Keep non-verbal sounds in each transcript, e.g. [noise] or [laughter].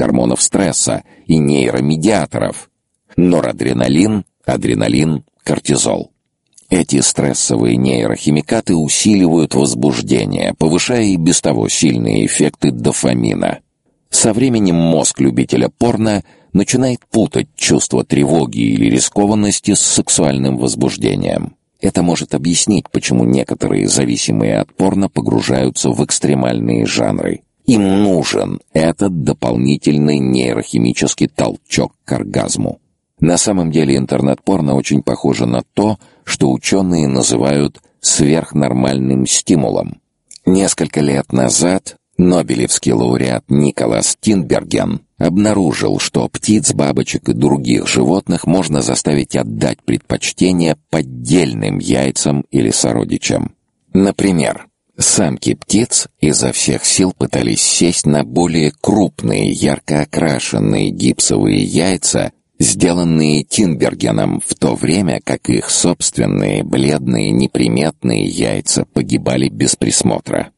гормонов стресса и нейромедиаторов. Норадреналин, адреналин, кортизол. Эти стрессовые нейрохимикаты усиливают возбуждение, повышая и без того сильные эффекты дофамина. Со временем мозг любителя порно начинает путать чувство тревоги или рискованности с сексуальным возбуждением. Это может объяснить, почему некоторые зависимые от порно погружаются в экстремальные жанры. Им нужен этот дополнительный нейрохимический толчок к оргазму. На самом деле интернет-порно очень похоже на то, что ученые называют сверхнормальным стимулом. Несколько лет назад Нобелевский лауреат Николас Тинберген обнаружил, что птиц, бабочек и других животных можно заставить отдать предпочтение поддельным яйцам или сородичам. Например, самки птиц изо всех сил пытались сесть на более крупные, ярко окрашенные гипсовые яйца, сделанные Тинбергеном, в то время как их собственные бледные неприметные яйца погибали без присмотра.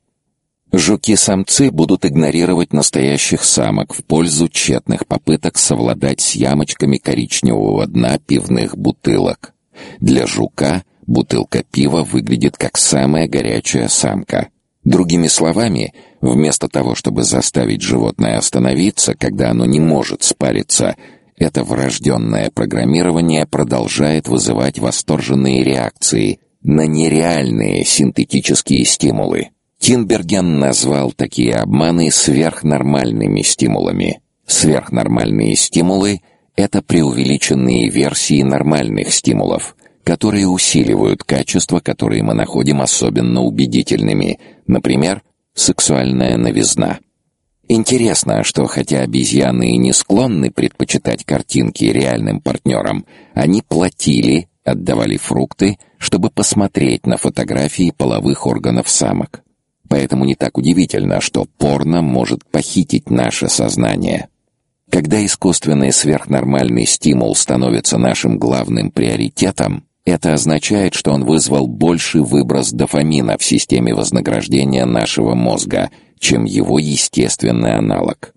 Жуки-самцы будут игнорировать настоящих самок в пользу тщетных попыток совладать с ямочками коричневого дна пивных бутылок. Для жука бутылка пива выглядит как самая горячая самка. Другими словами, вместо того, чтобы заставить животное остановиться, когда оно не может спариться, это врожденное программирование продолжает вызывать восторженные реакции на нереальные синтетические стимулы. Тинберген назвал такие обманы сверхнормальными стимулами. Сверхнормальные стимулы — это преувеличенные версии нормальных стимулов, которые усиливают качества, которые мы находим особенно убедительными, например, сексуальная новизна. Интересно, что хотя обезьяны и не склонны предпочитать картинки реальным партнерам, они платили, отдавали фрукты, чтобы посмотреть на фотографии половых органов самок. Поэтому не так удивительно, что порно может похитить наше сознание. Когда искусственный сверхнормальный стимул становится нашим главным приоритетом, это означает, что он вызвал больший выброс дофамина в системе вознаграждения нашего мозга, чем его естественный аналог.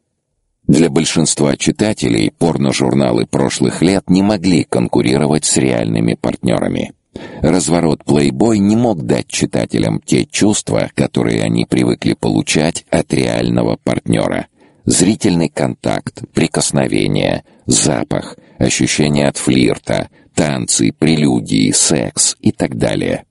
Для большинства читателей порно-журналы прошлых лет не могли конкурировать с реальными партнерами. Разворот Playboy не мог дать читателям те чувства, которые они привыкли получать от реального партнера. Зрительный контакт, прикосновение, запах, ощущение от флирта, танцы, прелюдии, секс и так далее.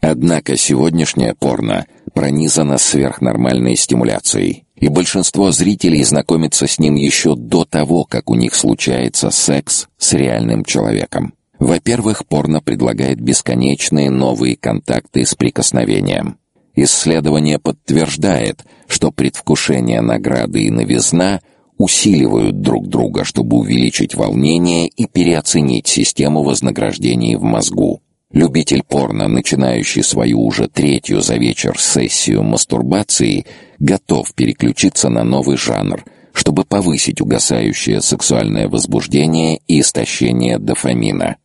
Однако сегодняшнее порно пронизано сверхнормальной стимуляцией, и большинство зрителей знакомится с ним еще до того, как у них случается секс с реальным человеком. Во-первых, порно предлагает бесконечные новые контакты с прикосновением. Исследование подтверждает, что предвкушение награды и новизна усиливают друг друга, чтобы увеличить волнение и переоценить систему вознаграждений в мозгу. Любитель порно, начинающий свою уже третью за вечер сессию мастурбации, готов переключиться на новый жанр, чтобы повысить угасающее сексуальное возбуждение и истощение дофамина.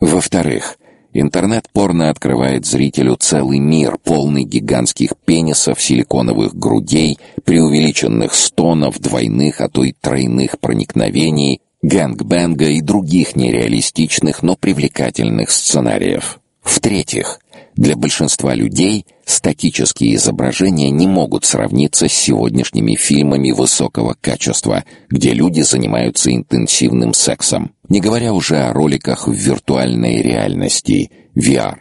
Во-вторых, интернет-порно открывает зрителю целый мир, полный гигантских пенисов, силиконовых грудей, преувеличенных стонов, двойных, а то и тройных проникновений, гэнгбэнга и других нереалистичных, но привлекательных сценариев. В-третьих, для большинства людей статические изображения не могут сравниться с сегодняшними фильмами высокого качества, где люди занимаются интенсивным сексом, не говоря уже о роликах в виртуальной реальности VR.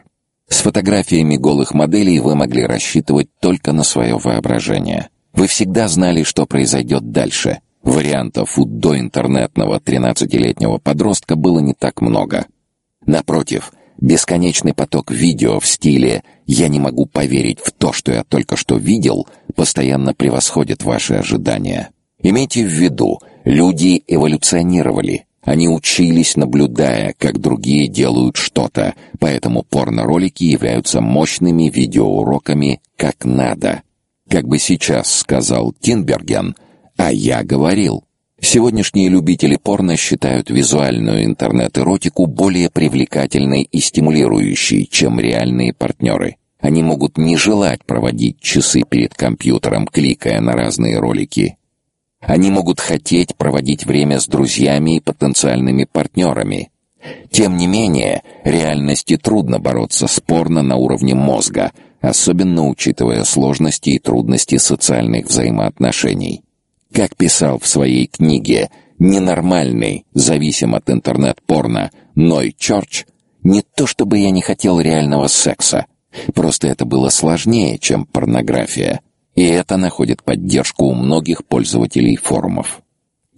С фотографиями голых моделей вы могли рассчитывать только на свое воображение. Вы всегда знали, что произойдет дальше. Вариантов у доинтернетного 13-летнего подростка было не так много. Напротив, Бесконечный поток видео в стиле «я не могу поверить в то, что я только что видел» постоянно превосходит ваши ожидания. Имейте в виду, люди эволюционировали. Они учились, наблюдая, как другие делают что-то, поэтому порно-ролики являются мощными видеоуроками «как надо». Как бы сейчас сказал Тинберген, а я говорил. Сегодняшние любители порно считают визуальную интернет-эротику более привлекательной и стимулирующей, чем реальные партнеры. Они могут не желать проводить часы перед компьютером, кликая на разные ролики. Они могут хотеть проводить время с друзьями и потенциальными партнерами. Тем не менее, реальности трудно бороться спорно на уровне мозга, особенно учитывая сложности и трудности социальных взаимоотношений. Как писал в своей книге «Ненормальный, зависим от интернет-порно» Ной Чорч, не то чтобы я не хотел реального секса, просто это было сложнее, чем порнография, и это находит поддержку у многих пользователей форумов.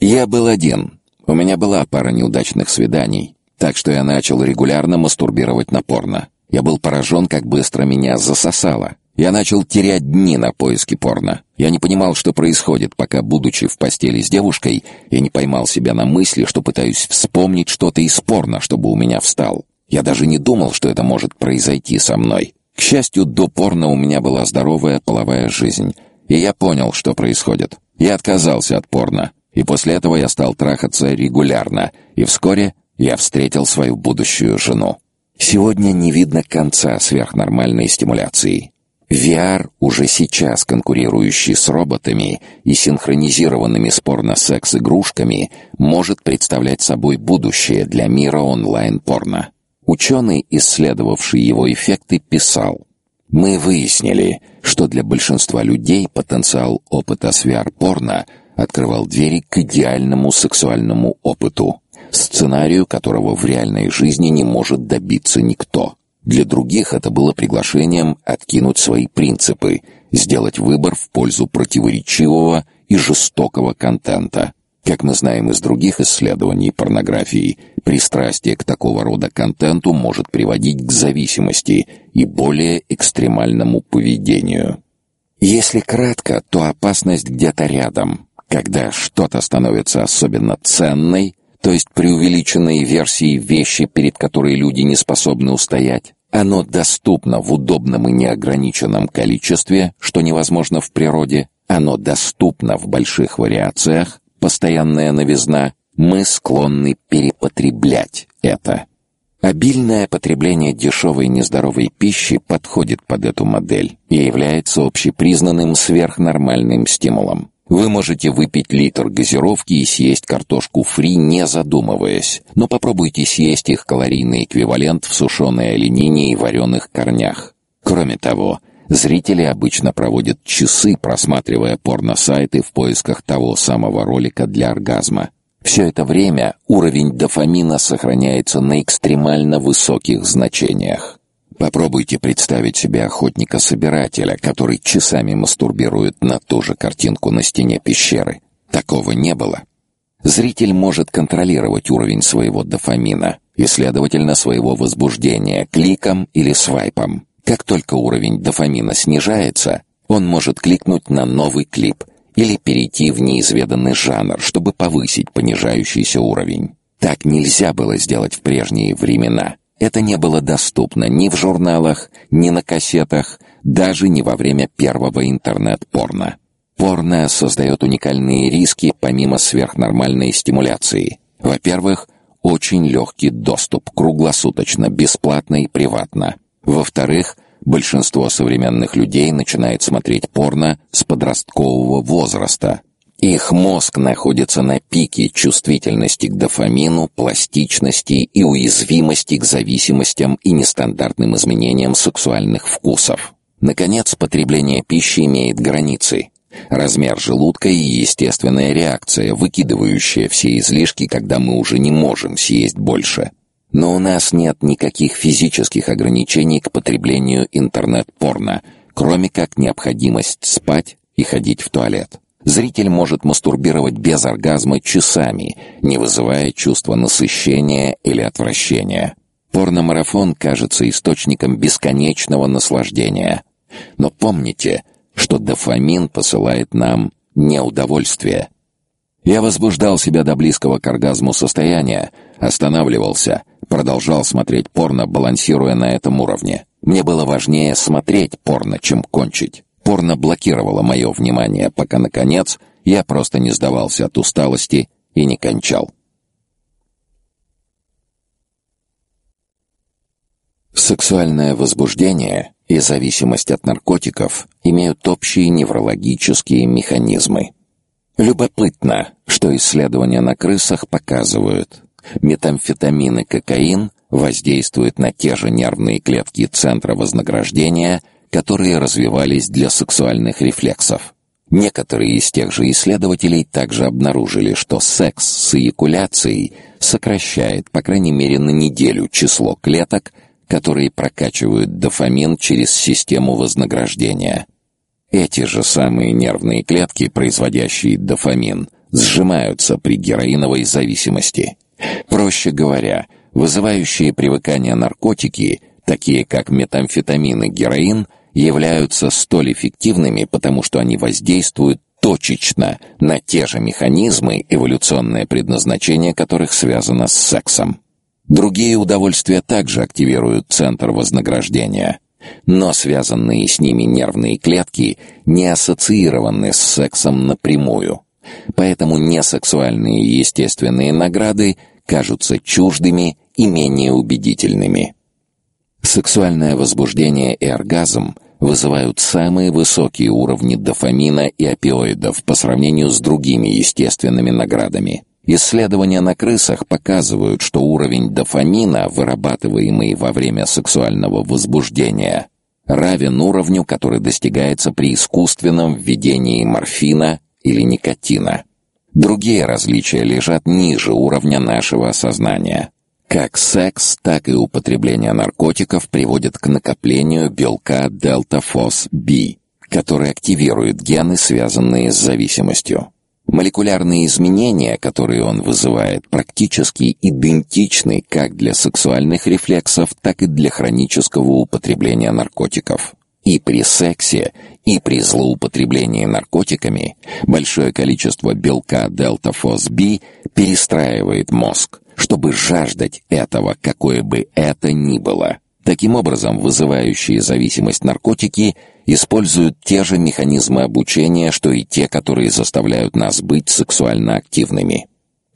Я был один, у меня была пара неудачных свиданий, так что я начал регулярно мастурбировать на порно. Я был поражен, как быстро меня засосало. Я начал терять дни на поиски порно. Я не понимал, что происходит, пока, будучи в постели с девушкой, я не поймал себя на мысли, что пытаюсь вспомнить что-то из порно, чтобы у меня встал. Я даже не думал, что это может произойти со мной. К счастью, до порно у меня была здоровая половая жизнь, и я понял, что происходит. Я отказался от порно, и после этого я стал трахаться регулярно, и вскоре я встретил свою будущую жену. Сегодня не видно конца сверхнормальной стимуляции. VR, уже сейчас конкурирующий с роботами и синхронизированными с порно-секс-игрушками, может представлять собой будущее для мира онлайн-порно. Ученый, исследовавший его эффекты, писал, «Мы выяснили, что для большинства людей потенциал опыта с VR-порно открывал двери к идеальному сексуальному опыту, сценарию которого в реальной жизни не может добиться никто». Для других это было приглашением откинуть свои принципы, сделать выбор в пользу противоречивого и жестокого контента. Как мы знаем из других исследований порнографии, пристрастие к такого рода контенту может приводить к зависимости и более экстремальному поведению. Если кратко, то опасность где-то рядом. Когда что-то становится особенно ценной, то есть преувеличенной версией вещи, перед которой люди не способны устоять, оно доступно в удобном и неограниченном количестве, что невозможно в природе, оно доступно в больших вариациях, постоянная новизна, мы склонны перепотреблять это. Обильное потребление дешевой нездоровой пищи подходит под эту модель и является общепризнанным сверхнормальным стимулом. Вы можете выпить литр газировки и съесть картошку фри, не задумываясь, но попробуйте съесть их калорийный эквивалент в сушеной оленине и вареных корнях. Кроме того, зрители обычно проводят часы, просматривая порно-сайты в поисках того самого ролика для оргазма. Все это время уровень дофамина сохраняется на экстремально высоких значениях. Попробуйте представить себе охотника-собирателя, который часами мастурбирует на ту же картинку на стене пещеры. Такого не было. Зритель может контролировать уровень своего дофамина и, следовательно, своего возбуждения кликом или свайпом. Как только уровень дофамина снижается, он может кликнуть на новый клип или перейти в неизведанный жанр, чтобы повысить понижающийся уровень. Так нельзя было сделать в прежние времена. Это не было доступно ни в журналах, ни на кассетах, даже не во время первого интернет-порно. Порно создает уникальные риски помимо сверхнормальной стимуляции. Во-первых, очень легкий доступ, круглосуточно, бесплатно и приватно. Во-вторых, большинство современных людей начинает смотреть порно с подросткового возраста, их мозг находится на пике чувствительности к дофамину, пластичности и уязвимости к зависимостям и нестандартным изменениям сексуальных вкусов. Наконец, потребление пищи имеет границы. Размер желудка и естественная реакция, выкидывающая все излишки, когда мы уже не можем съесть больше. Но у нас нет никаких физических ограничений к потреблению интернет-порно, кроме как необходимость спать и ходить в туалет. Зритель может мастурбировать без оргазма часами, не вызывая чувства насыщения или отвращения. Порномарафон кажется источником бесконечного наслаждения. Но помните, что дофамин посылает нам неудовольствие. Я возбуждал себя до близкого к оргазму состояния, останавливался, продолжал смотреть порно, балансируя на этом уровне. Мне было важнее смотреть порно, чем кончить порно блокировало мое внимание, пока, наконец, я просто не сдавался от усталости и не кончал. Сексуальное возбуждение и зависимость от наркотиков имеют общие неврологические механизмы. Любопытно, что исследования на крысах показывают, метамфетамин и кокаин воздействуют на те же нервные клетки центра вознаграждения, которые развивались для сексуальных рефлексов. Некоторые из тех же исследователей также обнаружили, что секс с эякуляцией сокращает, по крайней мере, на неделю число клеток, которые прокачивают дофамин через систему вознаграждения. Эти же самые нервные клетки, производящие дофамин, сжимаются при героиновой зависимости. Проще говоря, вызывающие привыкание наркотики, такие как метамфетамин и героин, являются столь эффективными, потому что они воздействуют точечно на те же механизмы, эволюционное предназначение которых связано с сексом. Другие удовольствия также активируют центр вознаграждения, но связанные с ними нервные клетки не ассоциированы с сексом напрямую. Поэтому несексуальные естественные награды кажутся чуждыми и менее убедительными. Сексуальное возбуждение и оргазм вызывают самые высокие уровни дофамина и опиоидов по сравнению с другими естественными наградами. Исследования на крысах показывают, что уровень дофамина, вырабатываемый во время сексуального возбуждения, равен уровню, который достигается при искусственном введении морфина или никотина. Другие различия лежат ниже уровня нашего осознания. Как секс, так и употребление наркотиков приводят к накоплению белка дельта-фос-B, который активирует гены, связанные с зависимостью. Молекулярные изменения, которые он вызывает, практически идентичны как для сексуальных рефлексов, так и для хронического употребления наркотиков. И при сексе, и при злоупотреблении наркотиками большое количество белка дельта-фос-B перестраивает мозг, чтобы жаждать этого, какое бы это ни было. Таким образом, вызывающие зависимость наркотики используют те же механизмы обучения, что и те, которые заставляют нас быть сексуально активными.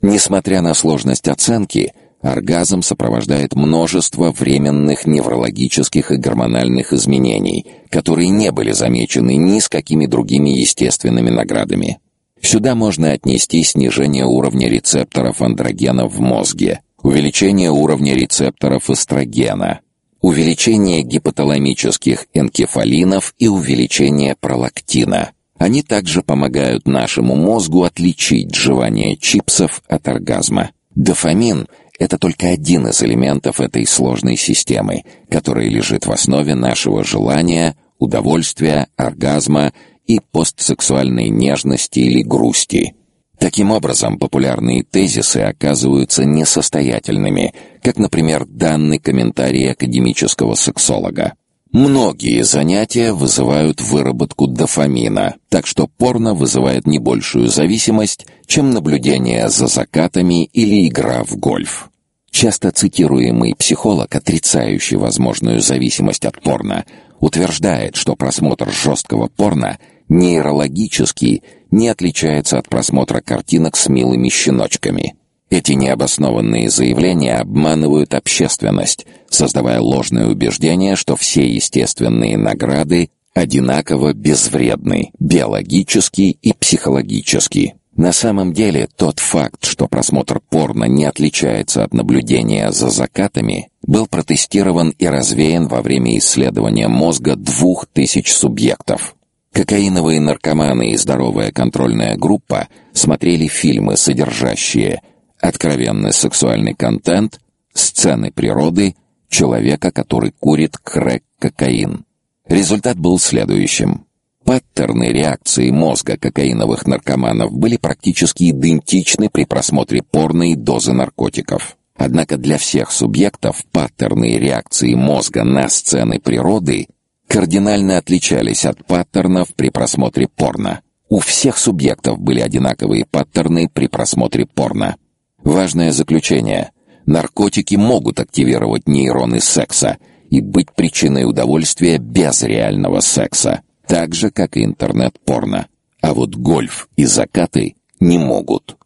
Несмотря на сложность оценки, оргазм сопровождает множество временных неврологических и гормональных изменений, которые не были замечены ни с какими другими естественными наградами. Сюда можно отнести снижение уровня рецепторов андрогена в мозге, увеличение уровня рецепторов эстрогена, увеличение гипоталамических энкефалинов и увеличение пролактина. Они также помогают нашему мозгу отличить жевание чипсов от оргазма. Дофамин это только один из элементов этой сложной системы, которая лежит в основе нашего желания, удовольствия, оргазма и постсексуальной нежности или грусти. Таким образом, популярные тезисы оказываются несостоятельными, как, например, данный комментарий академического сексолога. Многие занятия вызывают выработку дофамина, так что порно вызывает не большую зависимость, чем наблюдение за закатами или игра в гольф. Часто цитируемый психолог, отрицающий возможную зависимость от порно, утверждает, что просмотр жесткого порно нейрологически не отличается от просмотра картинок с милыми щеночками. Эти необоснованные заявления обманывают общественность, создавая ложное убеждение, что все естественные награды одинаково безвредны биологически и психологически. На самом деле, тот факт, что просмотр порно не отличается от наблюдения за закатами, был протестирован и развеян во время исследования мозга двух тысяч субъектов. Кокаиновые наркоманы и здоровая контрольная группа смотрели фильмы, содержащие откровенный сексуальный контент, сцены природы, человека, который курит крэк-кокаин. Результат был следующим. Паттерны реакции мозга кокаиновых наркоманов были практически идентичны при просмотре порно и дозы наркотиков. Однако для всех субъектов паттерны реакции мозга на сцены природы кардинально отличались от паттернов при просмотре порно. У всех субъектов были одинаковые паттерны при просмотре порно. Важное заключение. Наркотики могут активировать нейроны секса и быть причиной удовольствия без реального секса, так же, как и интернет-порно. А вот гольф и закаты не могут.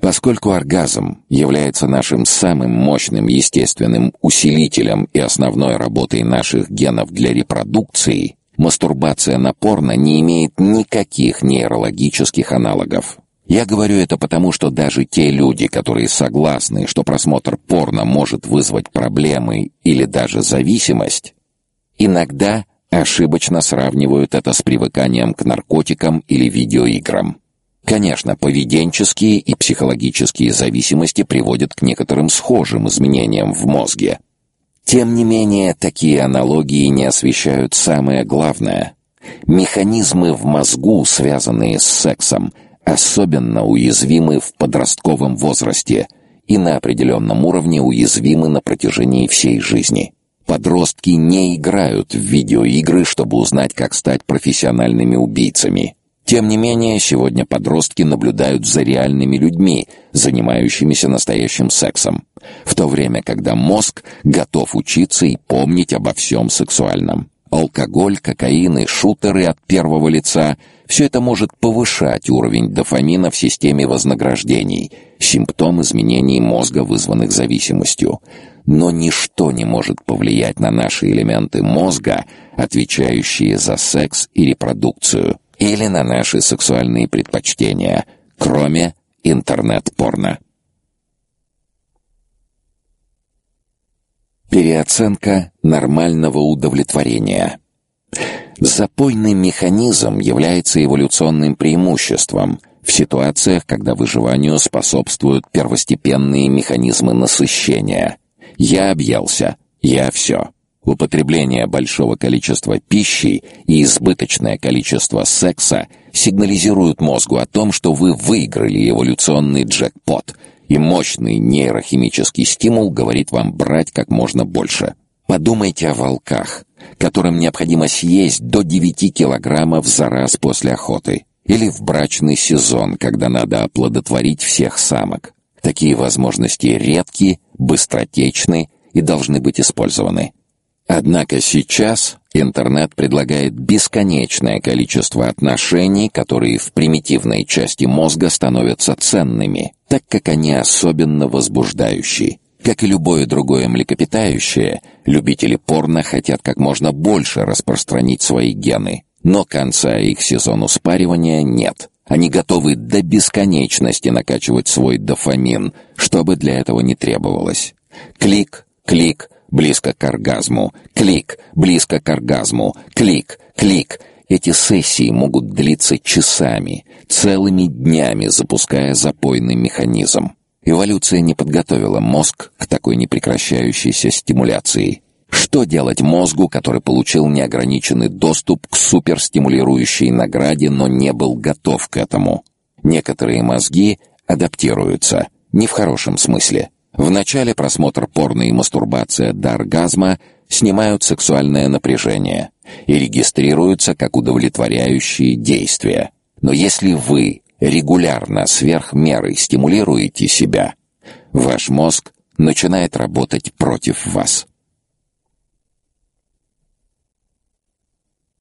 Поскольку оргазм является нашим самым мощным естественным усилителем и основной работой наших генов для репродукции, мастурбация на порно не имеет никаких нейрологических аналогов. Я говорю это потому, что даже те люди, которые согласны, что просмотр порно может вызвать проблемы или даже зависимость, иногда ошибочно сравнивают это с привыканием к наркотикам или видеоиграм. Конечно, поведенческие и психологические зависимости приводят к некоторым схожим изменениям в мозге. Тем не менее, такие аналогии не освещают самое главное. Механизмы в мозгу, связанные с сексом, особенно уязвимы в подростковом возрасте и на определенном уровне уязвимы на протяжении всей жизни. Подростки не играют в видеоигры, чтобы узнать, как стать профессиональными убийцами. Тем не менее, сегодня подростки наблюдают за реальными людьми, занимающимися настоящим сексом, в то время, когда мозг готов учиться и помнить обо всем сексуальном. Алкоголь, кокаин и шутеры от первого лица – все это может повышать уровень дофамина в системе вознаграждений, симптом изменений мозга, вызванных зависимостью но ничто не может повлиять на наши элементы мозга, отвечающие за секс и репродукцию, или на наши сексуальные предпочтения, кроме интернет-порно. Переоценка нормального удовлетворения. Запойный механизм является эволюционным преимуществом в ситуациях, когда выживанию способствуют первостепенные механизмы насыщения, я объелся. Я все. Употребление большого количества пищи и избыточное количество секса сигнализируют мозгу о том, что вы выиграли эволюционный джекпот, и мощный нейрохимический стимул говорит вам брать как можно больше. Подумайте о волках, которым необходимо съесть до 9 килограммов за раз после охоты, или в брачный сезон, когда надо оплодотворить всех самок. Такие возможности редки, быстротечны и должны быть использованы. Однако сейчас интернет предлагает бесконечное количество отношений, которые в примитивной части мозга становятся ценными, так как они особенно возбуждающие. Как и любое другое млекопитающее, любители порно хотят как можно больше распространить свои гены, но конца их сезону спаривания нет. Они готовы до бесконечности накачивать свой дофамин, что бы для этого не требовалось. Клик, клик, близко к оргазму. Клик, близко к оргазму. Клик, клик. Эти сессии могут длиться часами, целыми днями, запуская запойный механизм. Эволюция не подготовила мозг к такой непрекращающейся стимуляции. Что делать мозгу, который получил неограниченный доступ к суперстимулирующей награде, но не был готов к этому? Некоторые мозги адаптируются, не в хорошем смысле. В начале просмотр порно и мастурбация до оргазма снимают сексуальное напряжение и регистрируются как удовлетворяющие действия. Но если вы регулярно сверх меры стимулируете себя, ваш мозг начинает работать против вас.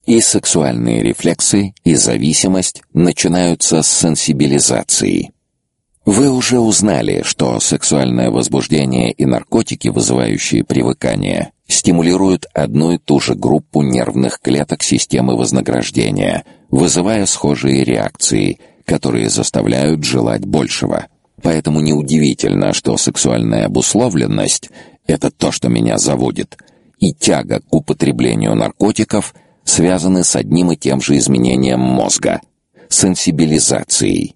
И сексуальные рефлексы, и зависимость начинаются с сенсибилизации. Вы уже узнали, что сексуальное возбуждение и наркотики, вызывающие привыкание, стимулируют одну и ту же группу нервных клеток системы вознаграждения, вызывая схожие реакции, которые заставляют желать большего. Поэтому неудивительно, что сексуальная обусловленность — это то, что меня заводит, и тяга к употреблению наркотиков — связаны с одним и тем же изменением мозга — сенсибилизацией.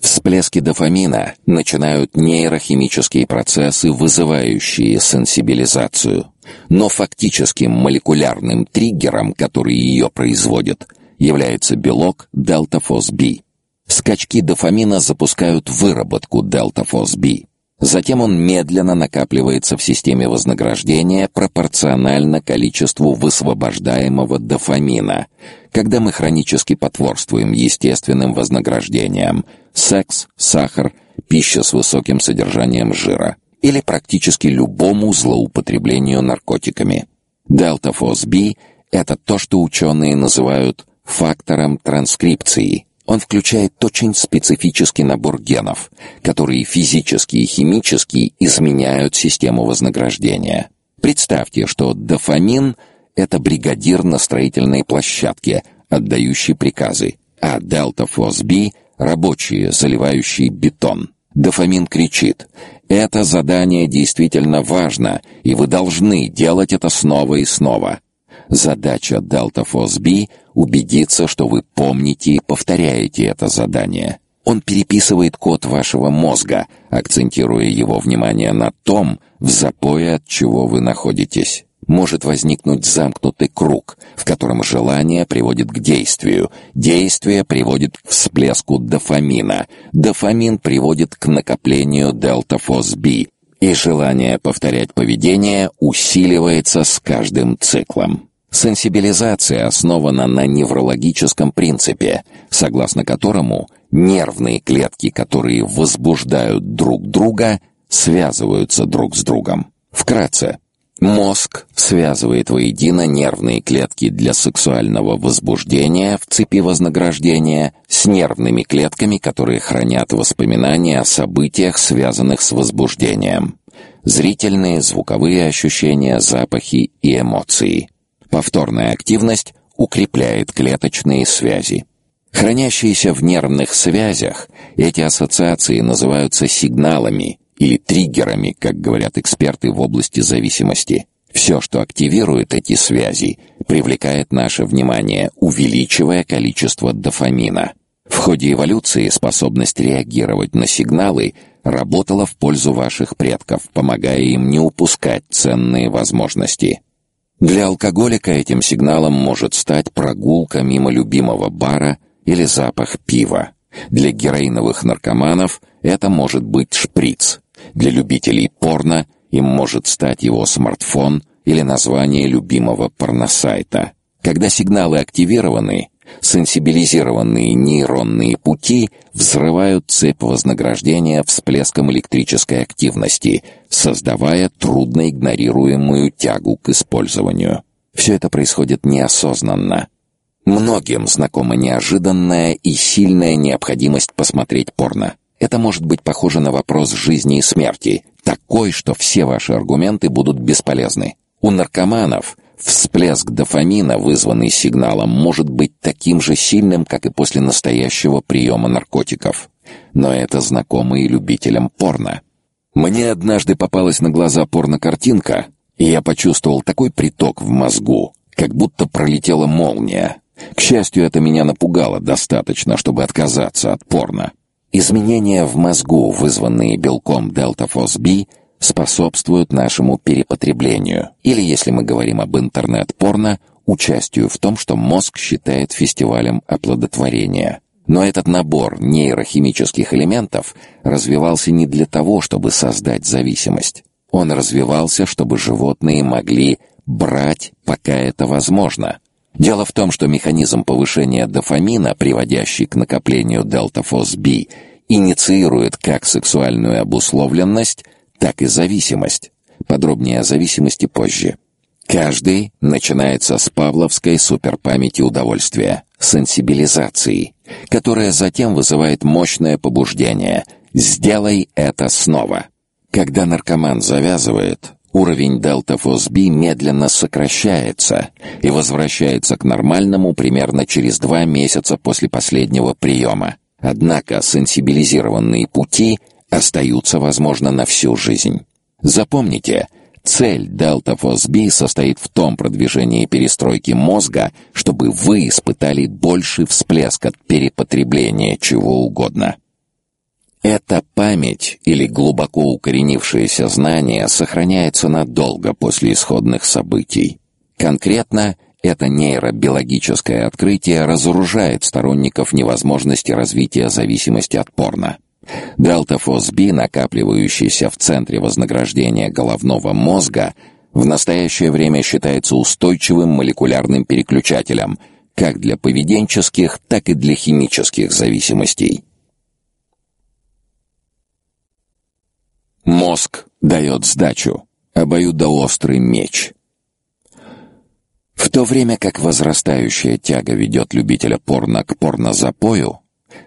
Всплески дофамина начинают нейрохимические процессы, вызывающие сенсибилизацию. Но фактическим молекулярным триггером, который ее производит, является белок дельта-фос-Би. Скачки дофамина запускают выработку дельта-фос-Би. Затем он медленно накапливается в системе вознаграждения пропорционально количеству высвобождаемого дофамина. Когда мы хронически потворствуем естественным вознаграждениям – секс, сахар, пища с высоким содержанием жира или практически любому злоупотреблению наркотиками. Дельта-фос-Би – это то, что ученые называют фактором транскрипции – он включает очень специфический набор генов, которые физически и химически изменяют систему вознаграждения. Представьте, что дофамин — это бригадир на строительной площадке, отдающий приказы, а дельта-фос-Би рабочие, заливающие бетон. Дофамин кричит «Это задание действительно важно, и вы должны делать это снова и снова». Задача B — убедиться, что вы помните и повторяете это задание. Он переписывает код вашего мозга, акцентируя его внимание на том, в запое от чего вы находитесь может возникнуть замкнутый круг, в котором желание приводит к действию, действие приводит к всплеску дофамина, дофамин приводит к накоплению дельта-фос-би, и желание повторять поведение усиливается с каждым циклом. Сенсибилизация основана на неврологическом принципе, согласно которому нервные клетки, которые возбуждают друг друга, связываются друг с другом. Вкратце, Мозг связывает воедино нервные клетки для сексуального возбуждения в цепи вознаграждения с нервными клетками, которые хранят воспоминания о событиях, связанных с возбуждением. Зрительные, звуковые ощущения, запахи и эмоции. Повторная активность укрепляет клеточные связи. Хранящиеся в нервных связях, эти ассоциации называются сигналами – или триггерами, как говорят эксперты в области зависимости. Все, что активирует эти связи, привлекает наше внимание, увеличивая количество дофамина. В ходе эволюции способность реагировать на сигналы работала в пользу ваших предков, помогая им не упускать ценные возможности. Для алкоголика этим сигналом может стать прогулка мимо любимого бара или запах пива. Для героиновых наркоманов это может быть шприц. Для любителей порно им может стать его смартфон или название любимого порносайта. Когда сигналы активированы, сенсибилизированные нейронные пути взрывают цепь вознаграждения всплеском электрической активности, создавая трудно игнорируемую тягу к использованию. Все это происходит неосознанно. Многим знакома неожиданная и сильная необходимость посмотреть порно. Это может быть похоже на вопрос жизни и смерти, такой, что все ваши аргументы будут бесполезны. У наркоманов всплеск дофамина, вызванный сигналом, может быть таким же сильным, как и после настоящего приема наркотиков. Но это знакомо и любителям порно. Мне однажды попалась на глаза порнокартинка, и я почувствовал такой приток в мозгу, как будто пролетела молния. К счастью, это меня напугало достаточно, чтобы отказаться от порно. Изменения в мозгу, вызванные белком дельта-фос-би, способствуют нашему перепотреблению, или, если мы говорим об интернет-порно, участию в том, что мозг считает фестивалем оплодотворения. Но этот набор нейрохимических элементов развивался не для того, чтобы создать зависимость. Он развивался, чтобы животные могли брать, пока это возможно, Дело в том, что механизм повышения дофамина, приводящий к накоплению дельта-фос-би, инициирует как сексуальную обусловленность, так и зависимость. Подробнее о зависимости позже. Каждый начинается с павловской суперпамяти удовольствия, сенсибилизации, которая затем вызывает мощное побуждение «сделай это снова». Когда наркоман завязывает, Уровень дельта-фосби медленно сокращается и возвращается к нормальному примерно через два месяца после последнего приема. Однако сенсибилизированные пути остаются, возможно, на всю жизнь. Запомните, цель дельта-фосби состоит в том продвижении перестройки мозга, чтобы вы испытали больший всплеск от перепотребления чего угодно. Эта память или глубоко укоренившееся знание сохраняется надолго после исходных событий. Конкретно, это нейробиологическое открытие разоружает сторонников невозможности развития зависимости от порно. Дельта-фосби, накапливающийся в центре вознаграждения головного мозга, в настоящее время считается устойчивым молекулярным переключателем как для поведенческих, так и для химических зависимостей. Мозг дает сдачу, обоюдоострый меч. В то время как возрастающая тяга ведет любителя порно к порнозапою,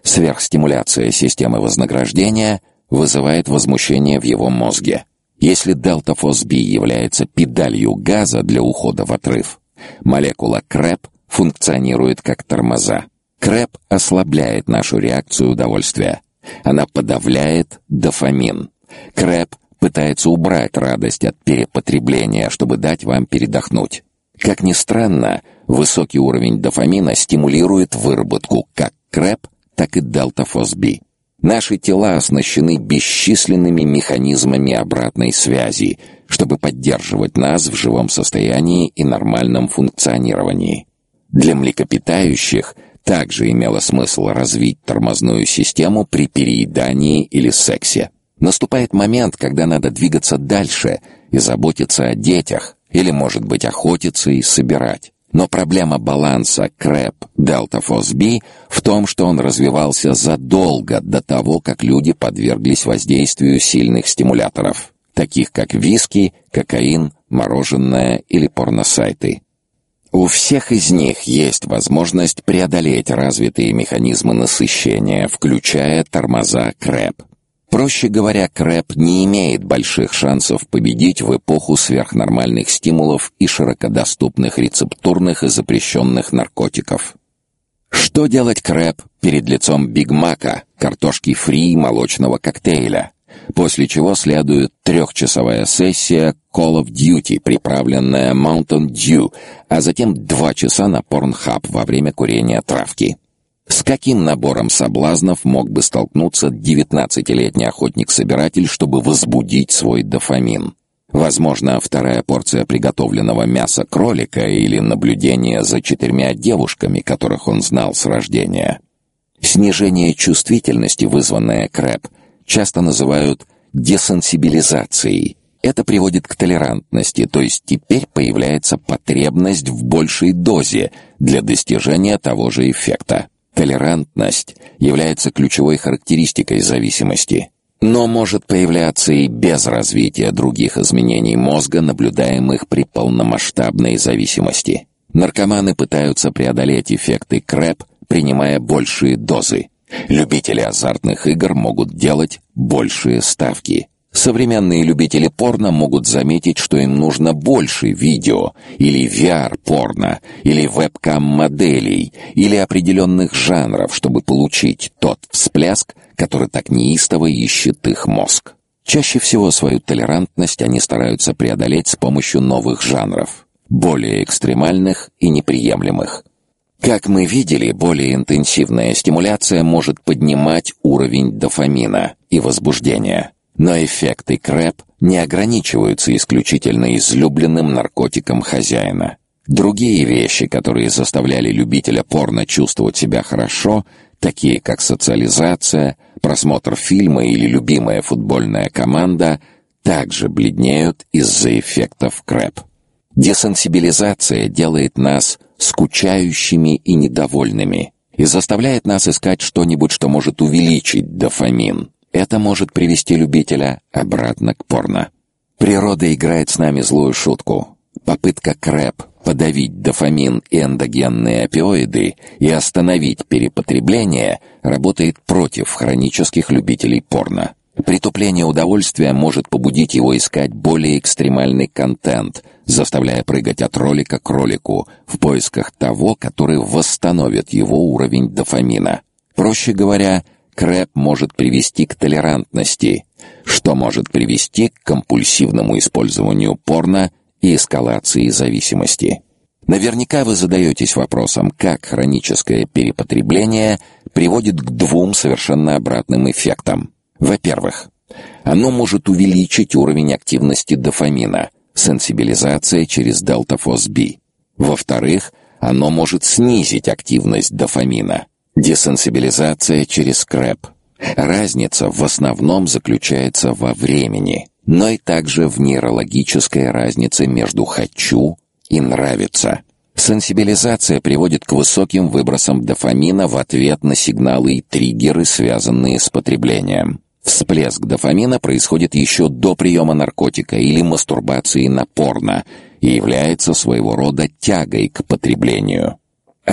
сверхстимуляция системы вознаграждения вызывает возмущение в его мозге. Если дельта-фосби является педалью газа для ухода в отрыв, молекула КРЭП функционирует как тормоза. Крэп ослабляет нашу реакцию удовольствия. Она подавляет дофамин. Крэп пытается убрать радость от перепотребления, чтобы дать вам передохнуть. Как ни странно, высокий уровень дофамина стимулирует выработку как крэп, так и дельта-фосби. Наши тела оснащены бесчисленными механизмами обратной связи, чтобы поддерживать нас в живом состоянии и нормальном функционировании. Для млекопитающих также имело смысл развить тормозную систему при переедании или сексе. Наступает момент, когда надо двигаться дальше и заботиться о детях, или, может быть, охотиться и собирать. Но проблема баланса крэп дельта фосби в том, что он развивался задолго до того, как люди подверглись воздействию сильных стимуляторов, таких как виски, кокаин, мороженое или порносайты. У всех из них есть возможность преодолеть развитые механизмы насыщения, включая тормоза крэп. Проще говоря, Крэп не имеет больших шансов победить в эпоху сверхнормальных стимулов и широкодоступных рецептурных и запрещенных наркотиков. Что делать Крэп перед лицом Биг Мака, картошки фри и молочного коктейля? После чего следует трехчасовая сессия Call of Duty, приправленная Mountain Dew, а затем два часа на Pornhub во время курения травки. С каким набором соблазнов мог бы столкнуться девятнадцатилетний охотник-собиратель, чтобы возбудить свой дофамин? Возможно, вторая порция приготовленного мяса кролика или наблюдение за четырьмя девушками, которых он знал с рождения. Снижение чувствительности, вызванное КРЭП, часто называют десенсибилизацией. Это приводит к толерантности, то есть теперь появляется потребность в большей дозе для достижения того же эффекта. Толерантность является ключевой характеристикой зависимости, но может появляться и без развития других изменений мозга, наблюдаемых при полномасштабной зависимости. Наркоманы пытаются преодолеть эффекты КРЭП, принимая большие дозы. Любители азартных игр могут делать большие ставки. Современные любители порно могут заметить, что им нужно больше видео, или VR-порно, или вебкам-моделей, или определенных жанров, чтобы получить тот всплеск, который так неистово ищет их мозг. Чаще всего свою толерантность они стараются преодолеть с помощью новых жанров, более экстремальных и неприемлемых. Как мы видели, более интенсивная стимуляция может поднимать уровень дофамина и возбуждения. Но эффекты КРЭП не ограничиваются исключительно излюбленным наркотиком хозяина. Другие вещи, которые заставляли любителя порно чувствовать себя хорошо, такие как социализация, просмотр фильма или любимая футбольная команда, также бледнеют из-за эффектов КРЭП. Десенсибилизация делает нас скучающими и недовольными и заставляет нас искать что-нибудь, что может увеличить дофамин. Это может привести любителя обратно к порно. Природа играет с нами злую шутку. Попытка КРЭП подавить дофамин и эндогенные опиоиды и остановить перепотребление работает против хронических любителей порно. Притупление удовольствия может побудить его искать более экстремальный контент, заставляя прыгать от ролика к ролику в поисках того, который восстановит его уровень дофамина. Проще говоря, Крэп может привести к толерантности, что может привести к компульсивному использованию порно и эскалации зависимости. Наверняка вы задаетесь вопросом, как хроническое перепотребление приводит к двум совершенно обратным эффектам. Во-первых, оно может увеличить уровень активности дофамина, сенсибилизация через дельта-фос-Би. Во-вторых, оно может снизить активность дофамина, Десенсибилизация через крэп. Разница в основном заключается во времени, но и также в нейрологической разнице между «хочу» и «нравится». Сенсибилизация приводит к высоким выбросам дофамина в ответ на сигналы и триггеры, связанные с потреблением. Всплеск дофамина происходит еще до приема наркотика или мастурбации на порно и является своего рода тягой к потреблению.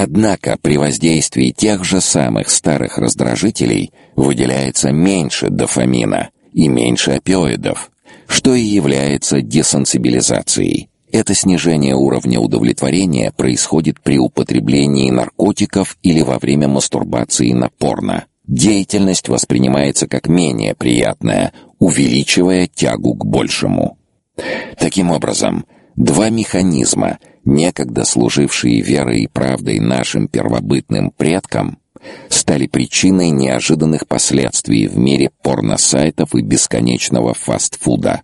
Однако при воздействии тех же самых старых раздражителей выделяется меньше дофамина и меньше опиоидов, что и является десенсибилизацией. Это снижение уровня удовлетворения происходит при употреблении наркотиков или во время мастурбации на порно. Деятельность воспринимается как менее приятная, увеличивая тягу к большему. Таким образом, два механизма, некогда служившие верой и правдой нашим первобытным предкам, стали причиной неожиданных последствий в мире порносайтов и бесконечного фастфуда.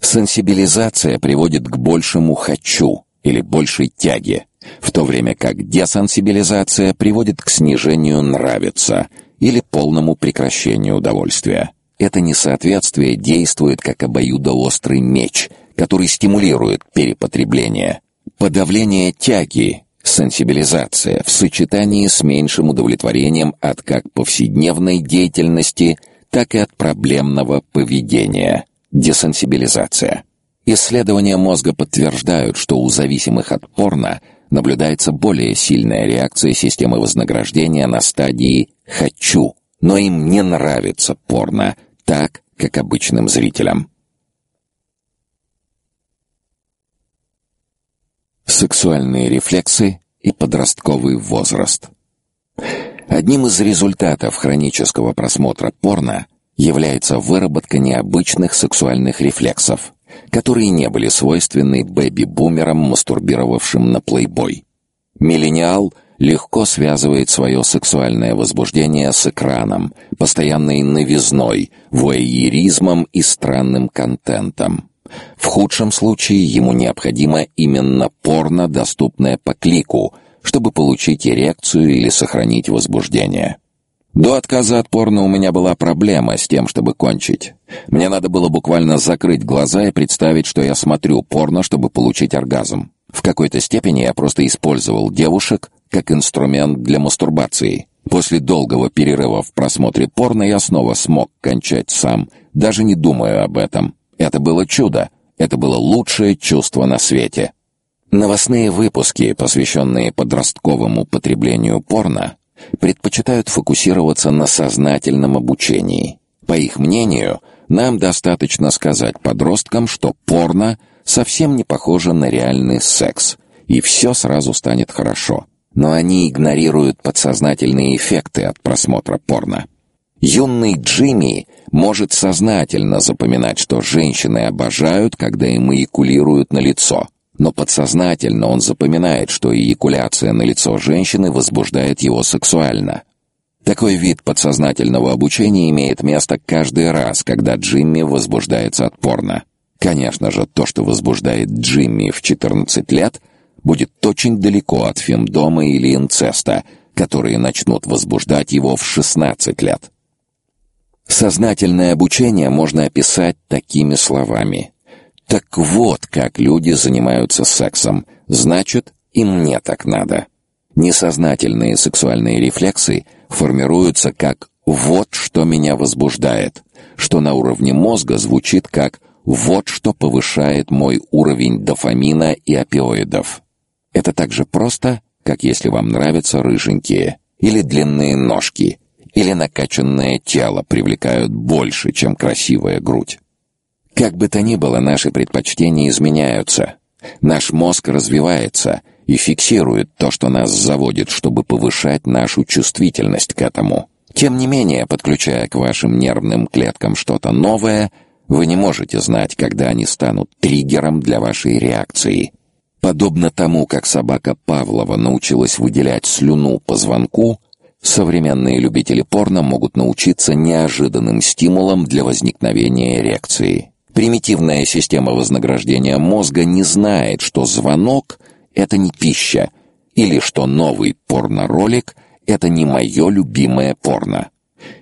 Сенсибилизация приводит к большему «хочу» или большей тяге, в то время как десенсибилизация приводит к снижению «нравится» или полному прекращению удовольствия. Это несоответствие действует как обоюдоострый меч, который стимулирует перепотребление. Подавление тяги, сенсибилизация в сочетании с меньшим удовлетворением от как повседневной деятельности, так и от проблемного поведения – Десенсибилизация. Исследования мозга подтверждают, что у зависимых от порно наблюдается более сильная реакция системы вознаграждения на стадии «хочу», но им не нравится порно так, как обычным зрителям. Сексуальные рефлексы и подростковый возраст. Одним из результатов хронического просмотра порно – является выработка необычных сексуальных рефлексов, которые не были свойственны бэби-бумерам, мастурбировавшим на плейбой. Миллениал легко связывает свое сексуальное возбуждение с экраном, постоянной новизной, вояеризмом и странным контентом. В худшем случае ему необходимо именно порно, доступное по клику, чтобы получить эрекцию или сохранить возбуждение. До отказа от порно у меня была проблема с тем, чтобы кончить. Мне надо было буквально закрыть глаза и представить, что я смотрю порно, чтобы получить оргазм. В какой-то степени я просто использовал девушек как инструмент для мастурбации. После долгого перерыва в просмотре порно я снова смог кончать сам, даже не думая об этом. Это было чудо. Это было лучшее чувство на свете. Новостные выпуски, посвященные подростковому потреблению порно, предпочитают фокусироваться на сознательном обучении. По их мнению, нам достаточно сказать подросткам, что порно совсем не похоже на реальный секс, и все сразу станет хорошо. Но они игнорируют подсознательные эффекты от просмотра порно. Юный Джимми может сознательно запоминать, что женщины обожают, когда им эякулируют на лицо – но подсознательно он запоминает, что эякуляция на лицо женщины возбуждает его сексуально. Такой вид подсознательного обучения имеет место каждый раз, когда Джимми возбуждается от порно. Конечно же, то, что возбуждает Джимми в 14 лет, будет очень далеко от фемдома или инцеста, которые начнут возбуждать его в 16 лет. Сознательное обучение можно описать такими словами: так вот, как люди занимаются сексом. Значит, и мне так надо. Несознательные сексуальные рефлексы формируются как «вот что меня возбуждает», что на уровне мозга звучит как «вот что повышает мой уровень дофамина и опиоидов». Это так же просто, как если вам нравятся рыженькие, или длинные ножки, или накачанное тело привлекают больше, чем красивая грудь. Как бы то ни было, наши предпочтения изменяются. Наш мозг развивается и фиксирует то, что нас заводит, чтобы повышать нашу чувствительность к этому. Тем не менее, подключая к вашим нервным клеткам что-то новое, вы не можете знать, когда они станут триггером для вашей реакции. Подобно тому, как собака Павлова научилась выделять слюну по звонку, современные любители порно могут научиться неожиданным стимулам для возникновения эрекции. Примитивная система вознаграждения мозга не знает, что звонок — это не пища, или что новый порно-ролик — это не мое любимое порно.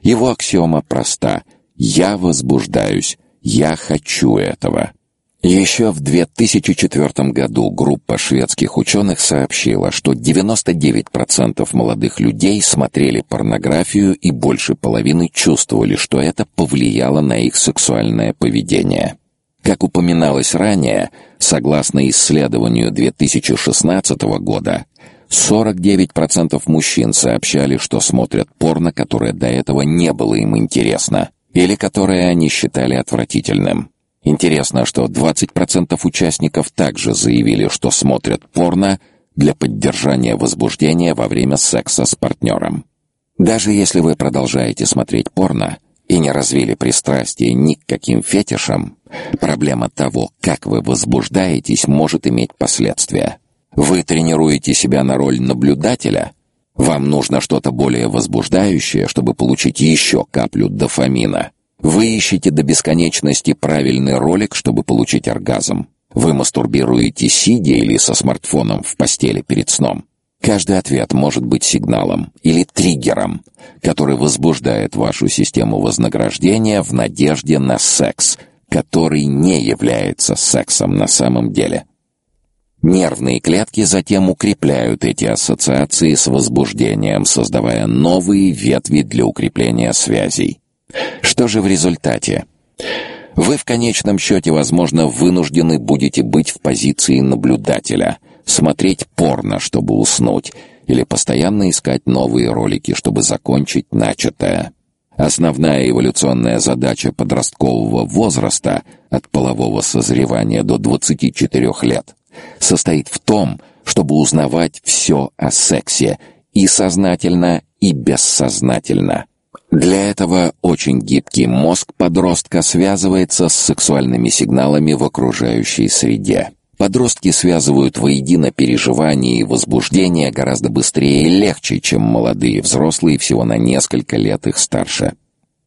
Его аксиома проста — «я возбуждаюсь», «я хочу этого». Еще в 2004 году группа шведских ученых сообщила, что 99% молодых людей смотрели порнографию и больше половины чувствовали, что это повлияло на их сексуальное поведение. Как упоминалось ранее, согласно исследованию 2016 года, 49% мужчин сообщали, что смотрят порно, которое до этого не было им интересно, или которое они считали отвратительным. Интересно, что 20% участников также заявили, что смотрят порно для поддержания возбуждения во время секса с партнером. Даже если вы продолжаете смотреть порно и не развили пристрастие ни к каким фетишам, проблема того, как вы возбуждаетесь, может иметь последствия. Вы тренируете себя на роль наблюдателя, вам нужно что-то более возбуждающее, чтобы получить еще каплю дофамина. Вы ищете до бесконечности правильный ролик, чтобы получить оргазм. Вы мастурбируете сидя или со смартфоном в постели перед сном. Каждый ответ может быть сигналом или триггером, который возбуждает вашу систему вознаграждения в надежде на секс, который не является сексом на самом деле. Нервные клетки затем укрепляют эти ассоциации с возбуждением, создавая новые ветви для укрепления связей. Что же в результате? Вы в конечном счете, возможно, вынуждены будете быть в позиции наблюдателя, смотреть порно, чтобы уснуть, или постоянно искать новые ролики, чтобы закончить начатое. Основная эволюционная задача подросткового возраста от полового созревания до 24 лет состоит в том, чтобы узнавать все о сексе и сознательно, и бессознательно. Для этого очень гибкий мозг подростка связывается с сексуальными сигналами в окружающей среде. Подростки связывают воедино переживания и возбуждения гораздо быстрее и легче, чем молодые взрослые всего на несколько лет их старше.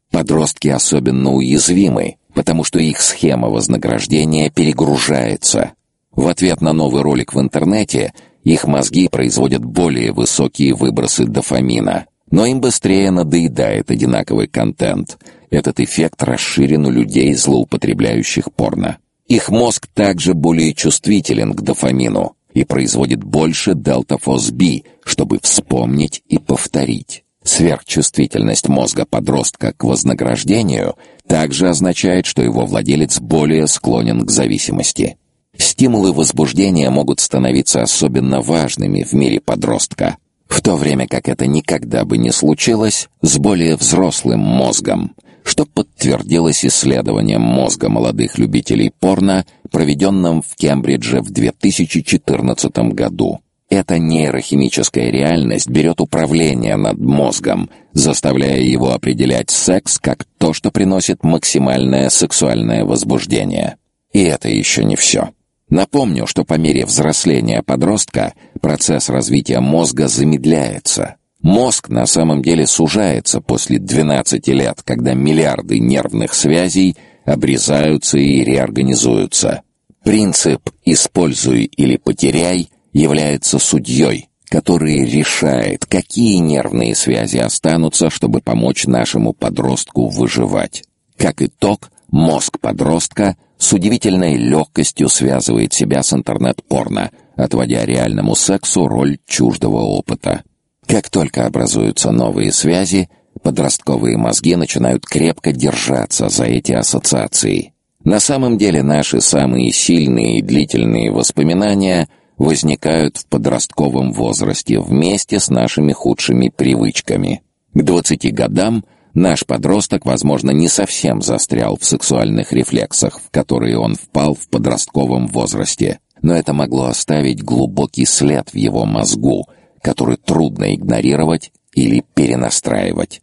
Подростки особенно уязвимы, потому что их схема вознаграждения перегружается. В ответ на новый ролик в интернете их мозги производят более высокие выбросы дофамина, но им быстрее надоедает одинаковый контент. Этот эффект расширен у людей, злоупотребляющих порно. Их мозг также более чувствителен к дофамину и производит больше дельта-фос-би, чтобы вспомнить и повторить. Сверхчувствительность мозга подростка к вознаграждению также означает, что его владелец более склонен к зависимости. Стимулы возбуждения могут становиться особенно важными в мире подростка, в то время как это никогда бы не случилось с более взрослым мозгом, что подтвердилось исследованием мозга молодых любителей порно, проведенным в Кембридже в 2014 году. Эта нейрохимическая реальность берет управление над мозгом, заставляя его определять секс как то, что приносит максимальное сексуальное возбуждение. И это еще не все. Напомню, что по мере взросления подростка процесс развития мозга замедляется. Мозг на самом деле сужается после 12 лет, когда миллиарды нервных связей обрезаются и реорганизуются. Принцип «используй или потеряй» является судьей, который решает, какие нервные связи останутся, чтобы помочь нашему подростку выживать. Как итог, мозг подростка – с удивительной легкостью связывает себя с интернет-порно, отводя реальному сексу роль чуждого опыта. Как только образуются новые связи, подростковые мозги начинают крепко держаться за эти ассоциации. На самом деле наши самые сильные и длительные воспоминания возникают в подростковом возрасте вместе с нашими худшими привычками. К 20 годам – Наш подросток, возможно, не совсем застрял в сексуальных рефлексах, в которые он впал в подростковом возрасте, но это могло оставить глубокий след в его мозгу, который трудно игнорировать или перенастраивать.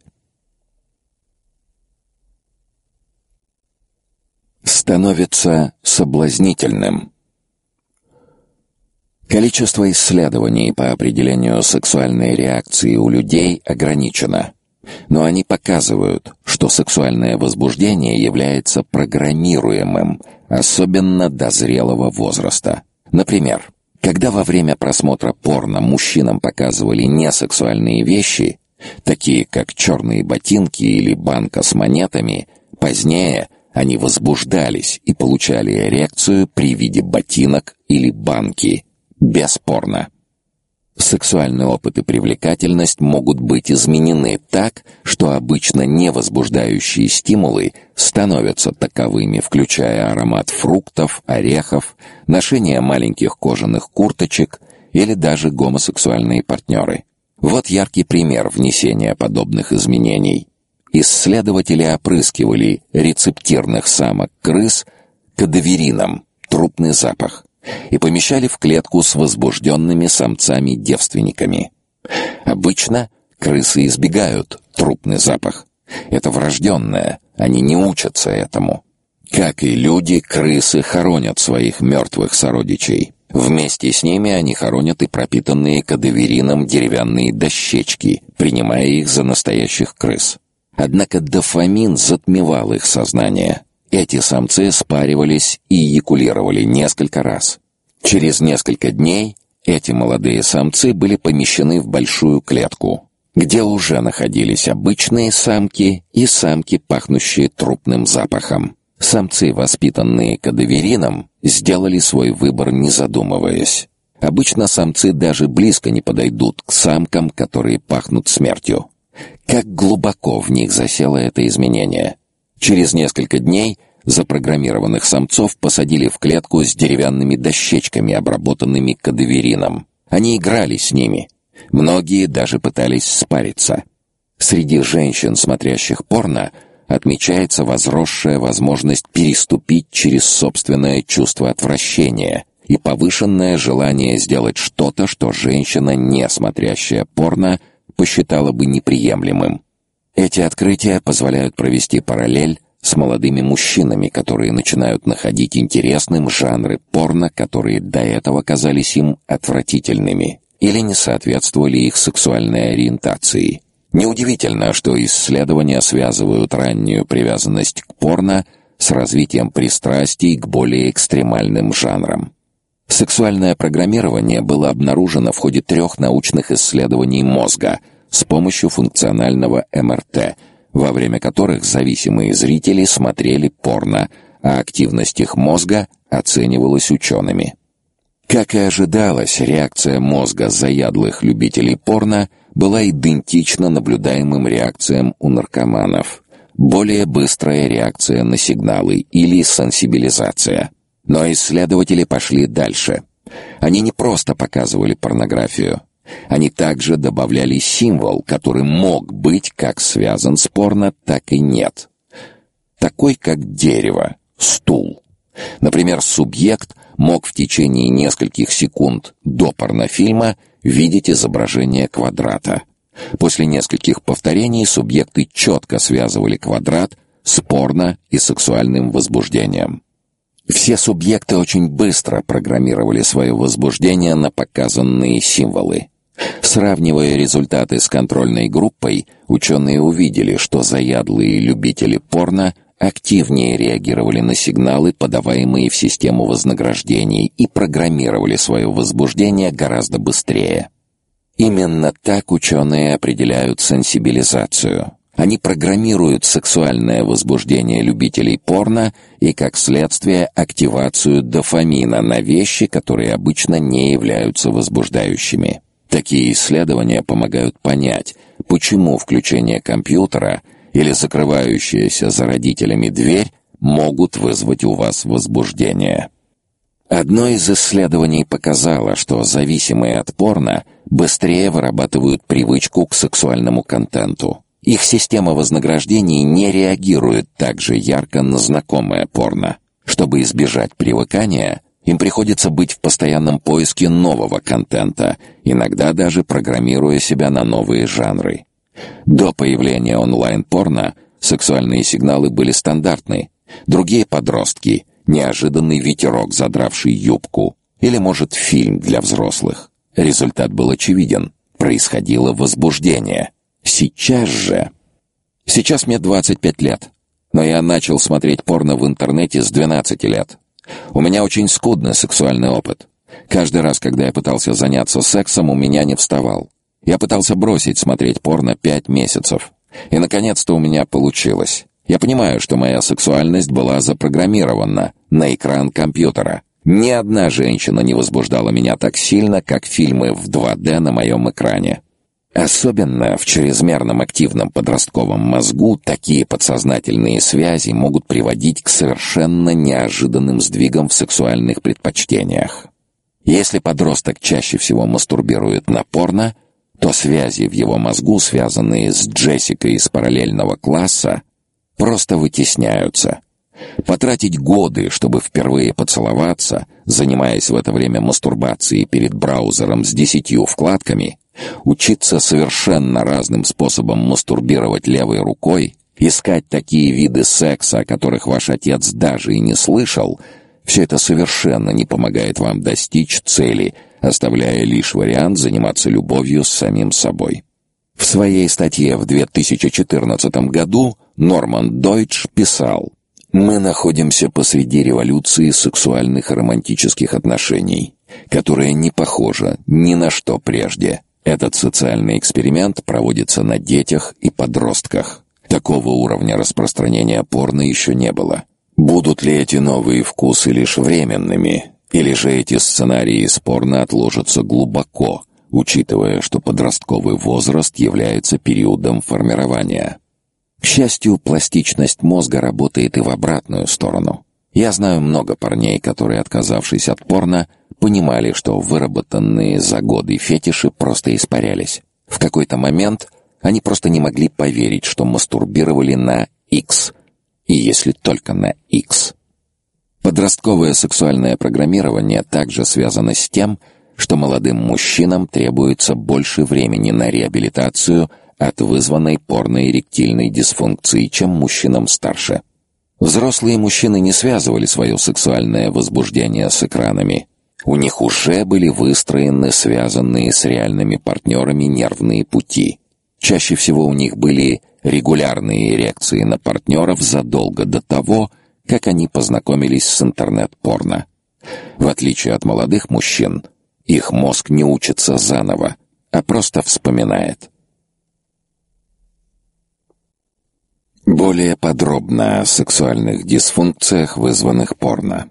Становится соблазнительным. Количество исследований по определению сексуальной реакции у людей ограничено но они показывают, что сексуальное возбуждение является программируемым, особенно до зрелого возраста. Например, когда во время просмотра порно мужчинам показывали несексуальные вещи, такие как черные ботинки или банка с монетами, позднее они возбуждались и получали эрекцию при виде ботинок или банки, бесспорно. Сексуальный опыт и привлекательность могут быть изменены так, что обычно невозбуждающие стимулы становятся таковыми, включая аромат фруктов, орехов, ношение маленьких кожаных курточек или даже гомосексуальные партнеры. Вот яркий пример внесения подобных изменений. Исследователи опрыскивали рецептирных самок крыс кадаверином, трупный запах, и помещали в клетку с возбужденными самцами-девственниками. Обычно крысы избегают трупный запах. Это врожденное, они не учатся этому. Как и люди, крысы хоронят своих мертвых сородичей. Вместе с ними они хоронят и пропитанные кадаверином деревянные дощечки, принимая их за настоящих крыс. Однако дофамин затмевал их сознание. Эти самцы спаривались и якулировали несколько раз. Через несколько дней эти молодые самцы были помещены в большую клетку, где уже находились обычные самки и самки, пахнущие трупным запахом. Самцы, воспитанные кадаверином, сделали свой выбор, не задумываясь. Обычно самцы даже близко не подойдут к самкам, которые пахнут смертью. Как глубоко в них засело это изменение. Через несколько дней запрограммированных самцов посадили в клетку с деревянными дощечками, обработанными кадаверином. Они играли с ними. Многие даже пытались спариться. Среди женщин, смотрящих порно, отмечается возросшая возможность переступить через собственное чувство отвращения и повышенное желание сделать что-то, что женщина, не смотрящая порно, посчитала бы неприемлемым. Эти открытия позволяют провести параллель с молодыми мужчинами, которые начинают находить интересным жанры порно, которые до этого казались им отвратительными или не соответствовали их сексуальной ориентации. Неудивительно, что исследования связывают раннюю привязанность к порно с развитием пристрастий к более экстремальным жанрам. Сексуальное программирование было обнаружено в ходе трех научных исследований мозга с помощью функционального МРТ, во время которых зависимые зрители смотрели порно, а активность их мозга оценивалась учеными. Как и ожидалось, реакция мозга заядлых любителей порно была идентична наблюдаемым реакциям у наркоманов. Более быстрая реакция на сигналы или сенсибилизация. Но исследователи пошли дальше. Они не просто показывали порнографию. Они также добавляли символ, который мог быть как связан с порно, так и нет. Такой как дерево, стул. Например, субъект мог в течение нескольких секунд до порнофильма видеть изображение квадрата. После нескольких повторений субъекты четко связывали квадрат с порно и сексуальным возбуждением. Все субъекты очень быстро программировали свое возбуждение на показанные символы. Сравнивая результаты с контрольной группой, ученые увидели, что заядлые любители порно активнее реагировали на сигналы, подаваемые в систему вознаграждений, и программировали свое возбуждение гораздо быстрее. Именно так ученые определяют сенсибилизацию. Они программируют сексуальное возбуждение любителей порно и, как следствие, активацию дофамина на вещи, которые обычно не являются возбуждающими. Такие исследования помогают понять, почему включение компьютера или закрывающаяся за родителями дверь могут вызвать у вас возбуждение. Одно из исследований показало, что зависимые от порно быстрее вырабатывают привычку к сексуальному контенту. Их система вознаграждений не реагирует так же ярко на знакомое порно. Чтобы избежать привыкания, им приходится быть в постоянном поиске нового контента, иногда даже программируя себя на новые жанры. До появления онлайн-порно сексуальные сигналы были стандартны. Другие подростки — неожиданный ветерок, задравший юбку, или, может, фильм для взрослых. Результат был очевиден. Происходило возбуждение. Сейчас же... Сейчас мне 25 лет, но я начал смотреть порно в интернете с 12 лет. У меня очень скудный сексуальный опыт. Каждый раз, когда я пытался заняться сексом, у меня не вставал. Я пытался бросить смотреть порно пять месяцев. И, наконец-то, у меня получилось. Я понимаю, что моя сексуальность была запрограммирована на экран компьютера. Ни одна женщина не возбуждала меня так сильно, как фильмы в 2D на моем экране. Особенно в чрезмерном активном подростковом мозгу такие подсознательные связи могут приводить к совершенно неожиданным сдвигам в сексуальных предпочтениях. Если подросток чаще всего мастурбирует на порно, то связи в его мозгу, связанные с Джессикой из параллельного класса, просто вытесняются. Потратить годы, чтобы впервые поцеловаться, занимаясь в это время мастурбацией перед браузером с десятью вкладками, учиться совершенно разным способом мастурбировать левой рукой, искать такие виды секса, о которых ваш отец даже и не слышал, все это совершенно не помогает вам достичь цели, оставляя лишь вариант заниматься любовью с самим собой. В своей статье в 2014 году Норман Дойч писал: "Мы находимся посреди революции сексуальных и романтических отношений, которая не похожа ни на что прежде. Этот социальный эксперимент проводится на детях и подростках. Такого уровня распространения порно еще не было. Будут ли эти новые вкусы лишь временными, или же эти сценарии из порно отложатся глубоко, учитывая, что подростковый возраст является периодом формирования. К счастью, пластичность мозга работает и в обратную сторону. Я знаю много парней, которые, отказавшись от порно, понимали, что выработанные за годы фетиши просто испарялись. В какой-то момент они просто не могли поверить, что мастурбировали на X, и если только на X. Подростковое сексуальное программирование также связано с тем, что молодым мужчинам требуется больше времени на реабилитацию от вызванной порно-эректильной дисфункции, чем мужчинам старше. Взрослые мужчины не связывали свое сексуальное возбуждение с экранами. У них уже были выстроены связанные с реальными партнерами нервные пути. Чаще всего у них были регулярные эрекции на партнеров задолго до того, как они познакомились с интернет-порно. В отличие от молодых мужчин, их мозг не учится заново, а просто вспоминает. Более подробно о сексуальных дисфункциях, вызванных порно.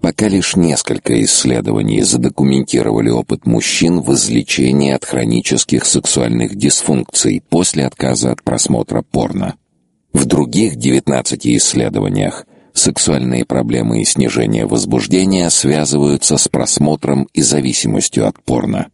Пока лишь несколько исследований задокументировали опыт мужчин в излечении от хронических сексуальных дисфункций после отказа от просмотра порно. В других 19 исследованиях Сексуальные проблемы и снижение возбуждения связываются с просмотром и зависимостью от порно.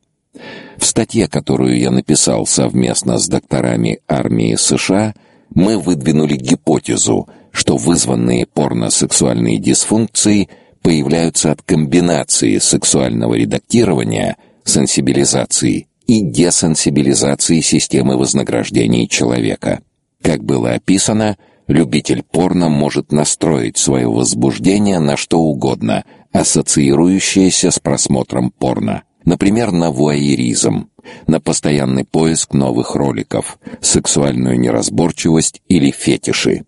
В статье, которую я написал совместно с докторами армии США, мы выдвинули гипотезу, что вызванные порно-сексуальные дисфункции появляются от комбинации сексуального редактирования, сенсибилизации и десенсибилизации системы вознаграждений человека. Как было описано, Любитель порно может настроить свое возбуждение на что угодно, ассоциирующееся с просмотром порно. Например, на вуайеризм, на постоянный поиск новых роликов, сексуальную неразборчивость или фетиши.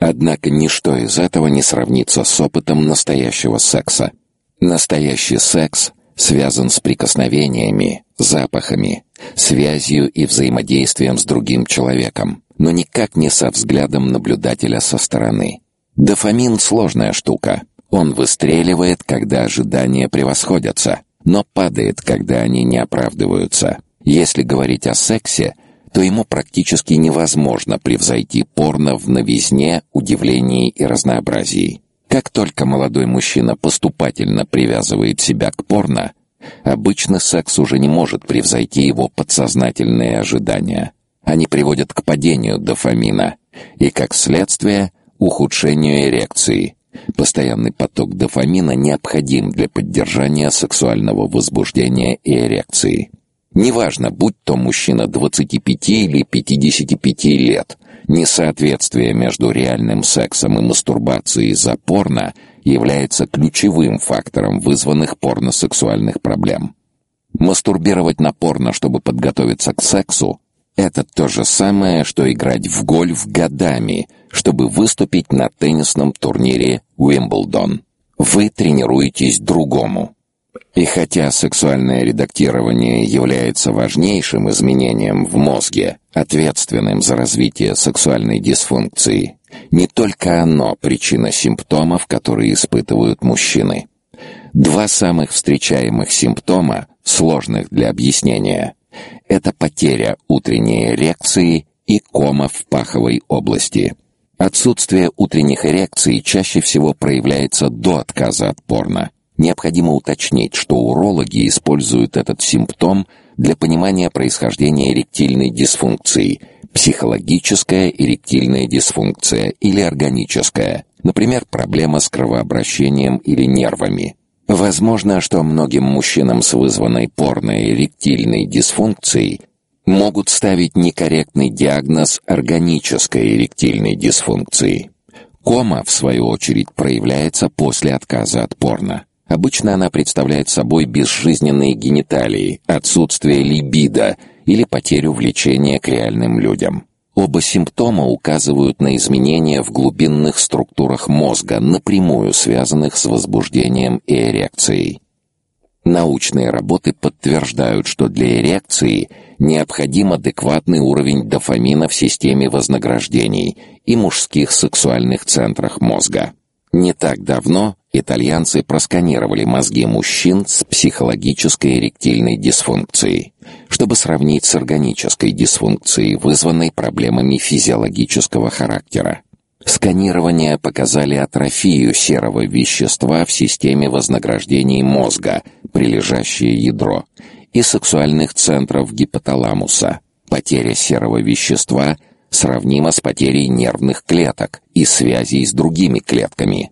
Однако ничто из этого не сравнится с опытом настоящего секса. Настоящий секс связан с прикосновениями, запахами, связью и взаимодействием с другим человеком но никак не со взглядом наблюдателя со стороны. Дофамин сложная штука. Он выстреливает, когда ожидания превосходятся, но падает, когда они не оправдываются. Если говорить о сексе, то ему практически невозможно превзойти порно в новизне, удивлении и разнообразии. Как только молодой мужчина поступательно привязывает себя к порно, обычно секс уже не может превзойти его подсознательные ожидания. Они приводят к падению дофамина и, как следствие, ухудшению эрекции. Постоянный поток дофамина необходим для поддержания сексуального возбуждения и эрекции. Неважно, будь то мужчина 25 или 55 лет, несоответствие между реальным сексом и мастурбацией за порно является ключевым фактором вызванных порносексуальных проблем. Мастурбировать на порно, чтобы подготовиться к сексу, это то же самое, что играть в гольф годами, чтобы выступить на теннисном турнире Уимблдон. Вы тренируетесь другому. И хотя сексуальное редактирование является важнейшим изменением в мозге, ответственным за развитие сексуальной дисфункции, не только оно причина симптомов, которые испытывают мужчины. Два самых встречаемых симптома, сложных для объяснения, это потеря утренней эрекции и кома в паховой области. Отсутствие утренних эрекций чаще всего проявляется до отказа от порно. Необходимо уточнить, что урологи используют этот симптом для понимания происхождения эректильной дисфункции, психологическая эректильная дисфункция или органическая, Например, проблема с кровообращением или нервами. Возможно, что многим мужчинам с вызванной порно-эректильной дисфункцией могут ставить некорректный диагноз органической эректильной дисфункции. Кома, в свою очередь, проявляется после отказа от порно. Обычно она представляет собой безжизненные гениталии, отсутствие либидо или потерю влечения к реальным людям. Оба симптома указывают на изменения в глубинных структурах мозга, напрямую связанных с возбуждением и эрекцией. Научные работы подтверждают, что для эрекции необходим адекватный уровень дофамина в системе вознаграждений и мужских сексуальных центрах мозга. Не так давно итальянцы просканировали мозги мужчин с психологической эректильной дисфункцией, чтобы сравнить с органической дисфункцией, вызванной проблемами физиологического характера. Сканирования показали атрофию серого вещества в системе вознаграждений мозга, прилежащее ядро, и сексуальных центров гипоталамуса. Потеря серого вещества сравнима с потерей нервных клеток и связей с другими клетками.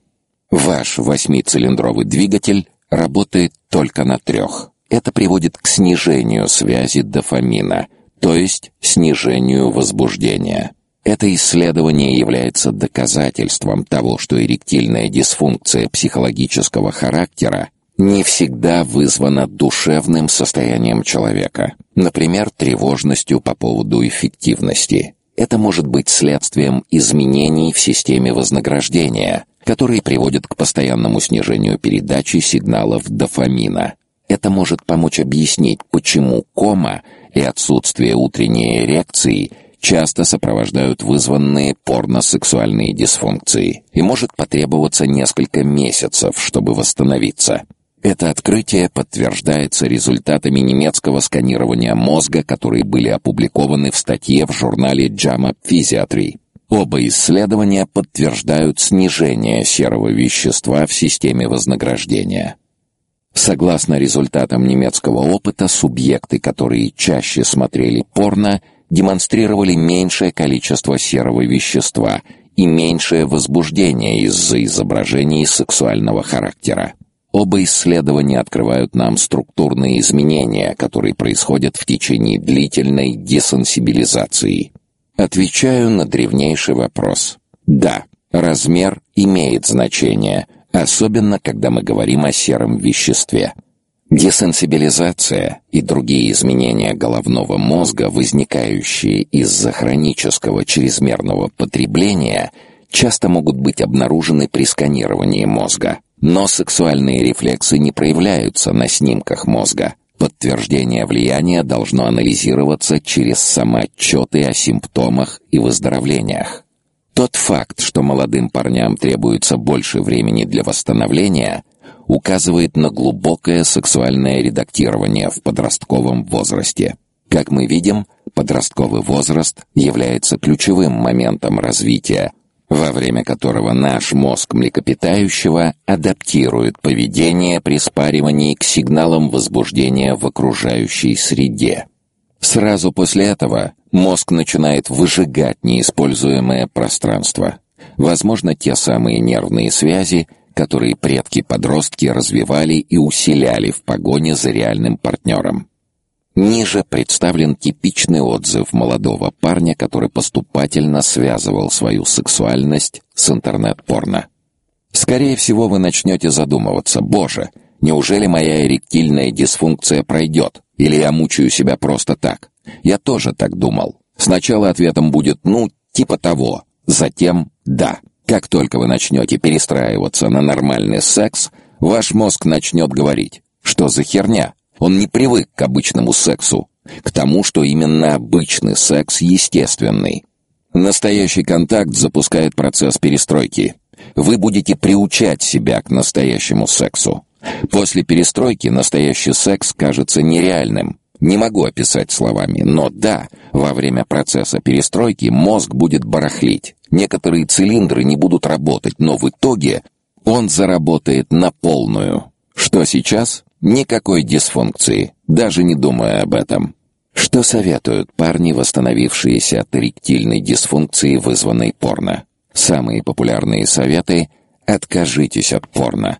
Ваш восьмицилиндровый двигатель работает только на трех. Это приводит к снижению связи дофамина, то есть снижению возбуждения. Это исследование является доказательством того, что эректильная дисфункция психологического характера не всегда вызвана душевным состоянием человека, например, тревожностью по поводу эффективности. Это может быть следствием изменений в системе вознаграждения, которые приводят к постоянному снижению передачи сигналов дофамина. Это может помочь объяснить, почему кома и отсутствие утренней эрекции часто сопровождают вызванные порносексуальные дисфункции, и может потребоваться несколько месяцев, чтобы восстановиться. Это открытие подтверждается результатами немецкого сканирования мозга, которые были опубликованы в статье в журнале JAMA Physiatry. Оба исследования подтверждают снижение серого вещества в системе вознаграждения. Согласно результатам немецкого опыта, субъекты, которые чаще смотрели порно, демонстрировали меньшее количество серого вещества и меньшее возбуждение из-за изображений сексуального характера. Оба исследования открывают нам структурные изменения, которые происходят в течение длительной десенсибилизации. Отвечаю на древнейший вопрос. Да, размер имеет значение, особенно когда мы говорим о сером веществе. Десенсибилизация и другие изменения головного мозга, возникающие из-за хронического чрезмерного потребления, часто могут быть обнаружены при сканировании мозга. Но сексуальные рефлексы не проявляются на снимках мозга. Подтверждение влияния должно анализироваться через самоотчеты о симптомах и выздоровлениях. Тот факт, что молодым парням требуется больше времени для восстановления, указывает на глубокое сексуальное редактирование в подростковом возрасте. Как мы видим, подростковый возраст является ключевым моментом развития, во время которого наш мозг млекопитающего адаптирует поведение при спаривании к сигналам возбуждения в окружающей среде. Сразу после этого мозг начинает выжигать неиспользуемое пространство. Возможно, те самые нервные связи, которые предки-подростки развивали и усиляли в погоне за реальным партнером. Ниже представлен типичный отзыв молодого парня, который поступательно связывал свою сексуальность с интернет-порно. Скорее всего, вы начнете задумываться: "Боже, неужели моя эректильная дисфункция пройдет, или я мучаю себя просто так?" Я тоже так думал. Сначала ответом будет: "Ну, типа того". Затем: "Да". Как только вы начнете перестраиваться на нормальный секс, ваш мозг начнет говорить: "Что за херня? Он не привык к обычному сексу, к тому, что именно обычный секс естественный. Настоящий контакт запускает процесс перестройки. Вы будете приучать себя к настоящему сексу. После перестройки настоящий секс кажется нереальным. Не могу описать словами, но да, во время процесса перестройки мозг будет барахлить. Некоторые цилиндры не будут работать, но в итоге он заработает на полную. Что сейчас? Никакой дисфункции, даже не думая об этом. Что советуют парни, восстановившиеся от эректильной дисфункции, вызванной порно? Самые популярные советы — откажитесь от порно.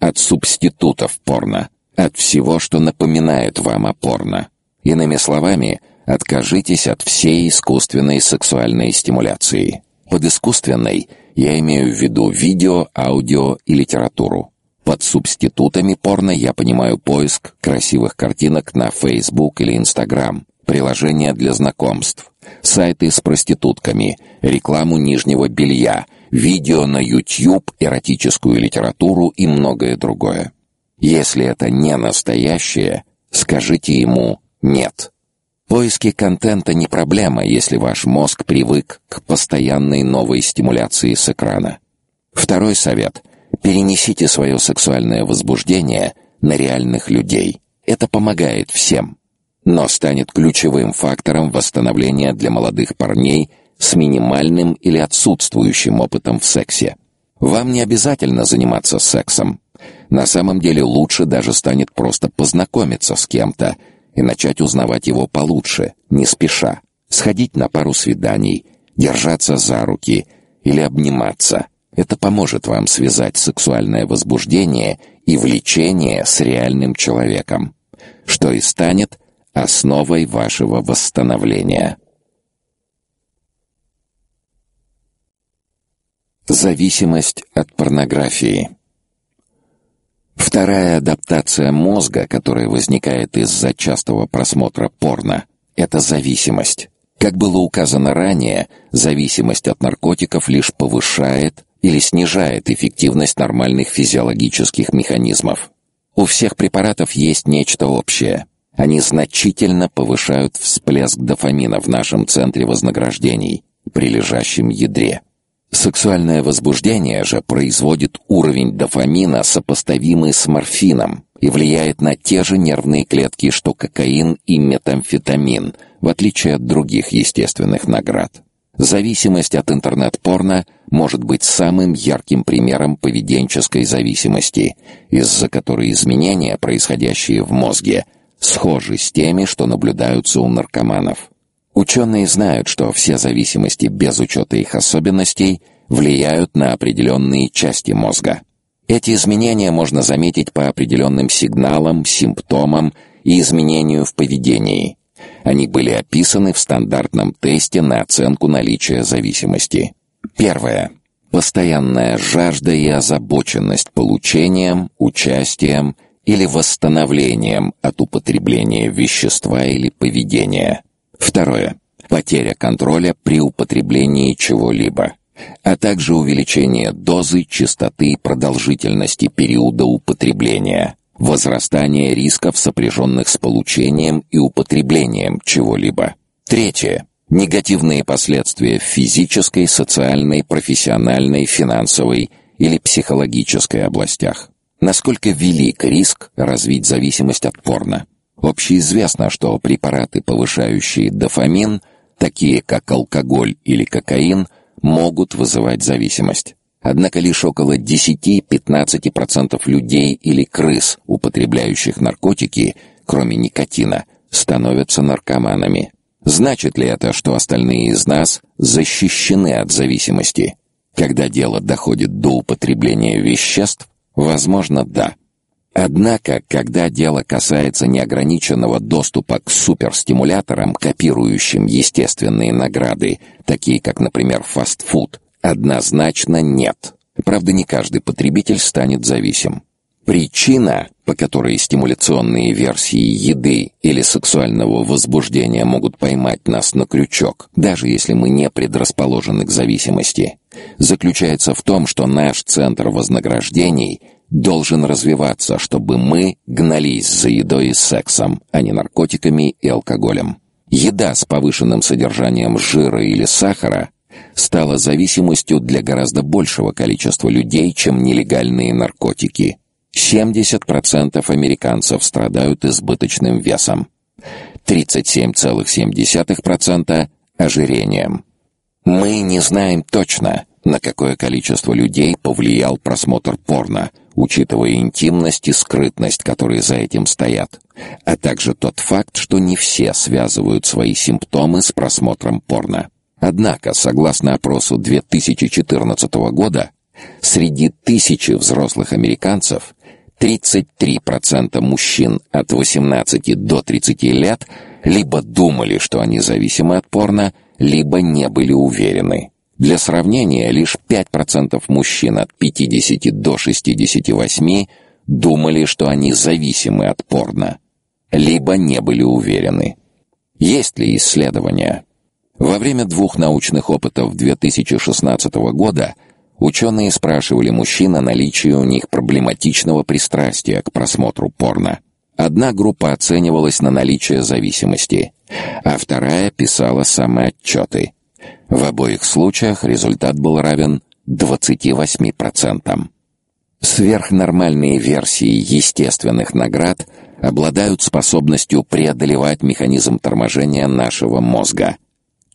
От субститутов порно. От всего, что напоминает вам о порно. Иными словами, откажитесь от всей искусственной сексуальной стимуляции. Под искусственной я имею в виду видео, аудио и литературу. Под субститутами порно я понимаю поиск красивых картинок на Facebook или Instagram, приложения для знакомств, сайты с проститутками, рекламу нижнего белья, видео на YouTube, эротическую литературу и многое другое. Если это не настоящее, скажите ему «нет». Поиски контента не проблема, если ваш мозг привык к постоянной новой стимуляции с экрана. Второй совет — перенесите свое сексуальное возбуждение на реальных людей. Это помогает всем, но станет ключевым фактором восстановления для молодых парней с минимальным или отсутствующим опытом в сексе. Вам не обязательно заниматься сексом. На самом деле лучше даже станет просто познакомиться с кем-то — и начать узнавать его получше, не спеша. Сходить на пару свиданий, держаться за руки или обниматься. Это поможет вам связать сексуальное возбуждение и влечение с реальным человеком, что и станет основой вашего восстановления. Зависимость от порнографии. Вторая адаптация мозга, которая возникает из-за частого просмотра порно, это зависимость. Как было указано ранее, зависимость от наркотиков лишь повышает или снижает эффективность нормальных физиологических механизмов. У всех препаратов есть нечто общее. Они значительно повышают всплеск дофамина в нашем центре вознаграждений, прилежащем ядре. Сексуальное возбуждение же производит уровень дофамина, сопоставимый с морфином, и влияет на те же нервные клетки, что кокаин и метамфетамин, в отличие от других естественных наград. Зависимость от интернет-порно может быть самым ярким примером поведенческой зависимости, из-за которой изменения, происходящие в мозге, схожи с теми, что наблюдаются у наркоманов. Ученые знают, что все зависимости без учета их особенностей влияют на определенные части мозга. Эти изменения можно заметить по определенным сигналам, симптомам и изменению в поведении. Они были описаны в стандартном тесте на оценку наличия зависимости. Первое. Постоянная жажда и озабоченность получением, участием или восстановлением от употребления вещества или поведения. Второе. Потеря контроля при употреблении чего-либо, а также увеличение дозы, частоты и продолжительности периода употребления, возрастание рисков, сопряженных с получением и употреблением чего-либо. Третье. Негативные последствия в физической, социальной, профессиональной, финансовой или психологической областях. Насколько велик риск развить зависимость от порно? Общеизвестно, что препараты, повышающие дофамин, такие как алкоголь или кокаин, могут вызывать зависимость. Однако лишь около 10-15% людей или крыс, употребляющих наркотики, кроме никотина, становятся наркоманами. Значит ли это, что остальные из нас защищены от зависимости? Когда дело доходит до употребления веществ, возможно, да. Однако, когда дело касается неограниченного доступа к суперстимуляторам, копирующим естественные награды, такие как, например, фастфуд, однозначно нет. Правда, не каждый потребитель станет зависим. Причина, по которой стимуляционные версии еды или сексуального возбуждения могут поймать нас на крючок, даже если мы не предрасположены к зависимости, заключается в том, что наш центр вознаграждений – должен развиваться, чтобы мы гнались за едой и сексом, а не наркотиками и алкоголем. Еда с повышенным содержанием жира или сахара стала зависимостью для гораздо большего количества людей, чем нелегальные наркотики. 70% американцев страдают избыточным весом. 37,7% ожирением. Мы не знаем точно, на какое количество людей повлиял просмотр порно, учитывая интимность и скрытность, которые за этим стоят, а также тот факт, что не все связывают свои симптомы с просмотром порно. Однако, согласно опросу 2014 года, среди тысячи взрослых американцев 33% мужчин от 18 до 30 лет либо думали, что они зависимы от порно, либо не были уверены. Для сравнения, лишь 5% мужчин от 50 до 68 думали, что они зависимы от порно, либо не были уверены. Есть ли исследования? Во время двух научных опытов 2016 года ученые спрашивали мужчин о наличии у них проблематичного пристрастия к просмотру порно. Одна группа оценивалась на наличие зависимости, а вторая писала самоотчеты. В обоих случаях результат был равен 28%. Сверхнормальные версии естественных наград обладают способностью преодолевать механизм торможения нашего мозга.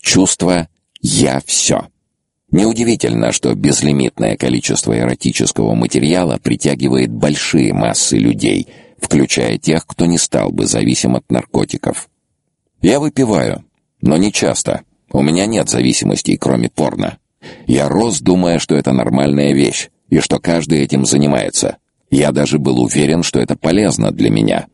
Чувство «я все». Неудивительно, что безлимитное количество эротического материала притягивает большие массы людей – включая тех, кто не стал бы зависим от наркотиков. Я выпиваю, но не часто. У меня нет зависимостей, кроме порно. Я рос, думая, что это нормальная вещь, и что каждый этим занимается. Я даже был уверен, что это полезно для меня.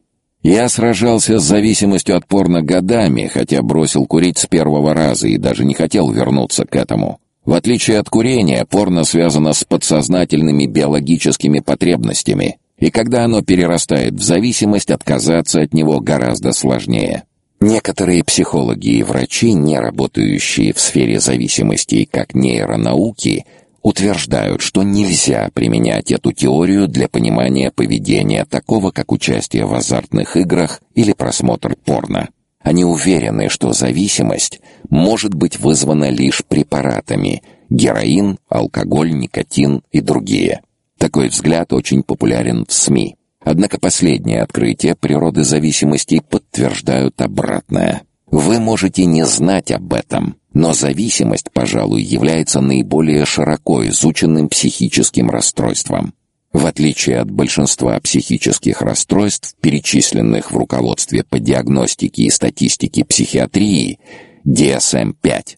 Я сражался с зависимостью от порно годами, хотя бросил курить с первого раза и даже не хотел вернуться к этому. В отличие от курения, порно связано с подсознательными биологическими потребностями. И когда оно перерастает в зависимость, отказаться от него гораздо сложнее. Некоторые психологи и врачи, не работающие в сфере зависимостей как нейронауки, утверждают, что нельзя применять эту теорию для понимания поведения такого, как участие в азартных играх или просмотр порно. Они уверены, что зависимость может быть вызвана лишь препаратами – героин, алкоголь, никотин и другие – такой взгляд очень популярен в СМИ. Однако последние открытия природы зависимостей подтверждают обратное. Вы можете не знать об этом, но зависимость, пожалуй, является наиболее широко изученным психическим расстройством. В отличие от большинства психических расстройств, перечисленных в руководстве по диагностике и статистике психиатрии DSM-5,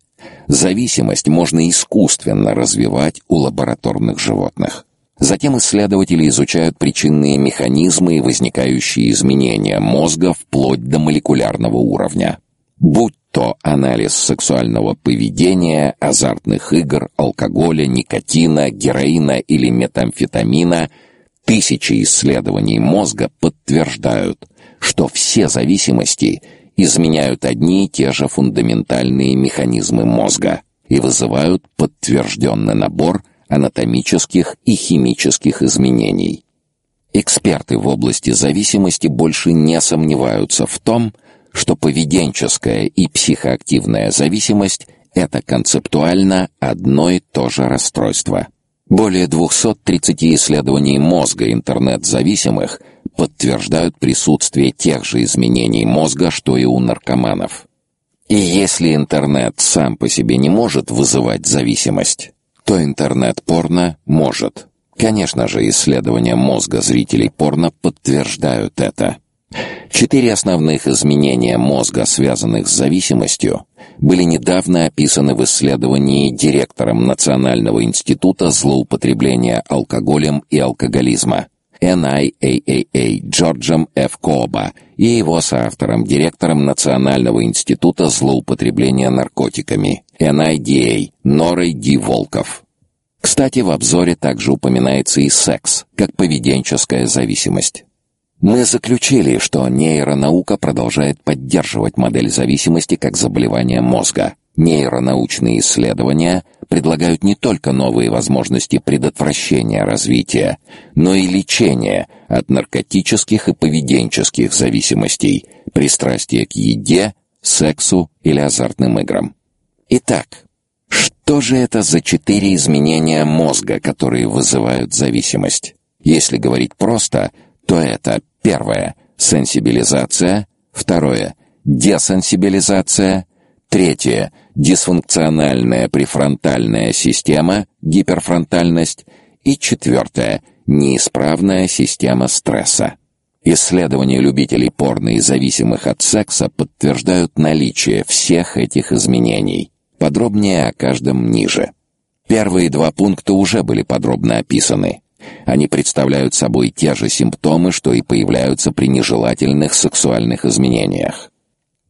зависимость можно искусственно развивать у лабораторных животных. Затем исследователи изучают причинные механизмы и возникающие изменения мозга вплоть до молекулярного уровня. Будь то анализ сексуального поведения, азартных игр, алкоголя, никотина, героина или метамфетамина, тысячи исследований мозга подтверждают, что все зависимости изменяют одни и те же фундаментальные механизмы мозга и вызывают подтвержденный набор анатомических и химических изменений. Эксперты в области зависимости больше не сомневаются в том, что поведенческая и психоактивная зависимость это концептуально одно и то же расстройство. Более 230 исследований мозга интернет-зависимых подтверждают присутствие тех же изменений мозга, что и у наркоманов. И если интернет сам по себе не может вызывать зависимость, то интернет-порно может. Конечно же, исследования мозга зрителей порно подтверждают это. Четыре основных изменения мозга, связанных с зависимостью, были недавно описаны в исследовании директором Национального института злоупотребления алкоголем и алкоголизма NIAAA Джорджем Ф. Коба и его соавтором, директором Национального института злоупотребления наркотиками NIDA Норой Ди Волков. Кстати, в обзоре также упоминается и секс, как поведенческая зависимость. Мы заключили, что нейронаука продолжает поддерживать модель зависимости как заболевание мозга. Нейронаучные исследования предлагают не только новые возможности предотвращения развития, но и лечения от наркотических и поведенческих зависимостей, пристрастия к еде, сексу или азартным играм. Итак, что же это за четыре изменения мозга, которые вызывают зависимость? Если говорить просто, то это первое сенсибилизация, второе десенсибилизация, третье дисфункциональная префронтальная система, гиперфронтальность и четвертое неисправная система стресса. Исследования любителей порно и зависимых от секса подтверждают наличие всех этих изменений. Подробнее о каждом ниже. Первые два пункта уже были подробно описаны. Они представляют собой те же симптомы, что и появляются при нежелательных сексуальных изменениях.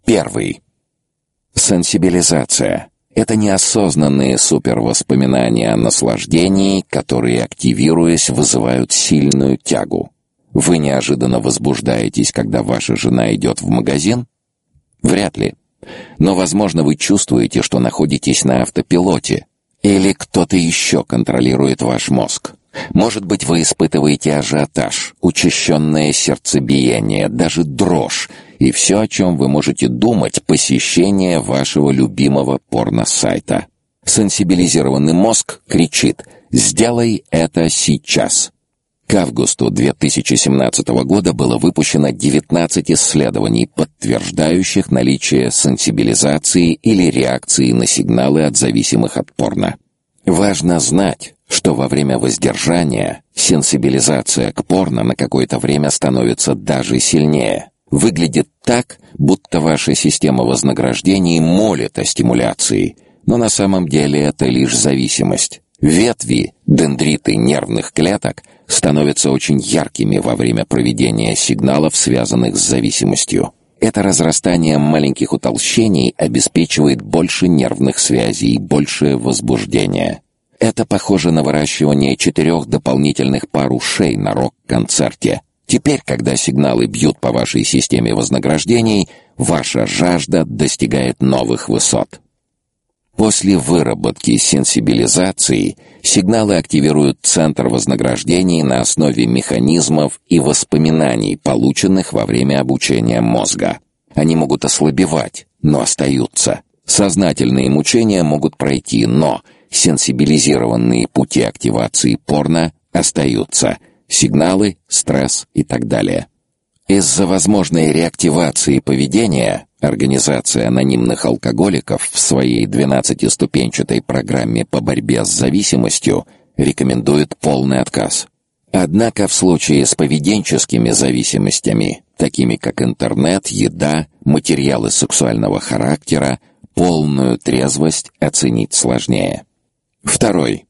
Первый. Сенсибилизация. Это неосознанные супервоспоминания о наслаждении, которые, активируясь, вызывают сильную тягу. Вы неожиданно возбуждаетесь, когда ваша жена идет в магазин? Вряд ли. Но, возможно, вы чувствуете, что находитесь на автопилоте, или кто-то еще контролирует ваш мозг. Может быть, вы испытываете ажиотаж, учащенное сердцебиение, даже дрожь, и все, о чем вы можете думать, посещение вашего любимого порно-сайта. Сенсибилизированный мозг кричит «Сделай это сейчас!». К августу 2017 года было выпущено 19 исследований, подтверждающих наличие сенсибилизации или реакции на сигналы от зависимых от порно. Важно знать, что во время воздержания сенсибилизация к порно на какое-то время становится даже сильнее. Выглядит так, будто ваша система вознаграждений молит о стимуляции, но на самом деле это лишь зависимость. Ветви, дендриты нервных клеток становятся очень яркими во время проведения сигналов, связанных с зависимостью. Это разрастание маленьких утолщений обеспечивает больше нервных связей и большее возбуждение. Это похоже на выращивание четырех дополнительных пар ушей на рок-концерте – Теперь, когда сигналы бьют по вашей системе вознаграждений, ваша жажда достигает новых высот. После выработки сенсибилизации сигналы активируют центр вознаграждений на основе механизмов и воспоминаний, полученных во время обучения мозга. Они могут ослабевать, но остаются. Сознательные мучения могут пройти, но сенсибилизированные пути активации порно остаются – сигналы, стресс и так далее. Из-за возможной реактивации поведения Организация анонимных алкоголиков в своей 12-ступенчатой программе по борьбе с зависимостью рекомендует полный отказ. Однако в случае с поведенческими зависимостями, такими как интернет, еда, материалы сексуального характера, полную трезвость оценить сложнее. Второй.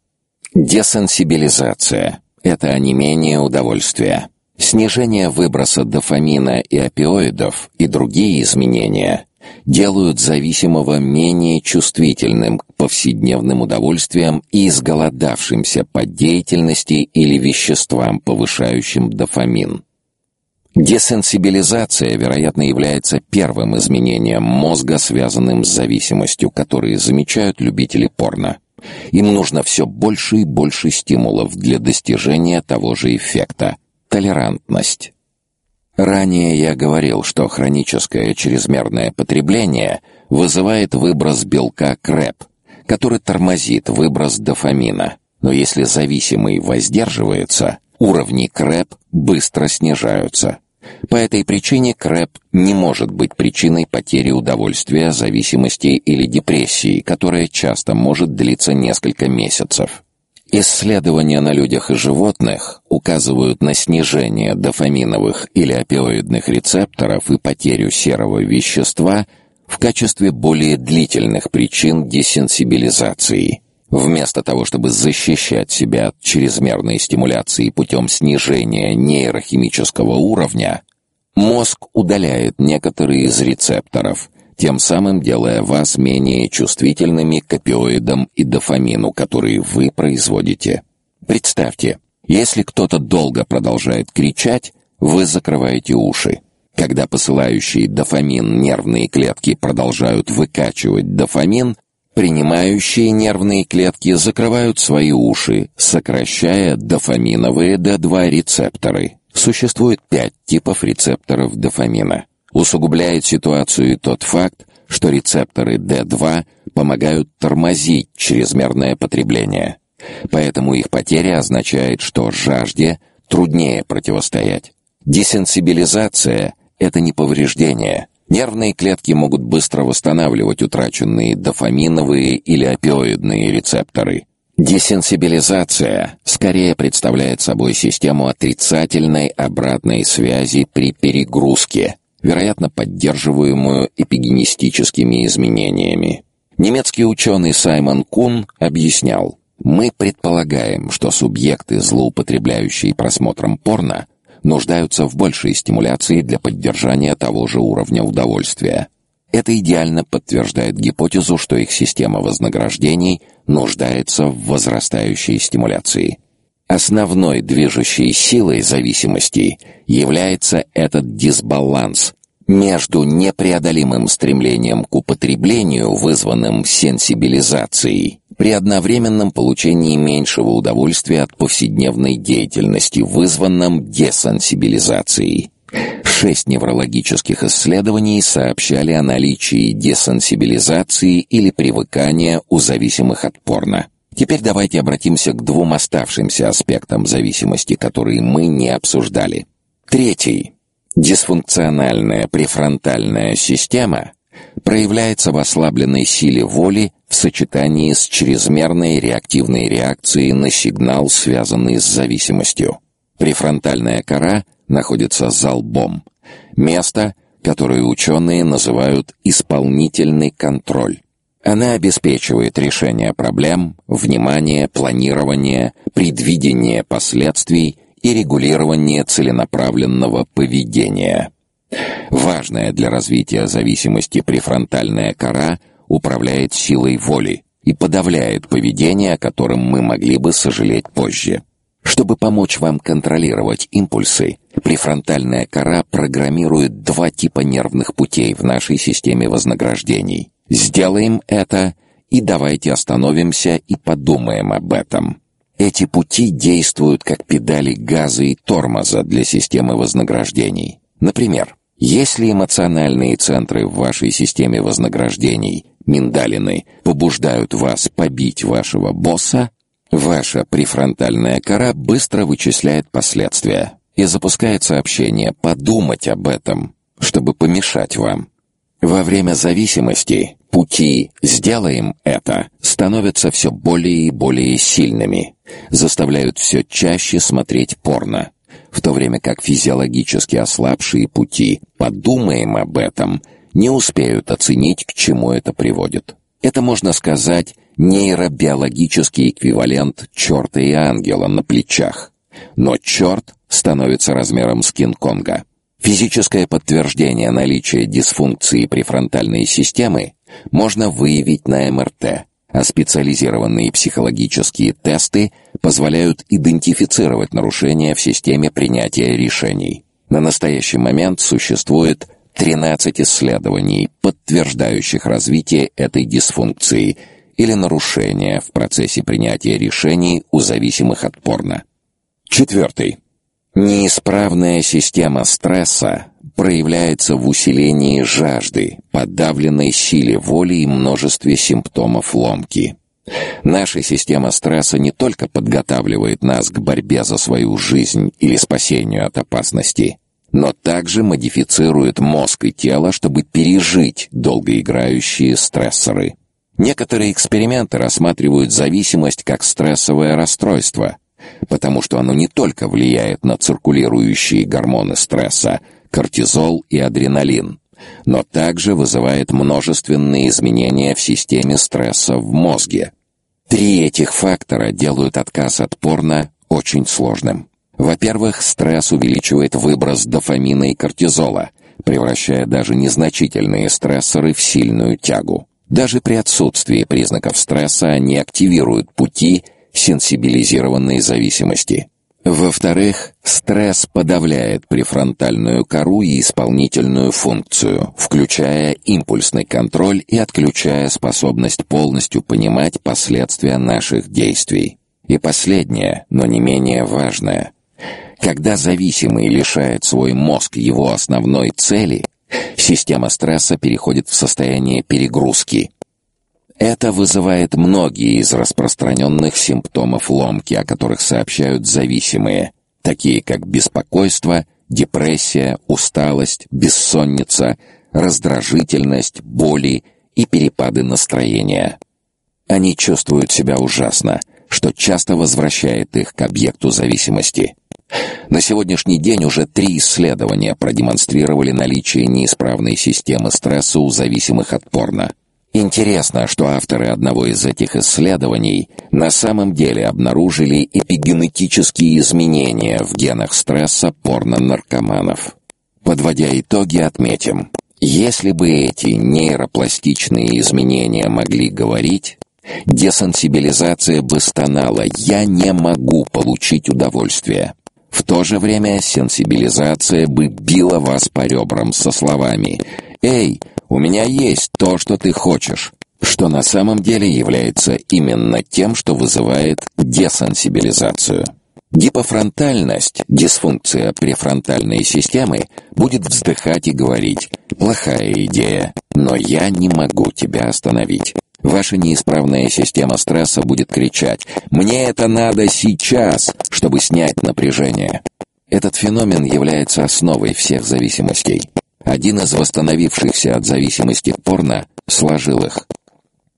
Десенсибилизация. Это онемение удовольствия. Снижение выброса дофамина и опиоидов и другие изменения делают зависимого менее чувствительным к повседневным удовольствиям и изголодавшимся по деятельности или веществам, повышающим дофамин. Десенсибилизация, вероятно, является первым изменением мозга, связанным с зависимостью, которые замечают любители порно. Им нужно все больше и больше стимулов для достижения того же эффекта – толерантность. Ранее я говорил, что хроническое чрезмерное потребление вызывает выброс белка КРЭП, который тормозит выброс дофамина. Но если зависимый воздерживается, уровни КРЭП быстро снижаются. По этой причине крэп не может быть причиной потери удовольствия, зависимости или депрессии, которая часто может длиться несколько месяцев. Исследования на людях и животных указывают на снижение дофаминовых или опиоидных рецепторов и потерю серого вещества в качестве более длительных причин десенсибилизации. Вместо того, чтобы защищать себя от чрезмерной стимуляции путем снижения нейрохимического уровня, мозг удаляет некоторые из рецепторов, тем самым делая вас менее чувствительными к опиоидам и дофамину, которые вы производите. Представьте, если кто-то долго продолжает кричать, вы закрываете уши. Когда посылающие дофамин нервные клетки продолжают выкачивать дофамин, Принимающие нервные клетки закрывают свои уши, сокращая дофаминовые D2 рецепторы. Существует пять типов рецепторов дофамина. Усугубляет ситуацию и тот факт, что рецепторы D2 помогают тормозить чрезмерное потребление. Поэтому их потеря означает, что жажде труднее противостоять. Десенсибилизация — это не повреждение, Нервные клетки могут быстро восстанавливать утраченные дофаминовые или опиоидные рецепторы. Десенсибилизация скорее представляет собой систему отрицательной обратной связи при перегрузке, вероятно, поддерживаемую эпигенетическими изменениями. Немецкий ученый Саймон Кун объяснял, мы предполагаем, что субъекты, злоупотребляющие просмотром порно, нуждаются в большей стимуляции для поддержания того же уровня удовольствия. Это идеально подтверждает гипотезу, что их система вознаграждений нуждается в возрастающей стимуляции. Основной движущей силой зависимости является этот дисбаланс между непреодолимым стремлением к употреблению, вызванным сенсибилизацией, при одновременном получении меньшего удовольствия от повседневной деятельности, вызванном десенсибилизацией. Шесть неврологических исследований сообщали о наличии десенсибилизации или привыкания у зависимых от порно. Теперь давайте обратимся к двум оставшимся аспектам зависимости, которые мы не обсуждали. Третий. Дисфункциональная префронтальная система проявляется в ослабленной силе воли в сочетании с чрезмерной реактивной реакцией на сигнал, связанный с зависимостью. Префронтальная кора находится за лбом, место, которое ученые называют исполнительный контроль. Она обеспечивает решение проблем, внимание, планирование, предвидение последствий и регулирование целенаправленного поведения. Важная для развития зависимости префронтальная кора управляет силой воли и подавляет поведение, о котором мы могли бы сожалеть позже. Чтобы помочь вам контролировать импульсы, префронтальная кора программирует два типа нервных путей в нашей системе вознаграждений. Сделаем это и давайте остановимся и подумаем об этом. Эти пути действуют как педали газа и тормоза для системы вознаграждений. Например, если эмоциональные центры в вашей системе вознаграждений, миндалины, побуждают вас побить вашего босса, ваша префронтальная кора быстро вычисляет последствия и запускает сообщение «подумать об этом», чтобы помешать вам. Во время зависимости пути «сделаем это» становятся все более и более сильными, заставляют все чаще смотреть порно, в то время как физиологически ослабшие пути «подумаем об этом» не успеют оценить, к чему это приводит. Это, можно сказать, нейробиологический эквивалент черта и ангела на плечах. Но черт становится размером с Кинг-Конга. Физическое подтверждение наличия дисфункции префронтальной системы можно выявить на МРТ, а специализированные психологические тесты позволяют идентифицировать нарушения в системе принятия решений. На настоящий момент существует 13 исследований, подтверждающих развитие этой дисфункции или нарушения в процессе принятия решений у зависимых от порно. Четвертый. Неисправная система стресса проявляется в усилении жажды, подавленной силе воли и множестве симптомов ломки. Наша система стресса не только подготавливает нас к борьбе за свою жизнь или спасению от опасности, но также модифицирует мозг и тело, чтобы пережить долгоиграющие стрессоры. Некоторые эксперименты рассматривают зависимость как стрессовое расстройство, потому что оно не только влияет на циркулирующие гормоны стресса, кортизол и адреналин, но также вызывает множественные изменения в системе стресса в мозге. Три этих фактора делают отказ от порно очень сложным. Во-первых, стресс увеличивает выброс дофамина и кортизола, превращая даже незначительные стрессоры в сильную тягу. Даже при отсутствии признаков стресса они активируют пути сенсибилизированной зависимости. Во-вторых, стресс подавляет префронтальную кору и исполнительную функцию, включая импульсный контроль и отключая способность полностью понимать последствия наших действий. И последнее, но не менее важное. Когда зависимый лишает свой мозг его основной цели, система стресса переходит в состояние перегрузки, это вызывает многие из распространенных симптомов ломки, о которых сообщают зависимые, такие как беспокойство, депрессия, усталость, бессонница, раздражительность, боли и перепады настроения. Они чувствуют себя ужасно, что часто возвращает их к объекту зависимости. На сегодняшний день уже три исследования продемонстрировали наличие неисправной системы стресса у зависимых от порно. Интересно, что авторы одного из этих исследований на самом деле обнаружили эпигенетические изменения в генах стресса порно-наркоманов. Подводя итоги, отметим, если бы эти нейропластичные изменения могли говорить, десенсибилизация бы стонала «я не могу получить удовольствие». В то же время сенсибилизация бы била вас по ребрам со словами «Эй, у меня есть то, что ты хочешь», что на самом деле является именно тем, что вызывает десенсибилизацию. Гипофронтальность, дисфункция префронтальной системы, будет вздыхать и говорить «плохая идея, но я не могу тебя остановить». Ваша неисправная система стресса будет кричать «Мне это надо сейчас, чтобы снять напряжение». Этот феномен является основой всех зависимостей. Один из восстановившихся от зависимости порно сложил их.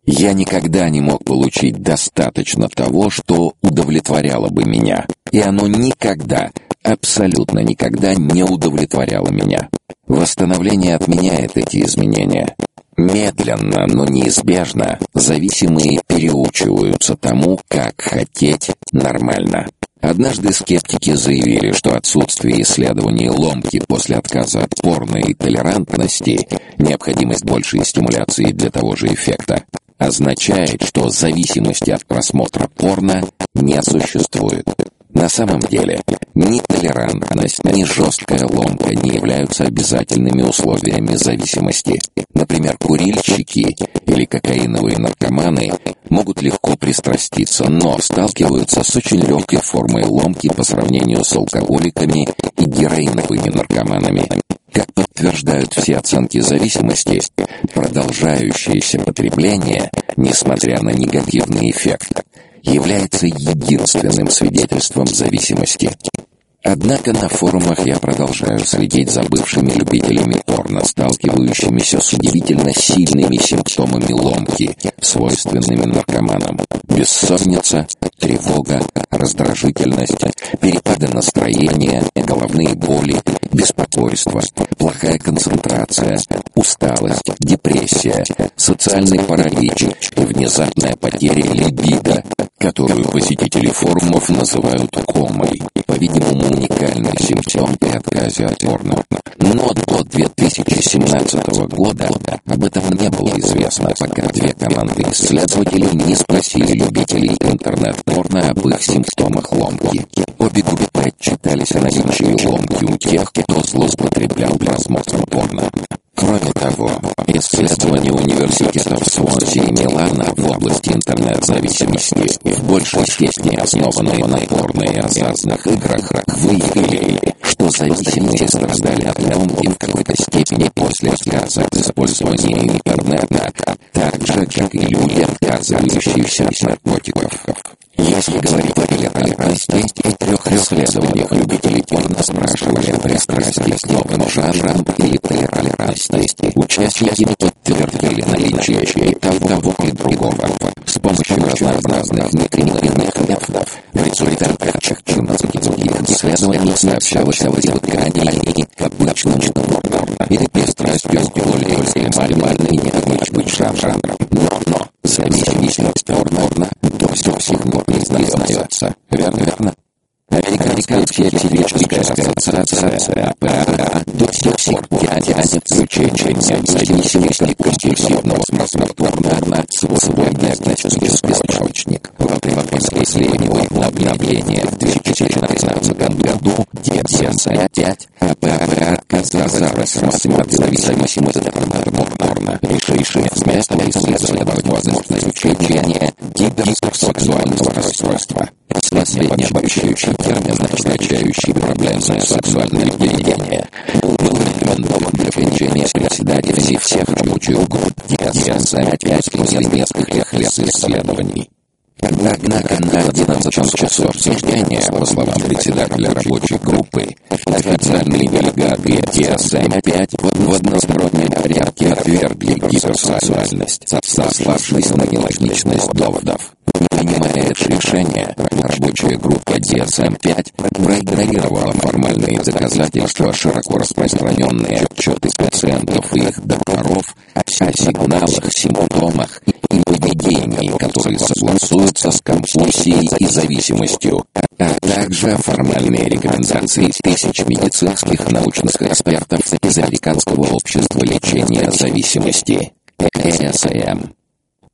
Я никогда не мог получить достаточно того, что удовлетворяло бы меня, и оно никогда, абсолютно никогда не удовлетворяло меня. Восстановление отменяет эти изменения. Медленно, но неизбежно зависимые переучиваются тому, как хотеть нормально. Однажды скептики заявили, что отсутствие исследований ломки после отказа от порной толерантности, необходимость большей стимуляции для того же эффекта, означает, что зависимости от просмотра порно не существует. На самом деле, ни толерантность, ни жесткая ломка не являются обязательными условиями зависимости. Например, курильщики или кокаиновые наркоманы могут легко пристраститься, но сталкиваются с очень легкой формой ломки по сравнению с алкоголиками и героиновыми наркоманами. Как подтверждают все оценки зависимости, продолжающееся потребление, несмотря на негативный эффект, является единственным свидетельством зависимости. Однако на форумах я продолжаю следить за бывшими любителями порно, сталкивающимися с удивительно сильными симптомами ломки, свойственными наркоманам. Бессонница, тревога, раздражительность, перепады настроения, головные боли, беспокойство, плохая концентрация, усталость, депрессия, социальный паралич и внезапная потеря либидо, которую посетители форумов называют комой, по-видимому, уникальный симптом при отказе от порно. Но до 2017 года об этом не было известно, пока две команды исследователей не спросили любителей интернет-порно об их симптомах ломки. Обе группы отчитались о наличии ломки у тех, кто злоупотреблял просмотром порно. Кроме того, исследование университетов Свонси и Милана в области интернет-зависимости, в большей степени основанные на порно и азартных играх, выявили, что зависимости страдали от ломки в какой-то степени после отказа от использования интернета, так же, как и люди, отказывающиеся от наркотиков. Если говорить о толерантности, в трех исследованиях любителей порно спрашивали о пристрастии к новым жанрам или толерантности. Участники подтвердили наличие и того, и другого с помощью разнообразных некриминальных методов. В результатах 14 других исследований сообщалось о возникании к обычному порно или пристрастию к более экстремальной необычным жанрам. Но, но, зависимость порно до сих пор не знается. Верно, верно? Американская психиатрическая ассоциация АПА до сих пор тянет исключение зависимости компульсивного просмотра на свой диагностический источник. Во время исследования обновления в 2016 году DSM-5 АПА отказалась рассматривать зависимость от порно, решившая вместо исследовать возможность лечения гиперсексуального расстройства. Последний обобщающий термин, означающий проблемное сексуальное поведение, был рекомендован для лечения председателей всех рабочих групп DSM-5 после нескольких лет исследований. Однако на 11 часов обсуждения, по словам председателя рабочей группы, официальные делегаты DSM-5 в одностороннем порядке отвергли гиперсексуальность, сославшись на нелогичность доводов. Принимая это решение, рабочая группа DSM-5 проигнорировала формальные доказательства, широко распространенные отчеты пациентов и их докторов о сигналах, симптомах и поведении, которые согласуются с компульсией и зависимостью, а также формальные рекомендации тысяч медицинских научных экспертов из Американского общества лечения зависимости, ЭСМ.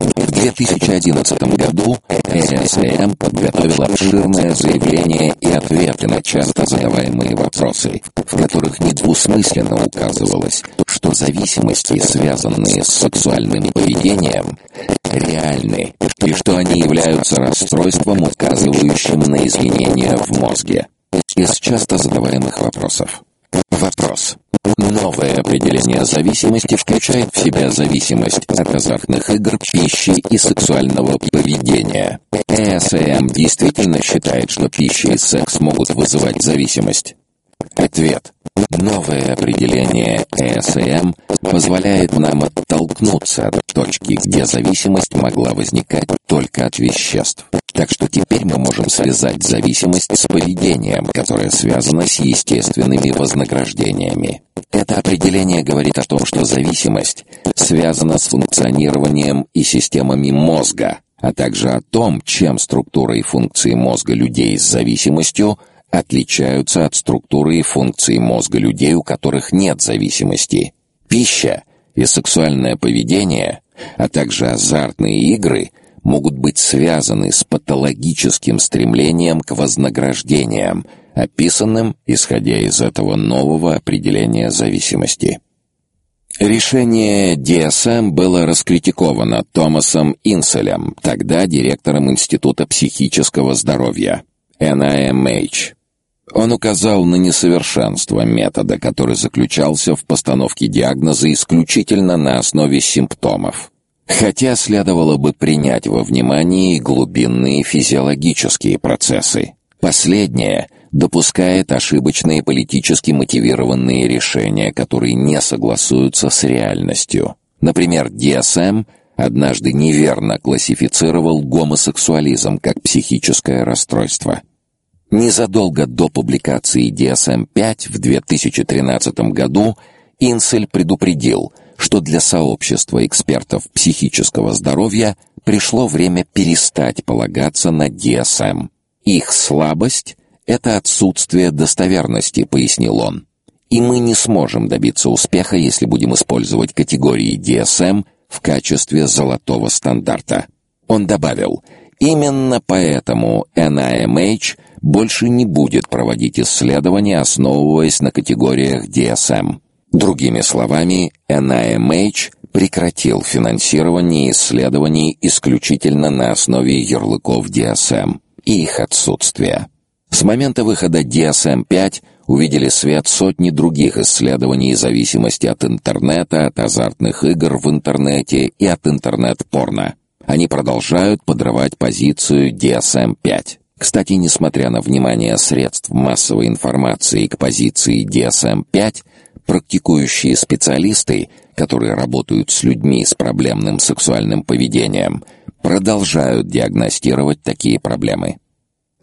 В 2011 году ЭСМ подготовила обширное заявление и ответы на часто задаваемые вопросы, в которых недвусмысленно указывалось, что зависимости, связанные с сексуальным поведением, реальны, и что они являются расстройством, указывающим на изменения в мозге. Из часто задаваемых вопросов. Вопрос. Новое определение зависимости включает в себя зависимость от азартных игр, пищи и сексуального поведения. ЭСМ действительно считает, что пища и секс могут вызывать зависимость? Ответ. Новое определение ЭСМ позволяет нам оттолкнуться от точки, где зависимость могла возникать только от веществ. Так что теперь мы можем связать зависимость с поведением, которое связано с естественными вознаграждениями. Это определение говорит о том, что зависимость связана с функционированием и системами мозга, а также о том, чем структура и функции мозга людей с зависимостью отличаются от структуры и функций мозга людей, у которых нет зависимости. Пища и сексуальное поведение, а также азартные игры могут быть связаны с патологическим стремлением к вознаграждениям, описанным, исходя из этого нового определения зависимости. Решение DSM было раскритиковано Томасом Инселем, тогда директором Института психического здоровья, NIMH. Он указал на несовершенство метода, который заключался в постановке диагноза исключительно на основе симптомов. Хотя следовало бы принять во внимание и глубинные физиологические процессы. Последнее допускает ошибочные политически мотивированные решения, которые не согласуются с реальностью. Например, DSM однажды неверно классифицировал гомосексуализм как психическое расстройство. Незадолго до публикации DSM-5 в 2013 году Инсель предупредил, что для сообщества экспертов психического здоровья пришло время перестать полагаться на DSM. Их слабость — это отсутствие достоверности, пояснил он. И мы не сможем добиться успеха, если будем использовать категории DSM в качестве золотого стандарта. Он добавил, именно поэтому NIMH — больше не будет проводить исследования, основываясь на категориях DSM. Другими словами, NIMH прекратил финансирование исследований исключительно на основе ярлыков DSM и их отсутствия. С момента выхода DSM-5 увидели свет сотни других исследований зависимости от интернета, от азартных игр в интернете и от интернет-порно. Они продолжают подрывать позицию DSM-5. Кстати, несмотря на внимание средств массовой информации к позиции DSM-5, практикующие специалисты, которые работают с людьми с проблемным сексуальным поведением, продолжают диагностировать такие проблемы.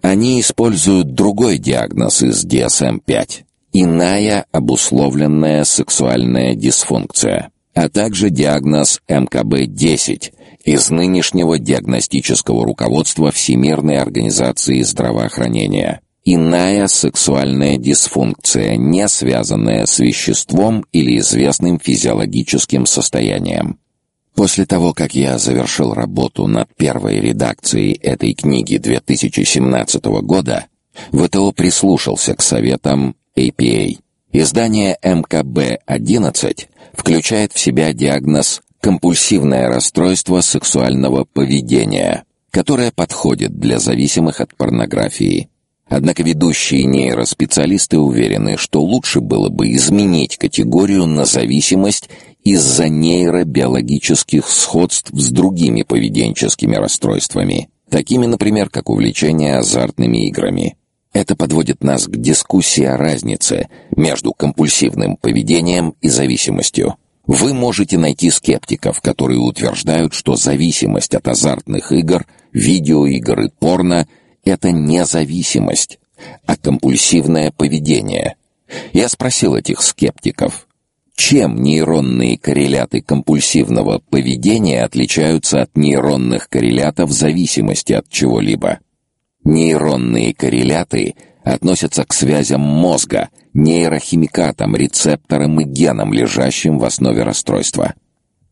Они используют другой диагноз из DSM-5 – иная обусловленная сексуальная дисфункция, а также диагноз МКБ-10 из нынешнего диагностического руководства Всемирной организации здравоохранения. Иная сексуальная дисфункция, не связанная с веществом или известным физиологическим состоянием. После того, как я завершил работу над первой редакцией этой книги 2017 года, ВТО прислушался к советам APA. Издание МКБ-11 включает в себя диагноз компульсивное расстройство сексуального поведения, которое подходит для зависимых от порнографии. Однако ведущие нейроспециалисты уверены, что лучше было бы изменить категорию на зависимость из-за нейробиологических сходств с другими поведенческими расстройствами, такими, например, как увлечение азартными играми. Это подводит нас к дискуссии о разнице между компульсивным поведением и зависимостью. Вы можете найти скептиков, которые утверждают, что зависимость от азартных игр видеоигр и порно — это не зависимость, а компульсивное поведение. Я спросил этих скептиков, чем нейронные корреляты компульсивного поведения отличаются от нейронных коррелятов зависимости от чего-либо? Нейронные корреляты относятся к связям мозга, нейрохимикатам, рецепторам и генам, лежащим в основе расстройства.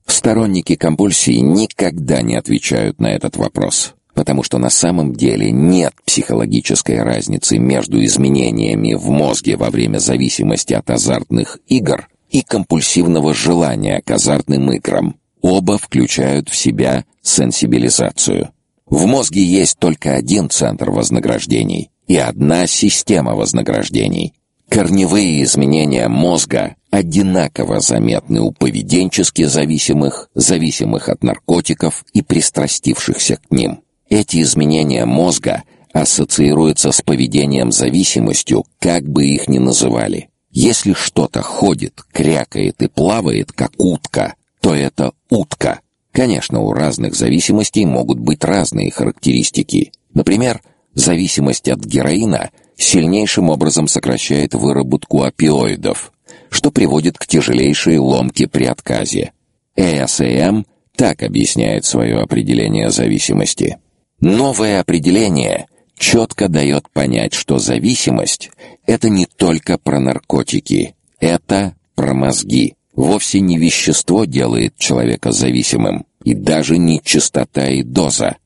Сторонники компульсии никогда не отвечают на этот вопрос, потому что на самом деле нет психологической разницы между изменениями в мозге во время зависимости от азартных игр и компульсивного желания к азартным играм. Оба включают в себя сенсибилизацию. В мозге есть только один центр вознаграждений и одна система вознаграждений. Корневые изменения мозга одинаково заметны у поведенчески зависимых, зависимых от наркотиков и пристрастившихся к ним. Эти изменения мозга ассоциируются с поведением зависимостью, как бы их ни называли. Если что-то ходит, крякает и плавает, как утка, то это утка. Конечно, у разных зависимостей могут быть разные характеристики. Например, зависимость от героина сильнейшим образом сокращает выработку опиоидов, что приводит к тяжелейшей ломке при отказе. ЭСМ так объясняет свое определение зависимости. Новое определение четко дает понять, что зависимость — это не только про наркотики, это про мозги. Вовсе не вещество делает человека зависимым, и даже не частота и доза.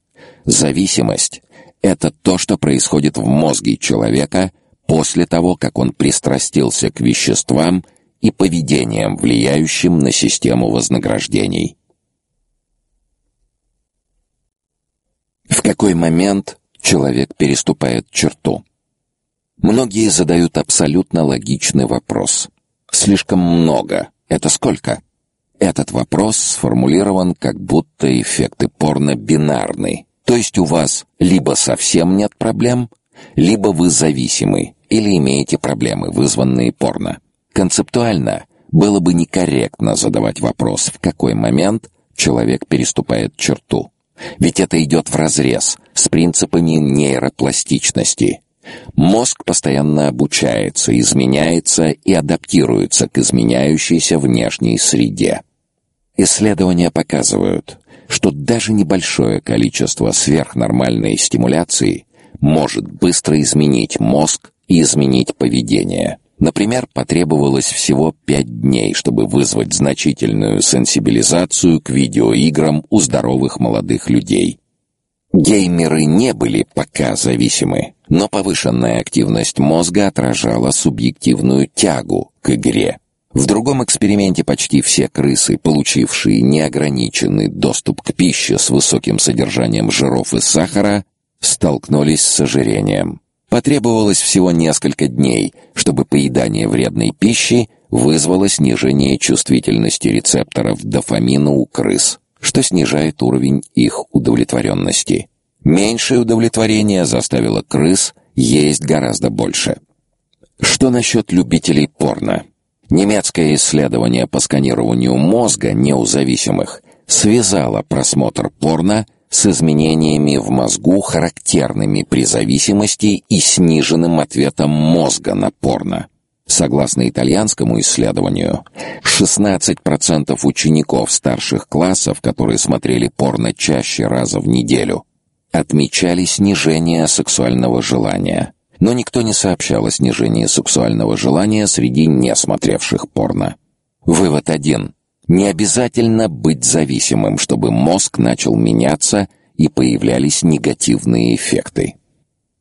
Зависимость — это то, что происходит в мозге человека после того, как он пристрастился к веществам и поведениям, влияющим на систему вознаграждений. В какой момент человек переступает черту? Многие задают абсолютно логичный вопрос. Слишком много это сколько? Этот вопрос сформулирован как будто эффекты порно бинарны. То есть у вас либо совсем нет проблем, либо вы зависимы или имеете проблемы, вызванные порно. Концептуально было бы некорректно задавать вопрос, в какой момент человек переступает черту. Ведь это идет вразрез с принципами нейропластичности. Мозг постоянно обучается, изменяется и адаптируется к изменяющейся внешней среде. Исследования показывают, что даже небольшое количество сверхнормальной стимуляции может быстро изменить мозг и изменить поведение. Например, потребовалось всего пять дней, чтобы вызвать значительную сенсибилизацию к видеоиграм у здоровых молодых людей. Геймеры не были пока зависимы, но повышенная активность мозга отражала субъективную тягу к игре. В другом эксперименте почти все крысы, получившие неограниченный доступ к пище с высоким содержанием жиров и сахара, столкнулись с ожирением. Потребовалось всего несколько дней, чтобы поедание вредной пищи вызвало снижение чувствительности рецепторов дофамина у крыс что снижает уровень их удовлетворенности. Меньшее удовлетворение заставило крыс есть гораздо больше. Что насчет любителей порно? Немецкое исследование по сканированию мозга неузависимых связало просмотр порно с изменениями в мозгу, характерными при зависимости и сниженным ответом мозга на порно. Согласно итальянскому исследованию, 16% учеников старших классов, которые смотрели порно чаще раза в неделю, отмечали снижение сексуального желания. Но никто не сообщал о снижении сексуального желания среди не смотревших порно. Вывод один. Не обязательно быть зависимым, чтобы мозг начал меняться и появлялись негативные эффекты.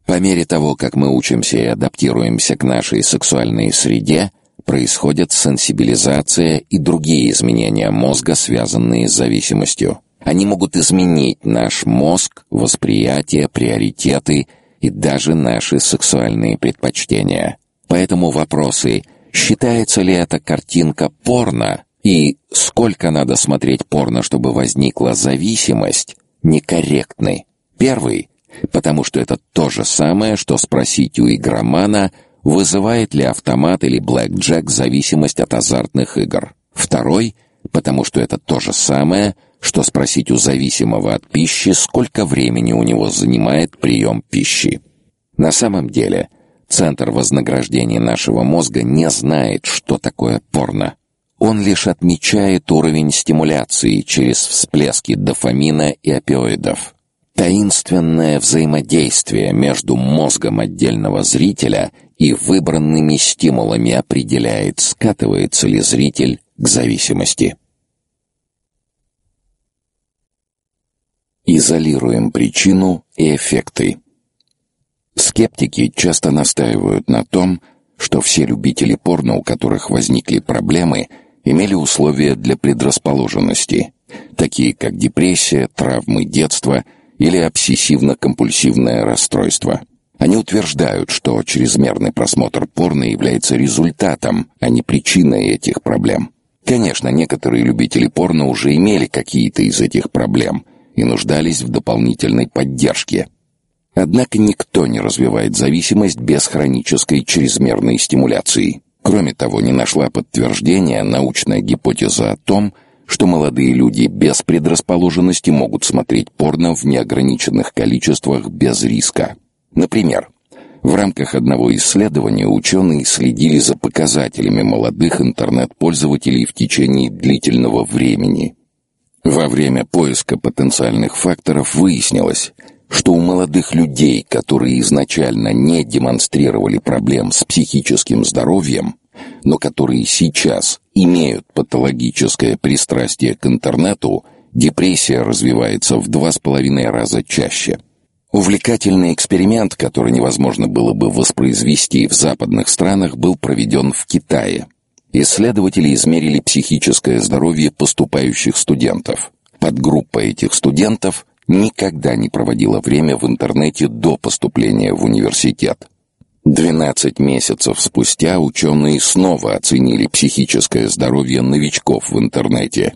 По мере того, как мы учимся и адаптируемся к нашей сексуальной среде, происходит сенсибилизация и другие изменения мозга, связанные с зависимостью. Они могут изменить наш мозг, восприятие, приоритеты и даже наши сексуальные предпочтения. Поэтому вопросы «Считается ли эта картинка порно?» и «Сколько надо смотреть порно, чтобы возникла зависимость?» некорректны. Первый потому что это то же самое, что спросить у игромана, вызывает ли автомат или блэкджек зависимость от азартных игр. Второй, потому что это то же самое, что спросить у зависимого от пищи, сколько времени у него занимает прием пищи. На самом деле, центр вознаграждения нашего мозга не знает, что такое порно. Он лишь отмечает уровень стимуляции через всплески дофамина и опиоидов. Таинственное взаимодействие между мозгом отдельного зрителя и выбранными стимулами определяет, скатывается ли зритель к зависимости. Изолируем причину и эффекты. Скептики часто настаивают на том, что все любители порно, у которых возникли проблемы, имели условия для предрасположенности, такие как депрессия, травмы детства – или обсессивно-компульсивное расстройство. Они утверждают, что чрезмерный просмотр порно является результатом, а не причиной этих проблем. Конечно, некоторые любители порно уже имели какие-то из этих проблем и нуждались в дополнительной поддержке. Однако никто не развивает зависимость без хронической чрезмерной стимуляции. Кроме того, не нашла подтверждения научная гипотеза о том, что молодые люди без предрасположенности могут смотреть порно в неограниченных количествах без риска. Например, в рамках одного исследования ученые следили за показателями молодых интернет-пользователей в течение длительного времени. Во время поиска потенциальных факторов выяснилось, что у молодых людей, которые изначально не демонстрировали проблем с психическим здоровьем, но которые сейчас имеют патологическое пристрастие к интернету, депрессия развивается в два с половиной раза чаще. Увлекательный эксперимент, который невозможно было бы воспроизвести в западных странах, был проведен в Китае. Исследователи измерили психическое здоровье поступающих студентов. Подгруппа этих студентов никогда не проводила время в интернете до поступления в университет. 12 месяцев спустя ученые снова оценили психическое здоровье новичков в интернете.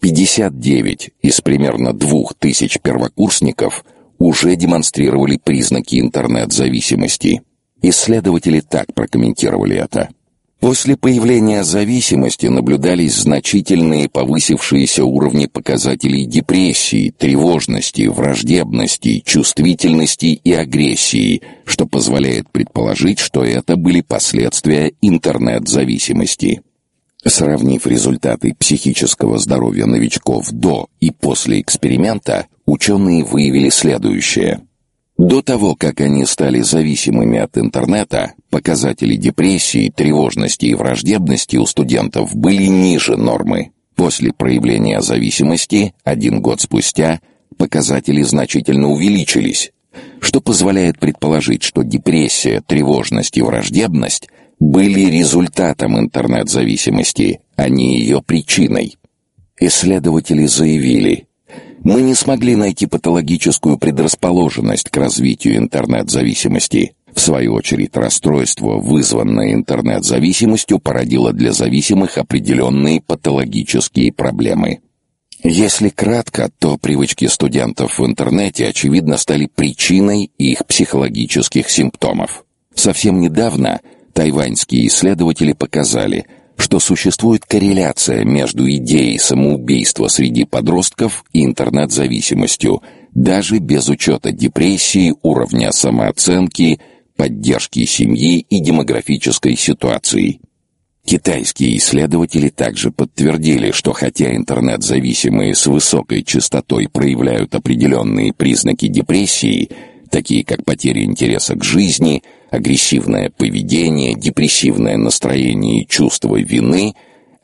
59 из примерно 2000 первокурсников уже демонстрировали признаки интернет-зависимости. Исследователи так прокомментировали это. После появления зависимости наблюдались значительные повысившиеся уровни показателей депрессии, тревожности, враждебности, чувствительности и агрессии, что позволяет предположить, что это были последствия интернет-зависимости. Сравнив результаты психического здоровья новичков до и после эксперимента, ученые выявили следующее. До того, как они стали зависимыми от интернета, показатели депрессии, тревожности и враждебности у студентов были ниже нормы. После проявления зависимости, один год спустя, показатели значительно увеличились, что позволяет предположить, что депрессия, тревожность и враждебность были результатом интернет-зависимости, а не ее причиной. Исследователи заявили, мы не смогли найти патологическую предрасположенность к развитию интернет-зависимости. В свою очередь, расстройство, вызванное интернет-зависимостью, породило для зависимых определенные патологические проблемы. Если кратко, то привычки студентов в интернете, очевидно, стали причиной их психологических симптомов. Совсем недавно тайваньские исследователи показали, что существует корреляция между идеей самоубийства среди подростков и интернет-зависимостью, даже без учета депрессии, уровня самооценки, поддержки семьи и демографической ситуации. Китайские исследователи также подтвердили, что хотя интернет-зависимые с высокой частотой проявляют определенные признаки депрессии, такие как потеря интереса к жизни – агрессивное поведение, депрессивное настроение и чувство вины,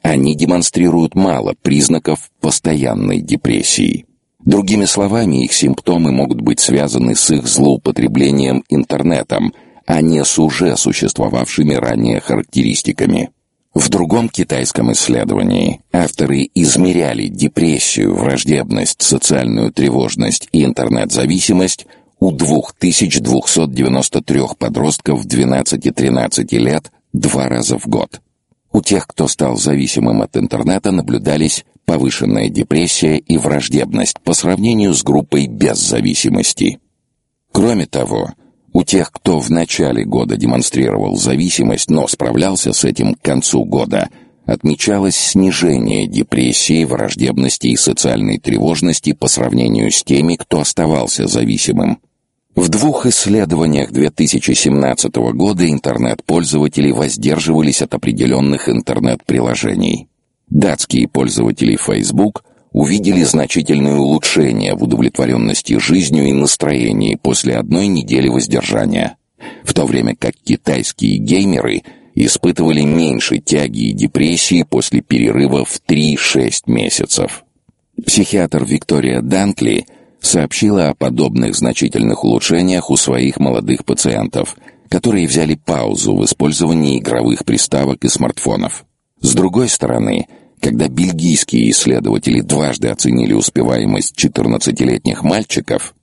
они демонстрируют мало признаков постоянной депрессии. Другими словами, их симптомы могут быть связаны с их злоупотреблением интернетом, а не с уже существовавшими ранее характеристиками. В другом китайском исследовании авторы измеряли депрессию, враждебность, социальную тревожность и интернет-зависимость у 2293 подростков 12-13 лет два раза в год. У тех, кто стал зависимым от интернета, наблюдались повышенная депрессия и враждебность по сравнению с группой без зависимости. Кроме того, у тех, кто в начале года демонстрировал зависимость, но справлялся с этим к концу года, отмечалось снижение депрессии, враждебности и социальной тревожности по сравнению с теми, кто оставался зависимым. В двух исследованиях 2017 года интернет-пользователи воздерживались от определенных интернет-приложений. Датские пользователи Facebook увидели значительное улучшение в удовлетворенности жизнью и настроении после одной недели воздержания, в то время как китайские геймеры испытывали меньше тяги и депрессии после перерыва в 3-6 месяцев. Психиатр Виктория Данкли – сообщила о подобных значительных улучшениях у своих молодых пациентов, которые взяли паузу в использовании игровых приставок и смартфонов. С другой стороны, когда бельгийские исследователи дважды оценили успеваемость 14-летних мальчиков,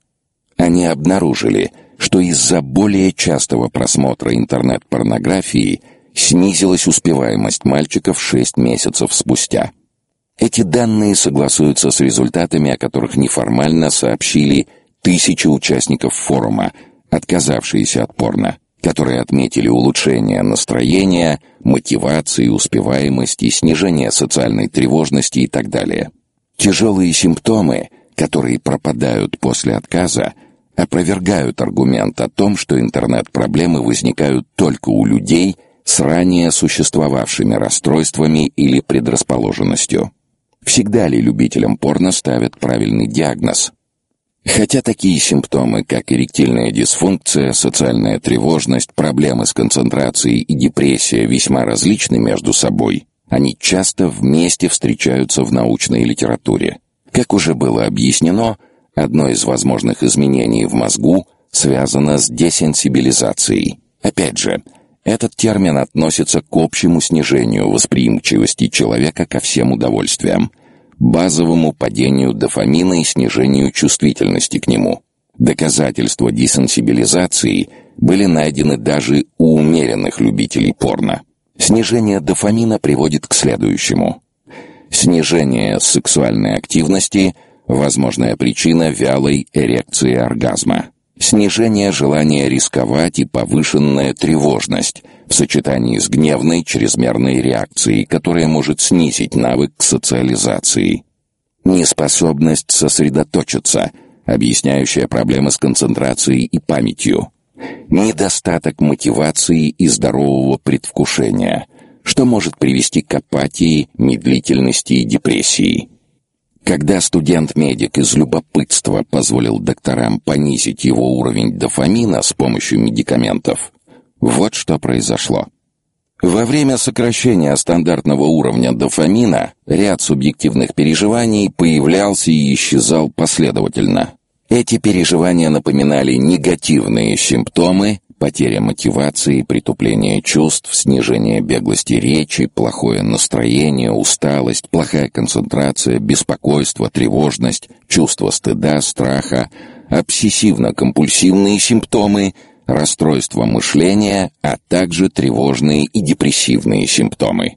они обнаружили, что из-за более частого просмотра интернет-порнографии снизилась успеваемость мальчиков 6 месяцев спустя. Эти данные согласуются с результатами, о которых неформально сообщили тысячи участников форума, отказавшиеся от порно, которые отметили улучшение настроения, мотивации, успеваемости, снижение социальной тревожности и так далее. Тяжелые симптомы, которые пропадают после отказа, опровергают аргумент о том, что интернет-проблемы возникают только у людей с ранее существовавшими расстройствами или предрасположенностью. Всегда ли любителям порно ставят правильный диагноз? Хотя такие симптомы, как эректильная дисфункция, социальная тревожность, проблемы с концентрацией и депрессия весьма различны между собой, они часто вместе встречаются в научной литературе. Как уже было объяснено, одно из возможных изменений в мозгу связано с десенсибилизацией. Опять же, этот термин относится к общему снижению восприимчивости человека ко всем удовольствиям, базовому падению дофамина и снижению чувствительности к нему. Доказательства десенсибилизации были найдены даже у умеренных любителей порно. Снижение дофамина приводит к следующему. Снижение сексуальной активности – возможная причина вялой эрекции оргазма снижение желания рисковать и повышенная тревожность в сочетании с гневной чрезмерной реакцией, которая может снизить навык социализации. Неспособность сосредоточиться, объясняющая проблемы с концентрацией и памятью. Недостаток мотивации и здорового предвкушения, что может привести к апатии, медлительности и депрессии. Когда студент-медик из любопытства позволил докторам понизить его уровень дофамина с помощью медикаментов, вот что произошло. Во время сокращения стандартного уровня дофамина ряд субъективных переживаний появлялся и исчезал последовательно. Эти переживания напоминали негативные симптомы, потеря мотивации, притупление чувств, снижение беглости речи, плохое настроение, усталость, плохая концентрация, беспокойство, тревожность, чувство стыда, страха, обсессивно-компульсивные симптомы, расстройство мышления, а также тревожные и депрессивные симптомы.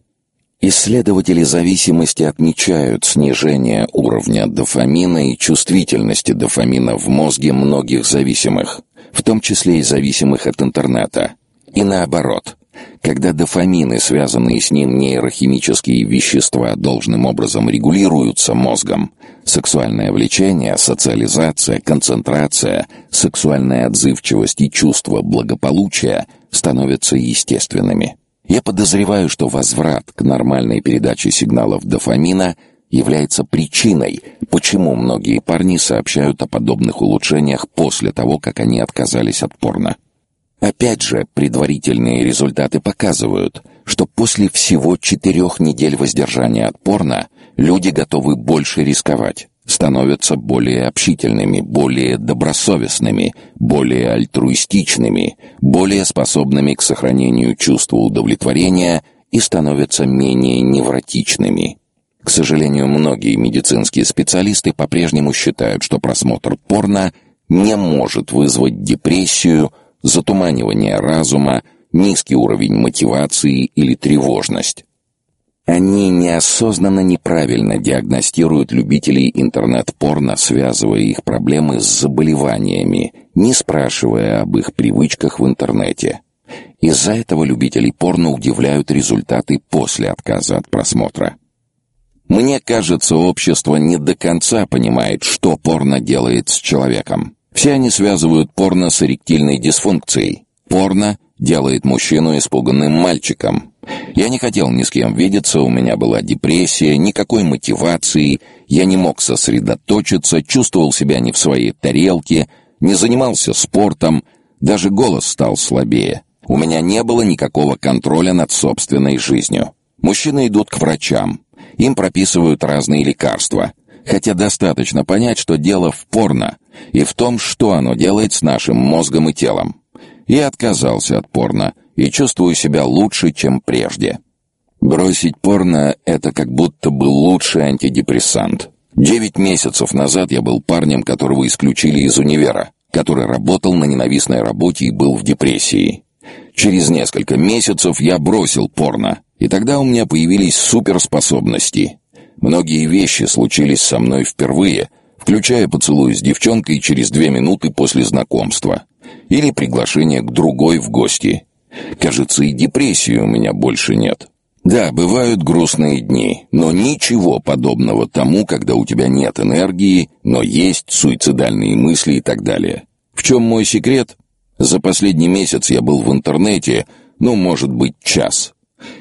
Исследователи зависимости отмечают снижение уровня дофамина и чувствительности дофамина в мозге многих зависимых – в том числе и зависимых от интернета. И наоборот, когда дофамины, связанные с ним нейрохимические вещества, должным образом регулируются мозгом, сексуальное влечение, социализация, концентрация, сексуальная отзывчивость и чувство благополучия становятся естественными. Я подозреваю, что возврат к нормальной передаче сигналов дофамина – является причиной, почему многие парни сообщают о подобных улучшениях после того, как они отказались от порно. Опять же, предварительные результаты показывают, что после всего четырех недель воздержания от порно люди готовы больше рисковать, становятся более общительными, более добросовестными, более альтруистичными, более способными к сохранению чувства удовлетворения и становятся менее невротичными. К сожалению, многие медицинские специалисты по-прежнему считают, что просмотр порно не может вызвать депрессию, затуманивание разума, низкий уровень мотивации или тревожность. Они неосознанно неправильно диагностируют любителей интернет-порно, связывая их проблемы с заболеваниями, не спрашивая об их привычках в интернете. Из-за этого любителей порно удивляют результаты после отказа от просмотра. Мне кажется, общество не до конца понимает, что порно делает с человеком. Все они связывают порно с эректильной дисфункцией. Порно делает мужчину испуганным мальчиком. Я не хотел ни с кем видеться, у меня была депрессия, никакой мотивации, я не мог сосредоточиться, чувствовал себя не в своей тарелке, не занимался спортом, даже голос стал слабее. У меня не было никакого контроля над собственной жизнью. Мужчины идут к врачам. Им прописывают разные лекарства. Хотя достаточно понять, что дело в порно и в том, что оно делает с нашим мозгом и телом. Я отказался от порно и чувствую себя лучше, чем прежде. Бросить порно — это как будто бы лучший антидепрессант. Девять месяцев назад я был парнем, которого исключили из универа, который работал на ненавистной работе и был в депрессии. Через несколько месяцев я бросил порно, и тогда у меня появились суперспособности. Многие вещи случились со мной впервые, включая поцелуй с девчонкой через две минуты после знакомства или приглашение к другой в гости. Кажется, и депрессии у меня больше нет. Да, бывают грустные дни, но ничего подобного тому, когда у тебя нет энергии, но есть суицидальные мысли и так далее. В чем мой секрет? За последний месяц я был в интернете, ну, может быть, час.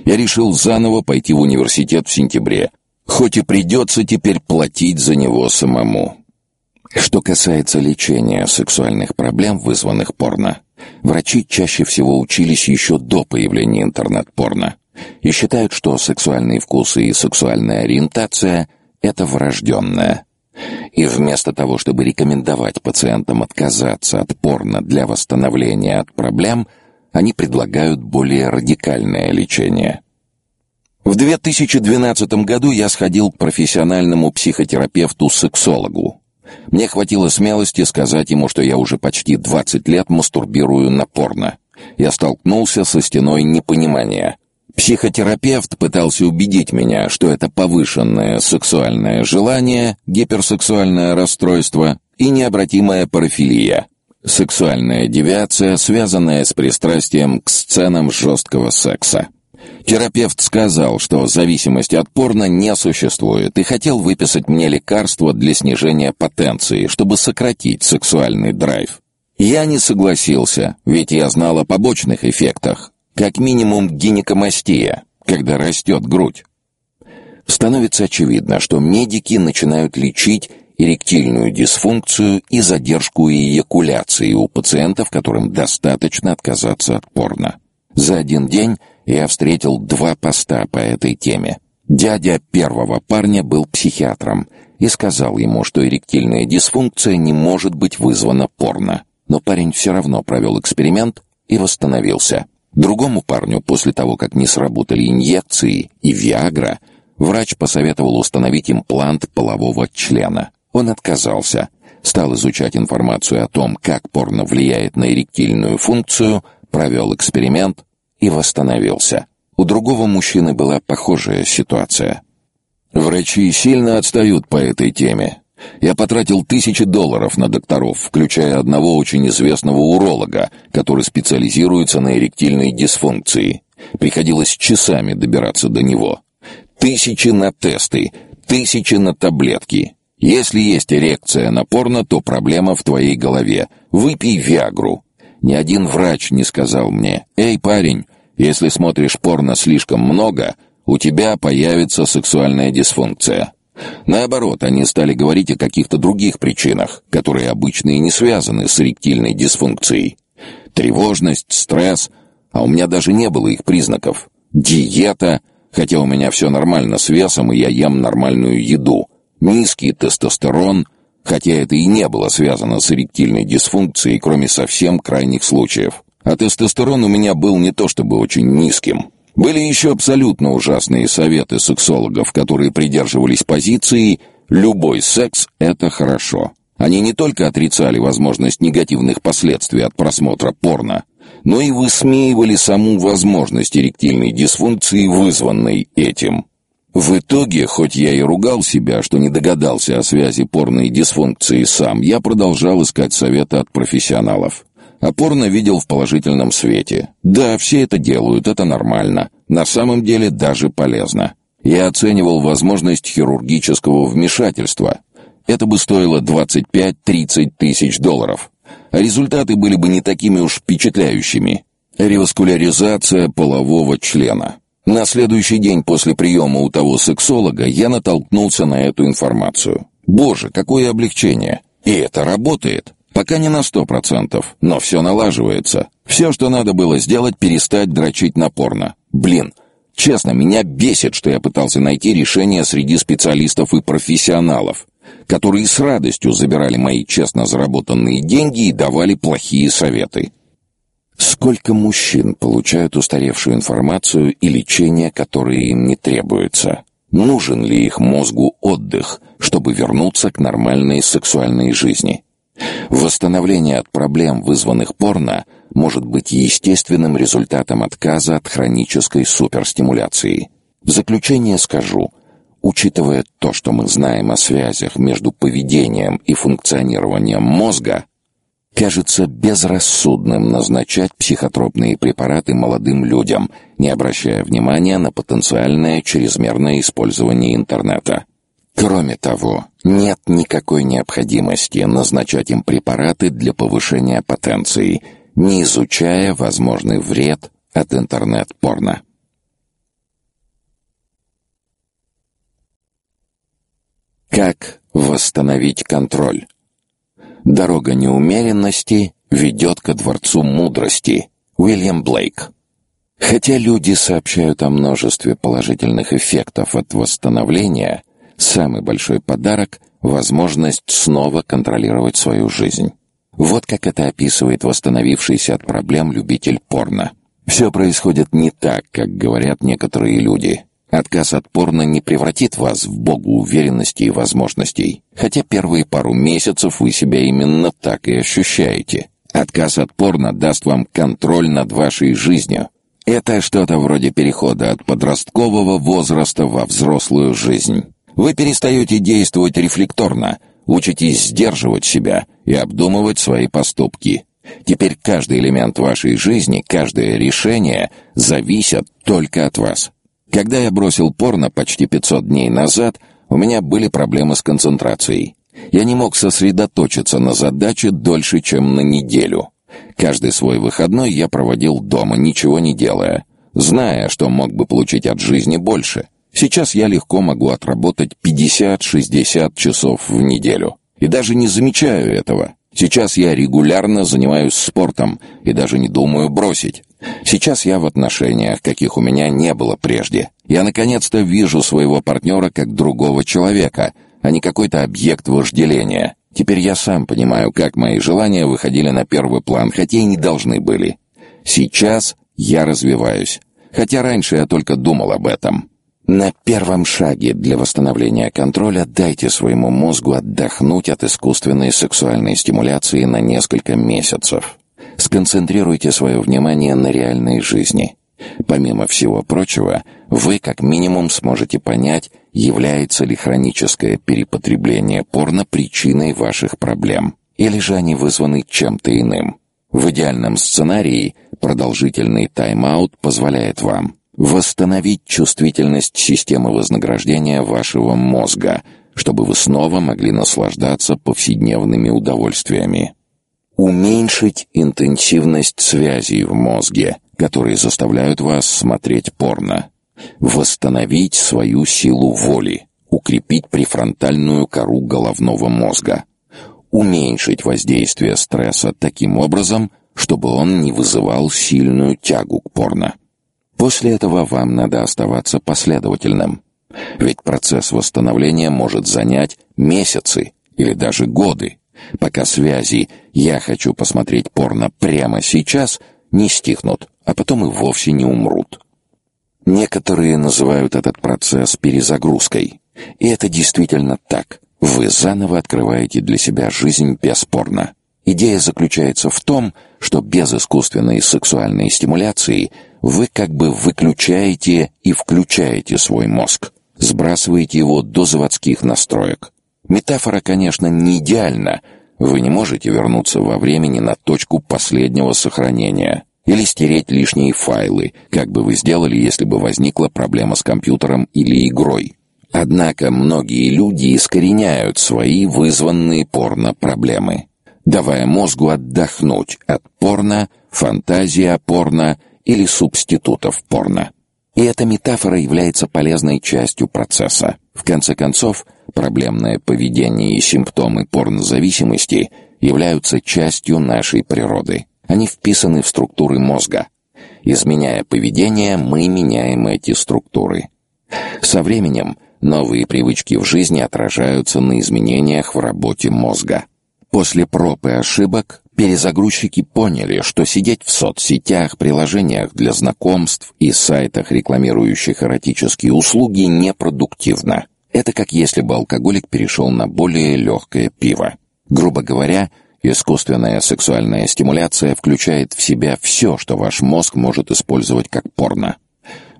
Я решил заново пойти в университет в сентябре, хоть и придется теперь платить за него самому. Что касается лечения сексуальных проблем, вызванных порно, врачи чаще всего учились еще до появления интернет-порно и считают, что сексуальные вкусы и сексуальная ориентация — это врожденное. И вместо того, чтобы рекомендовать пациентам отказаться от порно для восстановления от проблем, они предлагают более радикальное лечение. В 2012 году я сходил к профессиональному психотерапевту-сексологу, мне хватило смелости сказать ему, что я уже почти 20 лет мастурбирую на порно. Я столкнулся со стеной непонимания. Психотерапевт пытался убедить меня, что это повышенное сексуальное желание, гиперсексуальное расстройство и необратимая парафилия. Сексуальная девиация, связанная с пристрастием к сценам жесткого секса. Терапевт сказал, что зависимости от порно не существует и хотел выписать мне лекарство для снижения потенции, чтобы сократить сексуальный драйв. Я не согласился, ведь я знал о побочных эффектах, как минимум гинекомастия, когда растет грудь. Становится очевидно, что медики начинают лечить эректильную дисфункцию и задержку эякуляции у пациентов, которым достаточно отказаться от порно. За один день я встретил два поста по этой теме. Дядя первого парня был психиатром и сказал ему, что эректильная дисфункция не может быть вызвана порно. Но парень все равно провел эксперимент и восстановился. Другому парню после того, как не сработали инъекции и Виагра, врач посоветовал установить имплант полового члена. Он отказался, стал изучать информацию о том, как порно влияет на эректильную функцию, провел эксперимент и восстановился. У другого мужчины была похожая ситуация. Врачи сильно отстают по этой теме. Я потратил тысячи долларов на докторов, включая одного очень известного уролога, который специализируется на эректильной дисфункции. Приходилось часами добираться до него. Тысячи на тесты, тысячи на таблетки. Если есть эрекция на порно, то проблема в твоей голове. Выпей Виагру. Ни один врач не сказал мне: "Эй, парень, если смотришь порно слишком много, у тебя появится сексуальная дисфункция. Наоборот, они стали говорить о каких-то других причинах, которые обычно и не связаны с эректильной дисфункцией. Тревожность, стресс, а у меня даже не было их признаков. Диета, хотя у меня все нормально с весом и я ем нормальную еду. Низкий тестостерон, хотя это и не было связано с эректильной дисфункцией, кроме совсем крайних случаев. А тестостерон у меня был не то чтобы очень низким. Были еще абсолютно ужасные советы сексологов, которые придерживались позиции «любой секс – это хорошо». Они не только отрицали возможность негативных последствий от просмотра порно, но и высмеивали саму возможность эректильной дисфункции, вызванной этим. В итоге, хоть я и ругал себя, что не догадался о связи порно и дисфункции сам, я продолжал искать советы от профессионалов. А порно видел в положительном свете. Да, все это делают, это нормально. На самом деле даже полезно. Я оценивал возможность хирургического вмешательства. Это бы стоило 25-30 тысяч долларов. Результаты были бы не такими уж впечатляющими. Реваскуляризация полового члена. На следующий день после приема у того сексолога я натолкнулся на эту информацию. Боже, какое облегчение! И это работает. Пока не на сто процентов, но все налаживается. Все, что надо было сделать, перестать дрочить на порно. Блин, честно, меня бесит, что я пытался найти решение среди специалистов и профессионалов, которые с радостью забирали мои честно заработанные деньги и давали плохие советы. Сколько мужчин получают устаревшую информацию и лечение, которые им не требуется? Нужен ли их мозгу отдых, чтобы вернуться к нормальной сексуальной жизни? Восстановление от проблем, вызванных порно, может быть естественным результатом отказа от хронической суперстимуляции. В заключение скажу, учитывая то, что мы знаем о связях между поведением и функционированием мозга, кажется безрассудным назначать психотропные препараты молодым людям, не обращая внимания на потенциальное чрезмерное использование интернета. Кроме того, нет никакой необходимости назначать им препараты для повышения потенции, не изучая возможный вред от интернет-порно. Как восстановить контроль? Дорога неумеренности ведет ко дворцу мудрости. Уильям Блейк. Хотя люди сообщают о множестве положительных эффектов от восстановления, самый большой подарок — возможность снова контролировать свою жизнь. Вот как это описывает восстановившийся от проблем любитель порно. Все происходит не так, как говорят некоторые люди. Отказ от порно не превратит вас в богу уверенности и возможностей, хотя первые пару месяцев вы себя именно так и ощущаете. Отказ от порно даст вам контроль над вашей жизнью. Это что-то вроде перехода от подросткового возраста во взрослую жизнь. Вы перестаете действовать рефлекторно, учитесь сдерживать себя и обдумывать свои поступки. Теперь каждый элемент вашей жизни, каждое решение зависят только от вас. Когда я бросил порно почти 500 дней назад, у меня были проблемы с концентрацией. Я не мог сосредоточиться на задаче дольше, чем на неделю. Каждый свой выходной я проводил дома, ничего не делая, зная, что мог бы получить от жизни больше. Сейчас я легко могу отработать 50-60 часов в неделю. И даже не замечаю этого. Сейчас я регулярно занимаюсь спортом и даже не думаю бросить. Сейчас я в отношениях, каких у меня не было прежде. Я наконец-то вижу своего партнера как другого человека, а не какой-то объект вожделения. Теперь я сам понимаю, как мои желания выходили на первый план, хотя и не должны были. Сейчас я развиваюсь, хотя раньше я только думал об этом. На первом шаге для восстановления контроля дайте своему мозгу отдохнуть от искусственной сексуальной стимуляции на несколько месяцев. Сконцентрируйте свое внимание на реальной жизни. Помимо всего прочего, вы как минимум сможете понять, является ли хроническое перепотребление порно причиной ваших проблем, или же они вызваны чем-то иным. В идеальном сценарии продолжительный тайм-аут позволяет вам восстановить чувствительность системы вознаграждения вашего мозга, чтобы вы снова могли наслаждаться повседневными удовольствиями. Уменьшить интенсивность связей в мозге, которые заставляют вас смотреть порно. Восстановить свою силу воли, укрепить префронтальную кору головного мозга. Уменьшить воздействие стресса таким образом, чтобы он не вызывал сильную тягу к порно. После этого вам надо оставаться последовательным. Ведь процесс восстановления может занять месяцы или даже годы, пока связи «я хочу посмотреть порно прямо сейчас» не стихнут, а потом и вовсе не умрут. Некоторые называют этот процесс перезагрузкой. И это действительно так. Вы заново открываете для себя жизнь без порно. Идея заключается в том, что без искусственной сексуальной стимуляции вы как бы выключаете и включаете свой мозг, сбрасываете его до заводских настроек. Метафора, конечно, не идеальна. Вы не можете вернуться во времени на точку последнего сохранения или стереть лишние файлы, как бы вы сделали, если бы возникла проблема с компьютером или игрой. Однако многие люди искореняют свои вызванные порно-проблемы, давая мозгу отдохнуть от порно, фантазии о порно или субститутов порно. И эта метафора является полезной частью процесса. В конце концов, проблемное поведение и симптомы порнозависимости являются частью нашей природы. Они вписаны в структуры мозга. Изменяя поведение, мы меняем эти структуры. Со временем новые привычки в жизни отражаются на изменениях в работе мозга. После проб и ошибок перезагрузчики поняли, что сидеть в соцсетях, приложениях для знакомств и сайтах, рекламирующих эротические услуги, непродуктивно. Это как если бы алкоголик перешел на более легкое пиво. Грубо говоря, искусственная сексуальная стимуляция включает в себя все, что ваш мозг может использовать как порно.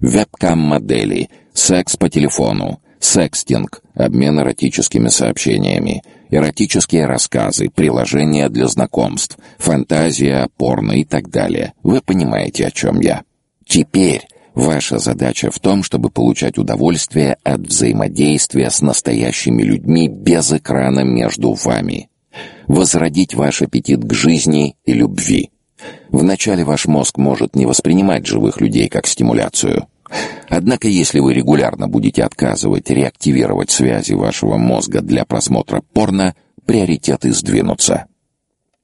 Вебкам-модели, секс по телефону, секстинг, обмен эротическими сообщениями, эротические рассказы, приложения для знакомств, фантазия, порно и так далее. Вы понимаете, о чем я. Теперь ваша задача в том, чтобы получать удовольствие от взаимодействия с настоящими людьми без экрана между вами. Возродить ваш аппетит к жизни и любви. Вначале ваш мозг может не воспринимать живых людей как стимуляцию. Однако, если вы регулярно будете отказывать реактивировать связи вашего мозга для просмотра порно, приоритеты сдвинутся.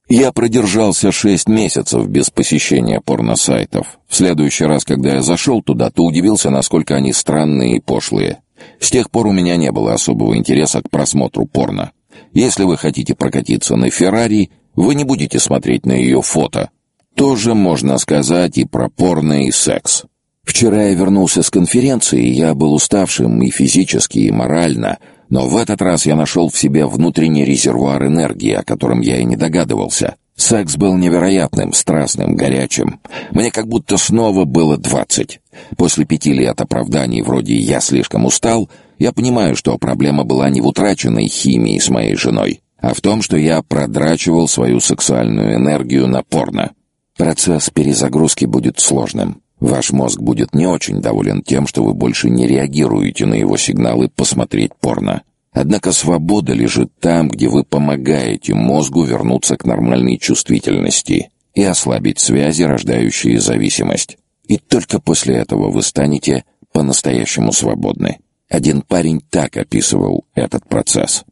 Я продержался шесть месяцев без посещения порносайтов. В следующий раз, когда я зашел туда, то удивился, насколько они странные и пошлые. С тех пор у меня не было особого интереса к просмотру порно. Если вы хотите прокатиться на Феррари, вы не будете смотреть на ее фото. Тоже можно сказать и про порно и секс. Вчера я вернулся с конференции, я был уставшим и физически, и морально, но в этот раз я нашел в себе внутренний резервуар энергии, о котором я и не догадывался. Секс был невероятным, страстным, горячим. Мне как будто снова было двадцать. После пяти лет оправданий вроде «я слишком устал», я понимаю, что проблема была не в утраченной химии с моей женой, а в том, что я продрачивал свою сексуальную энергию на порно. Процесс перезагрузки будет сложным. Ваш мозг будет не очень доволен тем, что вы больше не реагируете на его сигналы посмотреть порно. Однако свобода лежит там, где вы помогаете мозгу вернуться к нормальной чувствительности и ослабить связи, рождающие зависимость. И только после этого вы станете по-настоящему свободны. Один парень так описывал этот процесс.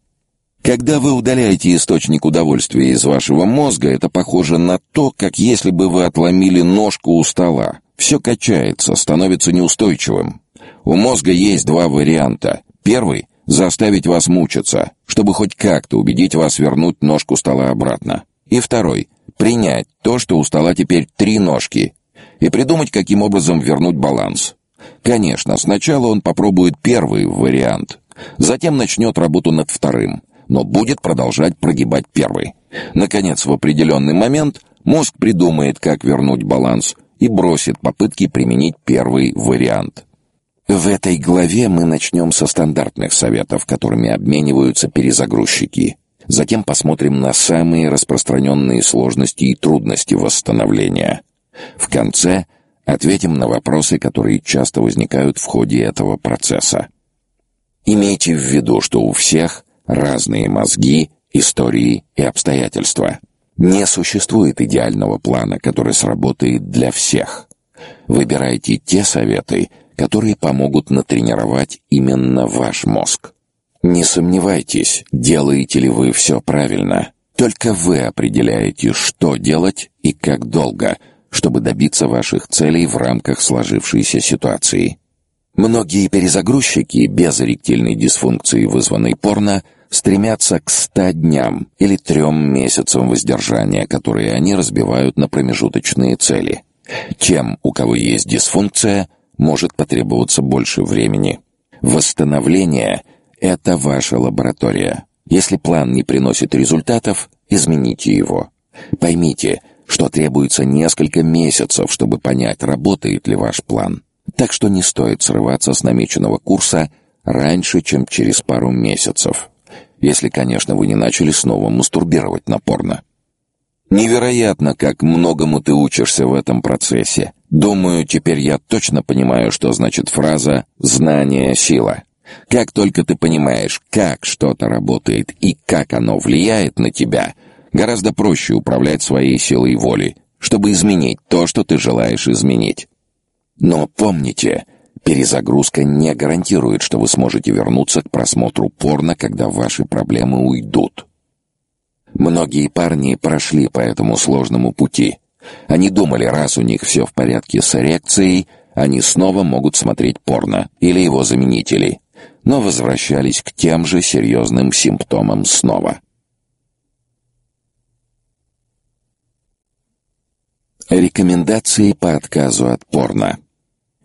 Когда вы удаляете источник удовольствия из вашего мозга, это похоже на то, как если бы вы отломили ножку у стола. Все качается, становится неустойчивым. У мозга есть два варианта. Первый — заставить вас мучиться, чтобы хоть как-то убедить вас вернуть ножку стола обратно. И второй — принять то, что у стола теперь три ножки, и придумать, каким образом вернуть баланс. Конечно, сначала он попробует первый вариант, затем начнет работу над вторым, но будет продолжать прогибать первый. Наконец, в определенный момент мозг придумает, как вернуть баланс — и бросит попытки применить первый вариант. В этой главе мы начнем со стандартных советов, которыми обмениваются перезагрузчики. Затем посмотрим на самые распространенные сложности и трудности восстановления. В конце ответим на вопросы, которые часто возникают в ходе этого процесса. Имейте в виду, что у всех разные мозги, истории и обстоятельства. Не существует идеального плана, который сработает для всех. Выбирайте те советы, которые помогут натренировать именно ваш мозг. Не сомневайтесь, делаете ли вы все правильно. Только вы определяете, что делать и как долго, чтобы добиться ваших целей в рамках сложившейся ситуации. Многие перезагрузчики без эректильной дисфункции, вызванной порно, стремятся к ста дням или трем месяцам воздержания, которые они разбивают на промежуточные цели. Тем, у кого есть дисфункция, может потребоваться больше времени. Восстановление — это ваша лаборатория. Если план не приносит результатов, измените его. Поймите, что требуется несколько месяцев, чтобы понять, работает ли ваш план. Так что не стоит срываться с намеченного курса раньше, чем через пару месяцев. Если, конечно, вы не начали снова мастурбировать на порно. Невероятно, как многому ты учишься в этом процессе. Думаю, теперь я точно понимаю, что значит фраза «знание – сила». Как только ты понимаешь, как что-то работает и как оно влияет на тебя, гораздо проще управлять своей силой воли, чтобы изменить то, что ты желаешь изменить. Но помните, перезагрузка не гарантирует, что вы сможете вернуться к просмотру порно, когда ваши проблемы уйдут. Многие парни прошли по этому сложному пути. Они думали, раз у них все в порядке с эрекцией, они снова могут смотреть порно или его заменители, но возвращались к тем же серьезным симптомам снова. Рекомендации по отказу от порно.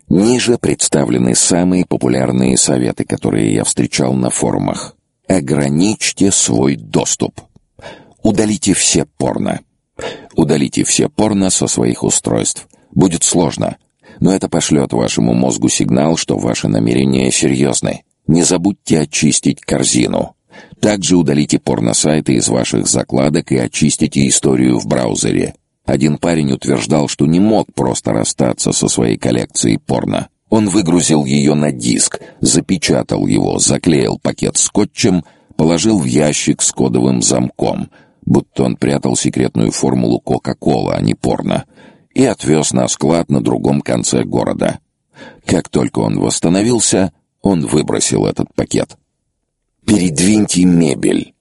Ниже представлены самые популярные советы, которые я встречал на форумах. Ограничьте свой доступ. Удалите все порно. Удалите все порно со своих устройств. Будет сложно, но это пошлет вашему мозгу сигнал, что ваши намерения серьезны. Не забудьте очистить корзину. Также удалите порно-сайты из ваших закладок и очистите историю в браузере. Один парень утверждал, что не мог просто расстаться со своей коллекцией порно. Он выгрузил ее на диск, запечатал его, заклеил пакет скотчем, положил в ящик с кодовым замком — будто он прятал секретную формулу Кока-Кола, а не порно, и отвез на склад на другом конце города. Как только он восстановился, он выбросил этот пакет. Передвиньте мебель.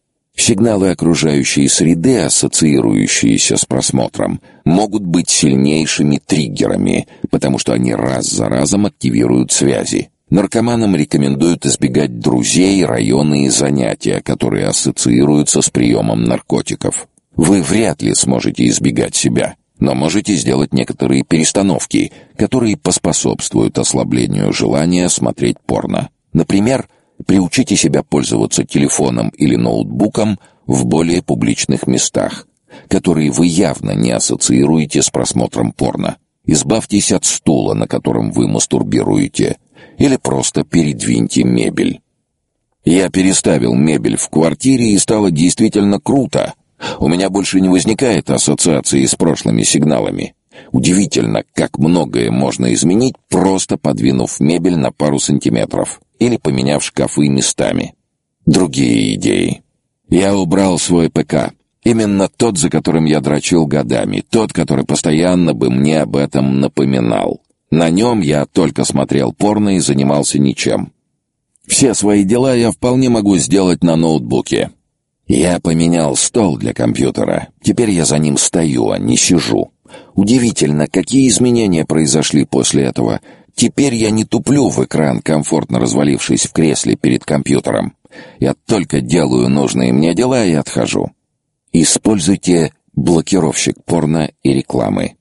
Сигналы окружающей среды, ассоциирующиеся с просмотром, могут быть сильнейшими триггерами, потому что они раз за разом активируют связи. Наркоманам рекомендуют избегать друзей, районы и занятия, которые ассоциируются с приемом наркотиков. Вы вряд ли сможете избегать себя, но можете сделать некоторые перестановки, которые поспособствуют ослаблению желания смотреть порно. Например, приучите себя пользоваться телефоном или ноутбуком в более публичных местах, которые вы явно не ассоциируете с просмотром порно. Избавьтесь от стула, на котором вы мастурбируете, или просто передвиньте мебель. Я переставил мебель в квартире и стало действительно круто. У меня больше не возникает ассоциации с прошлыми сигналами. Удивительно, как многое можно изменить, просто подвинув мебель на пару сантиметров или поменяв шкафы местами. Другие идеи. Я убрал свой ПК. Именно тот, за которым я дрочил годами, тот, который постоянно бы мне об этом напоминал. На нем я только смотрел порно и занимался ничем. Все свои дела я вполне могу сделать на ноутбуке. Я поменял стол для компьютера. Теперь я за ним стою, а не сижу. Удивительно, какие изменения произошли после этого. Теперь я не туплю в экран, комфортно развалившись в кресле перед компьютером. Я только делаю нужные мне дела и отхожу. Используйте блокировщик порно и рекламы.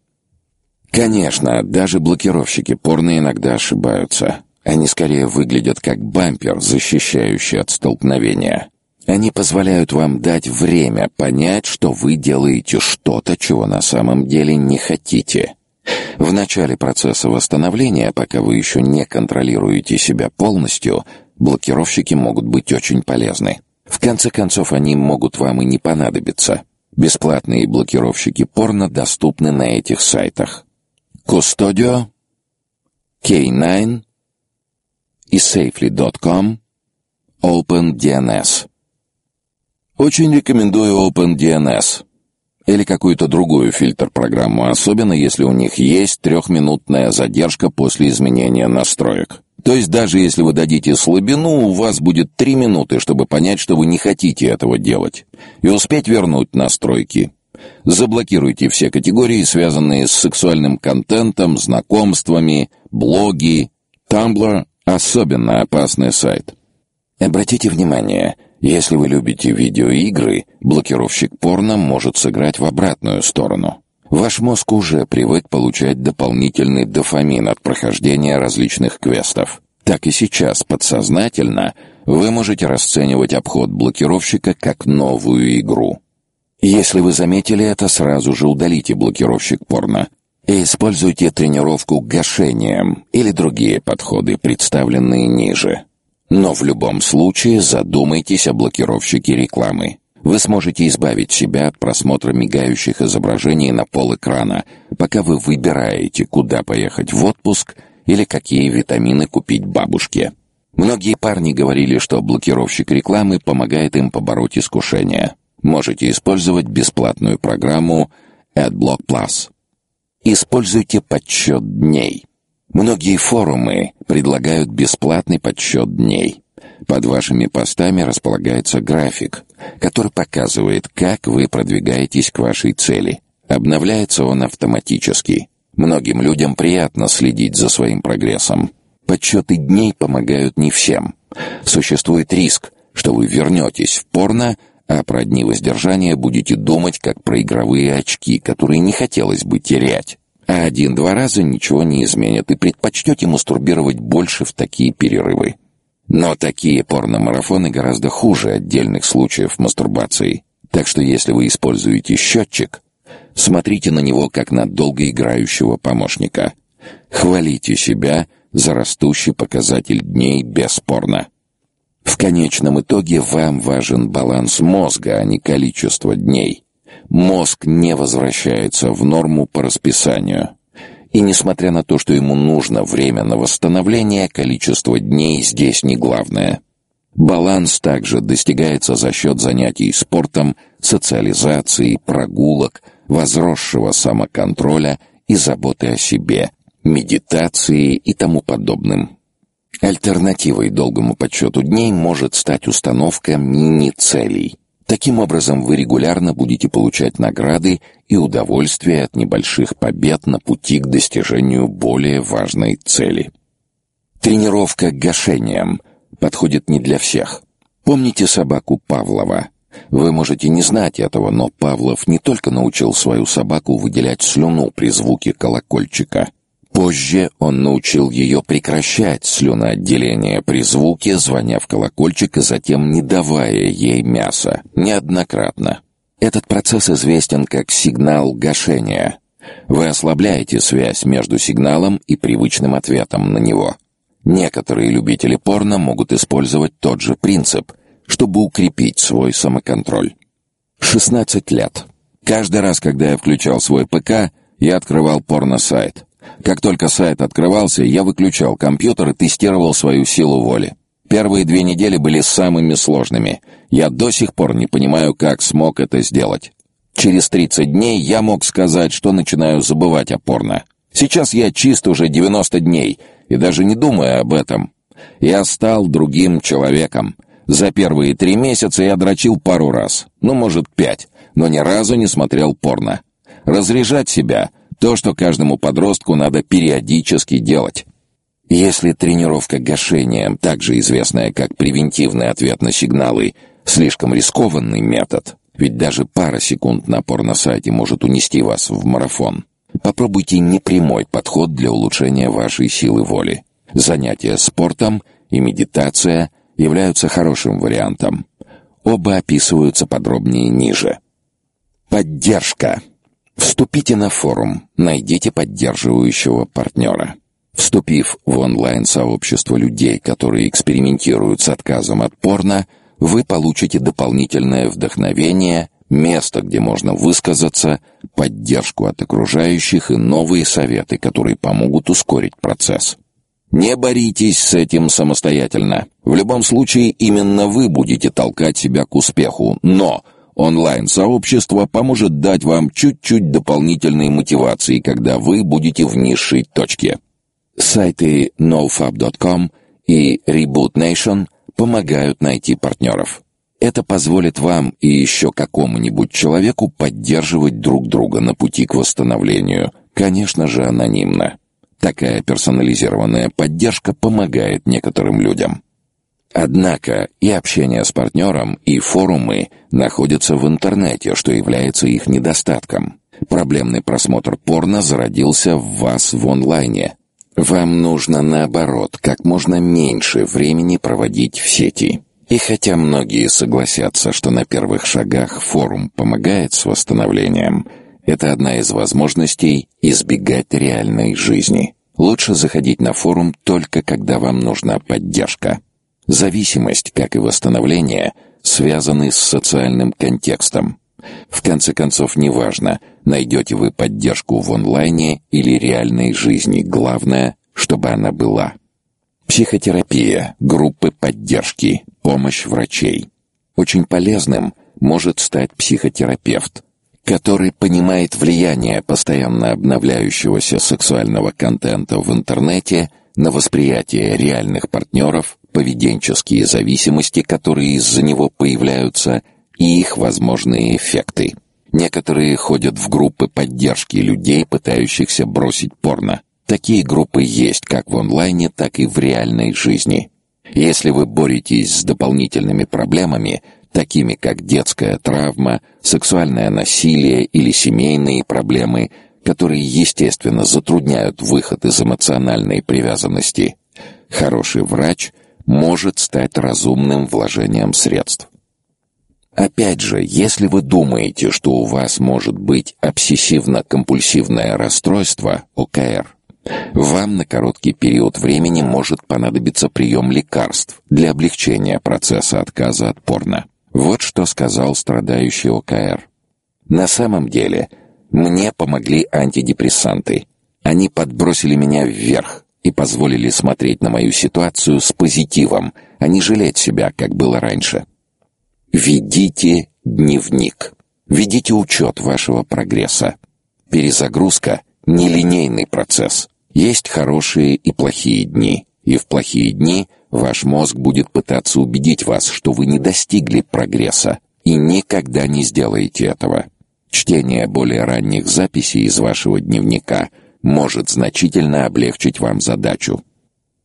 Конечно, даже блокировщики порно иногда ошибаются. Они скорее выглядят как бампер, защищающий от столкновения. Они позволяют вам дать время понять, что вы делаете что-то, чего на самом деле не хотите. В начале процесса восстановления, пока вы еще не контролируете себя полностью, блокировщики могут быть очень полезны. В конце концов, они могут вам и не понадобиться. Бесплатные блокировщики порно доступны на этих сайтах. Custodio, K9 и Safely.com, OpenDNS. Очень рекомендую OpenDNS или какую-то другую фильтр-программу, особенно если у них есть трехминутная задержка после изменения настроек. То есть даже если вы дадите слабину, у вас будет три минуты, чтобы понять, что вы не хотите этого делать, и успеть вернуть настройки. Заблокируйте все категории, связанные с сексуальным контентом, знакомствами, блоги. Tumblr — особенно опасный сайт. Обратите внимание, если вы любите видеоигры, блокировщик порно может сыграть в обратную сторону. Ваш мозг уже привык получать дополнительный дофамин от прохождения различных квестов. Так и сейчас подсознательно вы можете расценивать обход блокировщика как новую игру. Если вы заметили это, сразу же удалите блокировщик порно и используйте тренировку гашением или другие подходы, представленные ниже. Но в любом случае задумайтесь о блокировщике рекламы. Вы сможете избавить себя от просмотра мигающих изображений на пол экрана, пока вы выбираете, куда поехать в отпуск или какие витамины купить бабушке. Многие парни говорили, что блокировщик рекламы помогает им побороть искушение. Можете использовать бесплатную программу AdBlock Plus. Используйте подсчет дней. Многие форумы предлагают бесплатный подсчет дней. Под вашими постами располагается график, который показывает, как вы продвигаетесь к вашей цели. Обновляется он автоматически. Многим людям приятно следить за своим прогрессом. Подсчеты дней помогают не всем. Существует риск, что вы вернетесь в порно, а про дни воздержания будете думать как про игровые очки, которые не хотелось бы терять. А один-два раза ничего не изменит, и предпочтете мастурбировать больше в такие перерывы. Но такие порномарафоны гораздо хуже отдельных случаев мастурбации. Так что если вы используете счетчик, смотрите на него как на долгоиграющего помощника. Хвалите себя за растущий показатель дней бесспорно. В конечном итоге вам важен баланс мозга, а не количество дней. Мозг не возвращается в норму по расписанию. И несмотря на то, что ему нужно время на восстановление, количество дней здесь не главное. Баланс также достигается за счет занятий спортом, социализации, прогулок, возросшего самоконтроля и заботы о себе, медитации и тому подобным. Альтернативой долгому подсчету дней может стать установка мини-целей. Таким образом, вы регулярно будете получать награды и удовольствие от небольших побед на пути к достижению более важной цели. Тренировка гашением подходит не для всех. Помните собаку Павлова? Вы можете не знать этого, но Павлов не только научил свою собаку выделять слюну при звуке колокольчика – Позже он научил ее прекращать слюноотделение при звуке, звоня в колокольчик и затем не давая ей мяса, неоднократно. Этот процесс известен как сигнал гашения. Вы ослабляете связь между сигналом и привычным ответом на него. Некоторые любители порно могут использовать тот же принцип, чтобы укрепить свой самоконтроль. 16 лет. Каждый раз, когда я включал свой ПК, я открывал порно-сайт. Как только сайт открывался, я выключал компьютер и тестировал свою силу воли. Первые две недели были самыми сложными. Я до сих пор не понимаю, как смог это сделать. Через 30 дней я мог сказать, что начинаю забывать о порно. Сейчас я чист уже 90 дней и даже не думаю об этом. Я стал другим человеком. За первые три месяца я дрочил пару раз, ну, может, пять, но ни разу не смотрел порно. Разряжать себя то, что каждому подростку надо периодически делать. Если тренировка гашением, также известная как превентивный ответ на сигналы, слишком рискованный метод, ведь даже пара секунд напор на сайте может унести вас в марафон. Попробуйте непрямой подход для улучшения вашей силы воли. Занятия спортом и медитация являются хорошим вариантом. Оба описываются подробнее ниже. Поддержка. Вступите на форум, найдите поддерживающего партнера. Вступив в онлайн-сообщество людей, которые экспериментируют с отказом от порно, вы получите дополнительное вдохновение, место, где можно высказаться, поддержку от окружающих и новые советы, которые помогут ускорить процесс. Не боритесь с этим самостоятельно. В любом случае именно вы будете толкать себя к успеху, но Онлайн-сообщество поможет дать вам чуть-чуть дополнительной мотивации, когда вы будете в низшей точке. Сайты nofab.com и Reboot Nation помогают найти партнеров. Это позволит вам и еще какому-нибудь человеку поддерживать друг друга на пути к восстановлению, конечно же, анонимно. Такая персонализированная поддержка помогает некоторым людям. Однако и общение с партнером, и форумы находятся в интернете, что является их недостатком. Проблемный просмотр порно зародился в вас в онлайне. Вам нужно, наоборот, как можно меньше времени проводить в сети. И хотя многие согласятся, что на первых шагах форум помогает с восстановлением, это одна из возможностей избегать реальной жизни. Лучше заходить на форум только когда вам нужна поддержка. Зависимость, как и восстановление, связаны с социальным контекстом. В конце концов, неважно, найдете вы поддержку в онлайне или реальной жизни, главное, чтобы она была. Психотерапия, группы поддержки, помощь врачей. Очень полезным может стать психотерапевт, который понимает влияние постоянно обновляющегося сексуального контента в интернете на восприятие реальных партнеров, поведенческие зависимости, которые из-за него появляются, и их возможные эффекты. Некоторые ходят в группы поддержки людей, пытающихся бросить порно. Такие группы есть как в онлайне, так и в реальной жизни. Если вы боретесь с дополнительными проблемами, такими как детская травма, сексуальное насилие или семейные проблемы, которые, естественно, затрудняют выход из эмоциональной привязанности, хороший врач может стать разумным вложением средств. Опять же, если вы думаете, что у вас может быть обсессивно-компульсивное расстройство, ОКР, вам на короткий период времени может понадобиться прием лекарств для облегчения процесса отказа от порно. Вот что сказал страдающий ОКР. На самом деле, мне помогли антидепрессанты. Они подбросили меня вверх и позволили смотреть на мою ситуацию с позитивом, а не жалеть себя, как было раньше. Ведите дневник. Ведите учет вашего прогресса. Перезагрузка — нелинейный процесс. Есть хорошие и плохие дни, и в плохие дни ваш мозг будет пытаться убедить вас, что вы не достигли прогресса и никогда не сделаете этого. Чтение более ранних записей из вашего дневника может значительно облегчить вам задачу.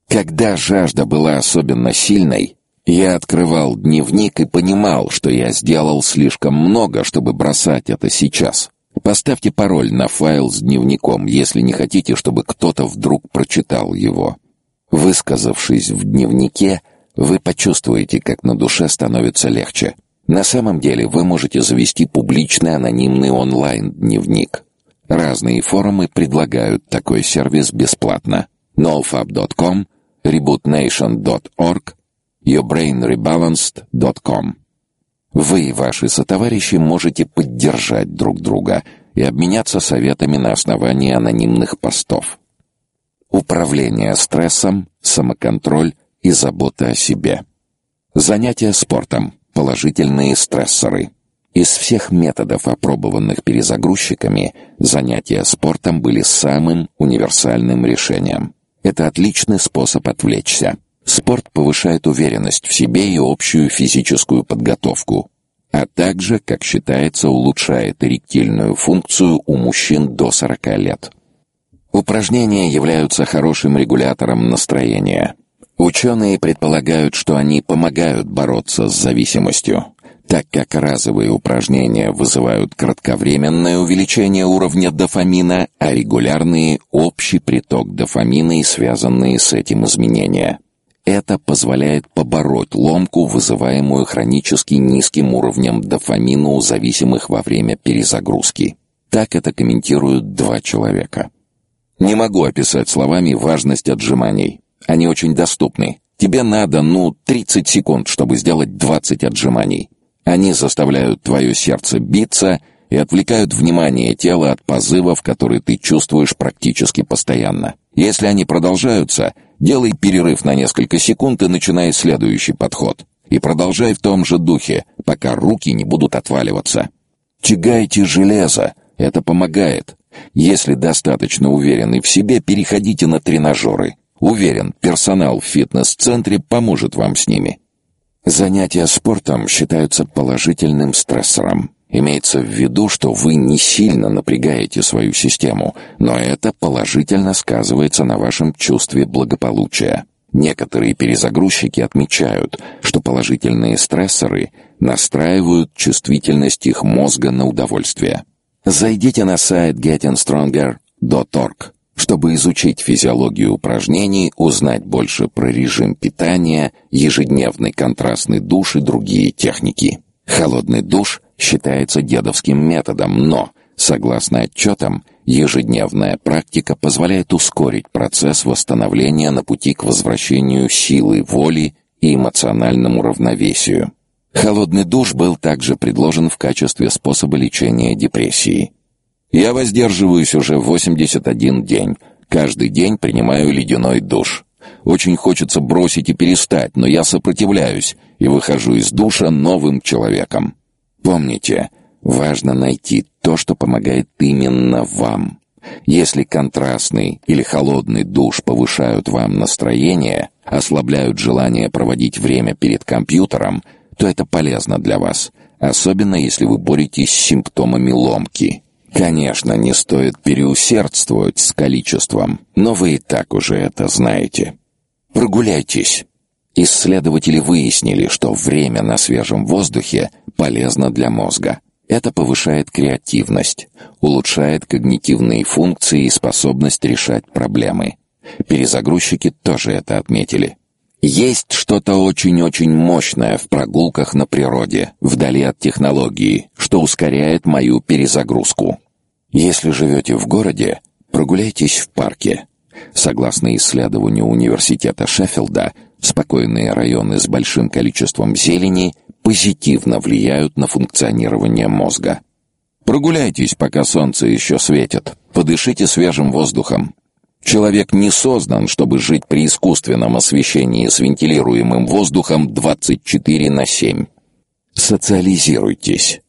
Когда жажда была особенно сильной, я открывал дневник и понимал, что я сделал слишком много, чтобы бросать это сейчас. Поставьте пароль на файл с дневником, если не хотите, чтобы кто-то вдруг прочитал его. Высказавшись в дневнике, вы почувствуете, как на душе становится легче. На самом деле вы можете завести публичный анонимный онлайн-дневник. Разные форумы предлагают такой сервис бесплатно. nofab.com, rebootnation.org, yourbrainrebalanced.com. Вы и ваши сотоварищи можете поддержать друг друга и обменяться советами на основании анонимных постов. Управление стрессом, самоконтроль и забота о себе. Занятия спортом. Положительные стрессоры. Из всех методов, опробованных перезагрузчиками, занятия спортом были самым универсальным решением. Это отличный способ отвлечься. Спорт повышает уверенность в себе и общую физическую подготовку, а также, как считается, улучшает эректильную функцию у мужчин до 40 лет. Упражнения являются хорошим регулятором настроения. Ученые предполагают, что они помогают бороться с зависимостью, так как разовые упражнения вызывают кратковременное увеличение уровня дофамина, а регулярные – общий приток дофамина и связанные с этим изменения – это позволяет побороть ломку, вызываемую хронически низким уровнем дофамина у зависимых во время перезагрузки. Так это комментируют два человека. Не могу описать словами важность отжиманий. Они очень доступны. Тебе надо, ну, 30 секунд, чтобы сделать 20 отжиманий. Они заставляют твое сердце биться и отвлекают внимание тела от позывов, которые ты чувствуешь практически постоянно. Если они продолжаются, делай перерыв на несколько секунд и начинай следующий подход. И продолжай в том же духе, пока руки не будут отваливаться. Тягайте железо, это помогает. Если достаточно уверены в себе, переходите на тренажеры. Уверен, персонал в фитнес-центре поможет вам с ними. Занятия спортом считаются положительным стрессором. Имеется в виду, что вы не сильно напрягаете свою систему, но это положительно сказывается на вашем чувстве благополучия. Некоторые перезагрузчики отмечают, что положительные стрессоры настраивают чувствительность их мозга на удовольствие. Зайдите на сайт gettingstronger.org, чтобы изучить физиологию упражнений, узнать больше про режим питания, ежедневный контрастный душ и другие техники. Холодный душ считается дедовским методом, но, согласно отчетам, ежедневная практика позволяет ускорить процесс восстановления на пути к возвращению силы воли и эмоциональному равновесию. Холодный душ был также предложен в качестве способа лечения депрессии. Я воздерживаюсь уже 81 день. Каждый день принимаю ледяной душ. Очень хочется бросить и перестать, но я сопротивляюсь и выхожу из душа новым человеком. Помните, важно найти то, что помогает именно вам. Если контрастный или холодный душ повышают вам настроение, ослабляют желание проводить время перед компьютером, то это полезно для вас, особенно если вы боретесь с симптомами ломки. Конечно, не стоит переусердствовать с количеством, но вы и так уже это знаете. Прогуляйтесь. Исследователи выяснили, что время на свежем воздухе полезно для мозга. Это повышает креативность, улучшает когнитивные функции и способность решать проблемы. Перезагрузчики тоже это отметили. Есть что-то очень-очень мощное в прогулках на природе, вдали от технологии, что ускоряет мою перезагрузку. Если живете в городе, прогуляйтесь в парке. Согласно исследованию университета Шеффилда, спокойные районы с большим количеством зелени – позитивно влияют на функционирование мозга. Прогуляйтесь, пока солнце еще светит. Подышите свежим воздухом. Человек не создан, чтобы жить при искусственном освещении с вентилируемым воздухом 24 на 7. Социализируйтесь.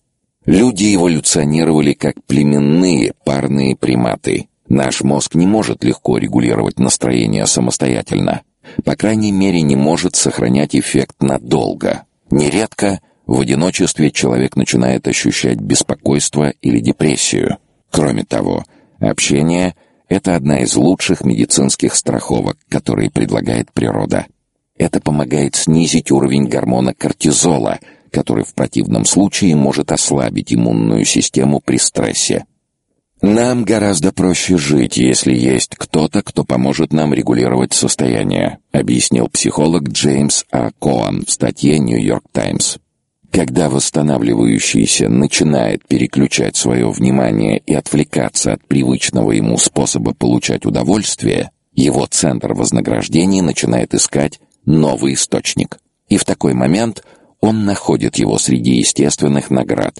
Люди эволюционировали как племенные парные приматы. Наш мозг не может легко регулировать настроение самостоятельно. По крайней мере, не может сохранять эффект надолго. Нередко в одиночестве человек начинает ощущать беспокойство или депрессию. Кроме того, общение — это одна из лучших медицинских страховок, которые предлагает природа. Это помогает снизить уровень гормона кортизола, который в противном случае может ослабить иммунную систему при стрессе. Нам гораздо проще жить, если есть кто-то, кто поможет нам регулировать состояние, объяснил психолог Джеймс А. Коан в статье New York Times. Когда восстанавливающийся начинает переключать свое внимание и отвлекаться от привычного ему способа получать удовольствие, его центр вознаграждения начинает искать новый источник. И в такой момент он находит его среди естественных наград: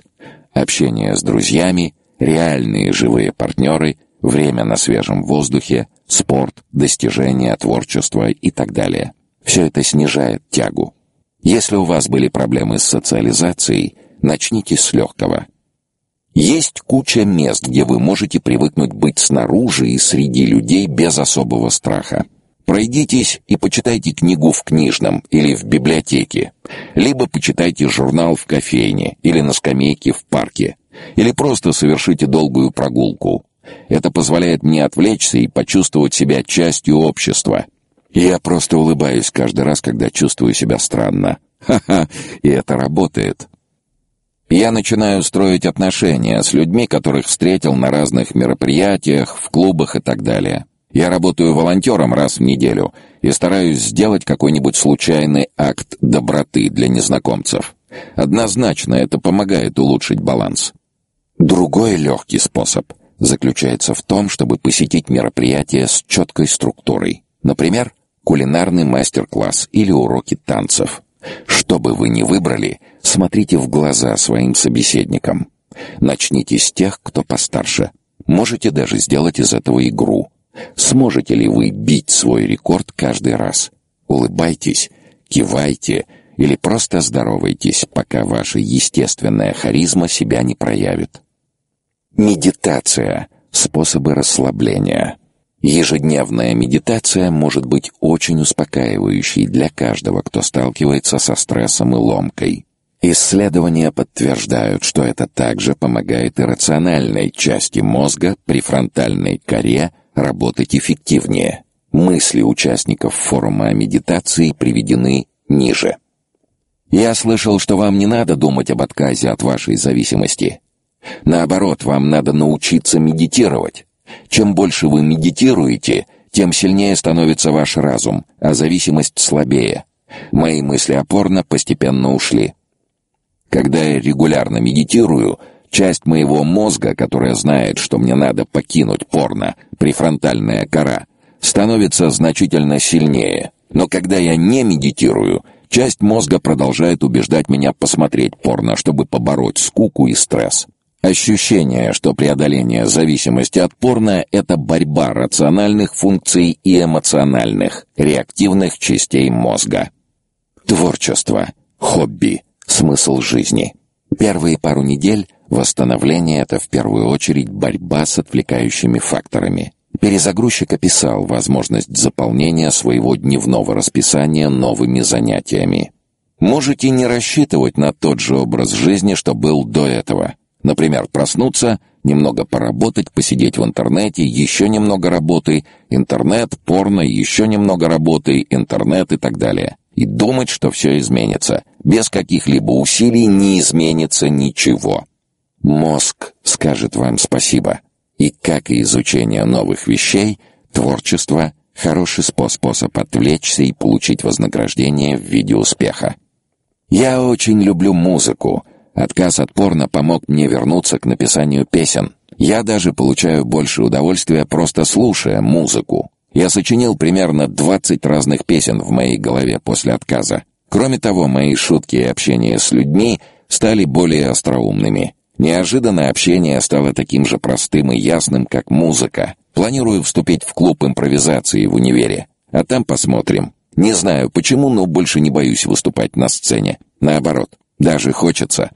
общение с друзьями, реальные живые партнеры, время на свежем воздухе, спорт, достижения, творчество и так далее. Все это снижает тягу. Если у вас были проблемы с социализацией, начните с легкого. Есть куча мест, где вы можете привыкнуть быть снаружи и среди людей без особого страха. Пройдитесь и почитайте книгу в книжном или в библиотеке, либо почитайте журнал в кофейне или на скамейке в парке. Или просто совершите долгую прогулку. Это позволяет мне отвлечься и почувствовать себя частью общества. Я просто улыбаюсь каждый раз, когда чувствую себя странно. Ха-ха, и это работает. Я начинаю строить отношения с людьми, которых встретил на разных мероприятиях, в клубах и так далее. Я работаю волонтером раз в неделю и стараюсь сделать какой-нибудь случайный акт доброты для незнакомцев. Однозначно это помогает улучшить баланс. Другой легкий способ заключается в том, чтобы посетить мероприятие с четкой структурой. Например, кулинарный мастер-класс или уроки танцев. Что бы вы ни выбрали, смотрите в глаза своим собеседникам. Начните с тех, кто постарше. Можете даже сделать из этого игру. Сможете ли вы бить свой рекорд каждый раз? Улыбайтесь, кивайте или просто здоровайтесь, пока ваша естественная харизма себя не проявит. Медитация способы расслабления. Ежедневная медитация может быть очень успокаивающей для каждого, кто сталкивается со стрессом и ломкой. Исследования подтверждают, что это также помогает иррациональной части мозга при фронтальной коре работать эффективнее. Мысли участников форума о медитации приведены ниже. Я слышал, что вам не надо думать об отказе от вашей зависимости. Наоборот, вам надо научиться медитировать. Чем больше вы медитируете, тем сильнее становится ваш разум, а зависимость слабее. Мои мысли о порно постепенно ушли. Когда я регулярно медитирую, часть моего мозга, которая знает, что мне надо покинуть порно, префронтальная кора, становится значительно сильнее. Но когда я не медитирую, Часть мозга продолжает убеждать меня посмотреть порно, чтобы побороть скуку и стресс. Ощущение, что преодоление зависимости от порно — это борьба рациональных функций и эмоциональных, реактивных частей мозга. Творчество, хобби, смысл жизни. Первые пару недель восстановление — это в первую очередь борьба с отвлекающими факторами. Перезагрузчик описал возможность заполнения своего дневного расписания новыми занятиями. Можете не рассчитывать на тот же образ жизни, что был до этого. Например, проснуться, немного поработать, посидеть в интернете, еще немного работы, интернет, порно, еще немного работы, интернет и так далее. И думать, что все изменится. Без каких-либо усилий не изменится ничего. Мозг скажет вам спасибо. И как и изучение новых вещей, творчество — хороший способ отвлечься и получить вознаграждение в виде успеха. Я очень люблю музыку. Отказ от порно помог мне вернуться к написанию песен. Я даже получаю больше удовольствия просто слушая музыку. Я сочинил примерно 20 разных песен в моей голове после отказа. Кроме того, мои шутки и общение с людьми стали более остроумными. Неожиданно общение стало таким же простым и ясным, как музыка. Планирую вступить в клуб импровизации в универе. А там посмотрим. Не знаю почему, но больше не боюсь выступать на сцене. Наоборот, даже хочется.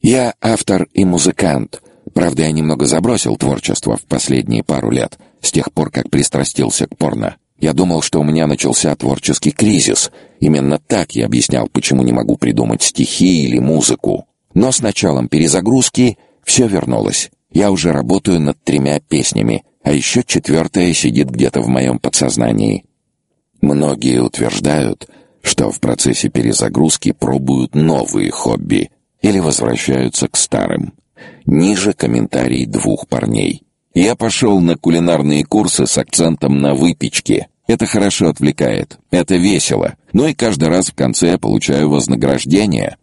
Я автор и музыкант. Правда, я немного забросил творчество в последние пару лет, с тех пор, как пристрастился к порно. Я думал, что у меня начался творческий кризис. Именно так я объяснял, почему не могу придумать стихи или музыку. Но с началом перезагрузки все вернулось. Я уже работаю над тремя песнями, а еще четвертая сидит где-то в моем подсознании. Многие утверждают, что в процессе перезагрузки пробуют новые хобби или возвращаются к старым. Ниже комментарий двух парней. Я пошел на кулинарные курсы с акцентом на выпечке. Это хорошо отвлекает, это весело. Но и каждый раз в конце я получаю вознаграждение.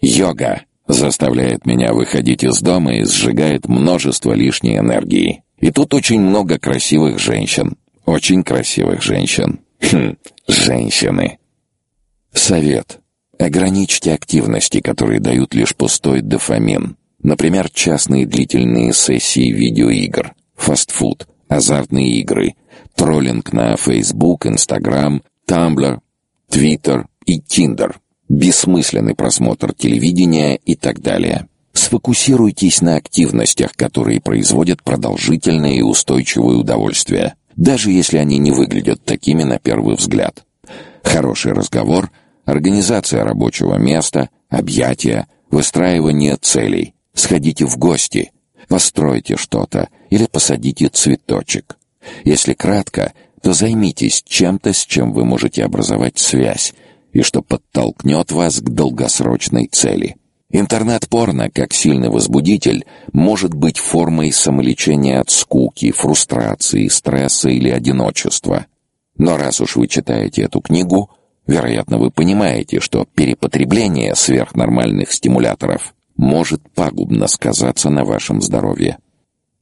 Йога заставляет меня выходить из дома и сжигает множество лишней энергии. И тут очень много красивых женщин. Очень красивых женщин. Хм, женщины. Совет. Ограничьте активности, которые дают лишь пустой дофамин. Например, частные длительные сессии видеоигр, фастфуд, азартные игры, троллинг на Facebook, Instagram, Tumblr, Twitter и Tinder бессмысленный просмотр телевидения и так далее. Сфокусируйтесь на активностях, которые производят продолжительное и устойчивое удовольствие, даже если они не выглядят такими на первый взгляд. Хороший разговор, организация рабочего места, объятия, выстраивание целей. Сходите в гости, постройте что-то или посадите цветочек. Если кратко, то займитесь чем-то, с чем вы можете образовать связь, и что подтолкнет вас к долгосрочной цели. Интернет-порно, как сильный возбудитель, может быть формой самолечения от скуки, фрустрации, стресса или одиночества. Но раз уж вы читаете эту книгу, вероятно, вы понимаете, что перепотребление сверхнормальных стимуляторов может пагубно сказаться на вашем здоровье.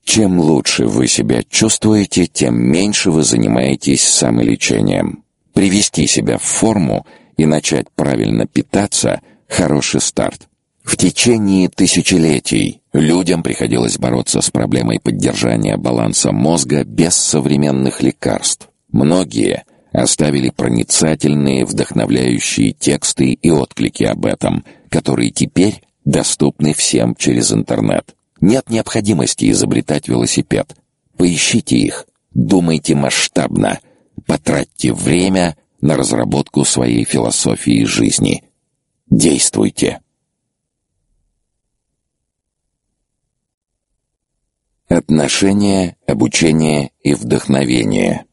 Чем лучше вы себя чувствуете, тем меньше вы занимаетесь самолечением. Привести себя в форму – и начать правильно питаться – хороший старт. В течение тысячелетий людям приходилось бороться с проблемой поддержания баланса мозга без современных лекарств. Многие оставили проницательные, вдохновляющие тексты и отклики об этом, которые теперь доступны всем через интернет. Нет необходимости изобретать велосипед. Поищите их, думайте масштабно, потратьте время на разработку своей философии жизни. Действуйте. Отношения, обучение и вдохновение.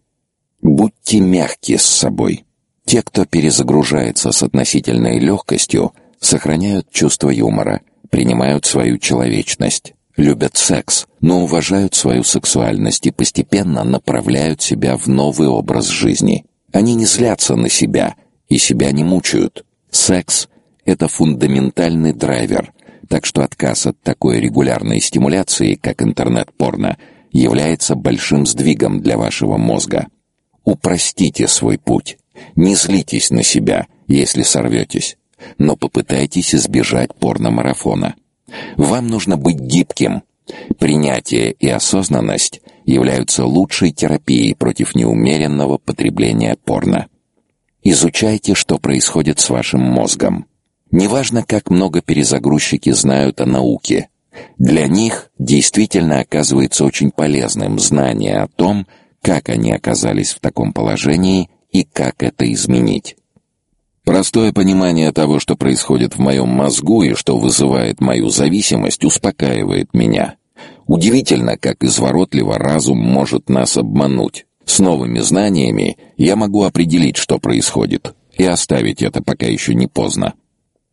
Будьте мягки с собой. Те, кто перезагружается с относительной легкостью, сохраняют чувство юмора, принимают свою человечность, любят секс, но уважают свою сексуальность и постепенно направляют себя в новый образ жизни. Они не злятся на себя и себя не мучают. Секс — это фундаментальный драйвер, так что отказ от такой регулярной стимуляции, как интернет-порно, является большим сдвигом для вашего мозга. Упростите свой путь. Не злитесь на себя, если сорветесь, но попытайтесь избежать порно-марафона. Вам нужно быть гибким. Принятие и осознанность являются лучшей терапией против неумеренного потребления порно. Изучайте, что происходит с вашим мозгом. Неважно, как много перезагрузчики знают о науке. Для них действительно оказывается очень полезным знание о том, как они оказались в таком положении и как это изменить. Простое понимание того, что происходит в моем мозгу и что вызывает мою зависимость, успокаивает меня. Удивительно, как изворотливо разум может нас обмануть. С новыми знаниями я могу определить, что происходит, и оставить это, пока еще не поздно.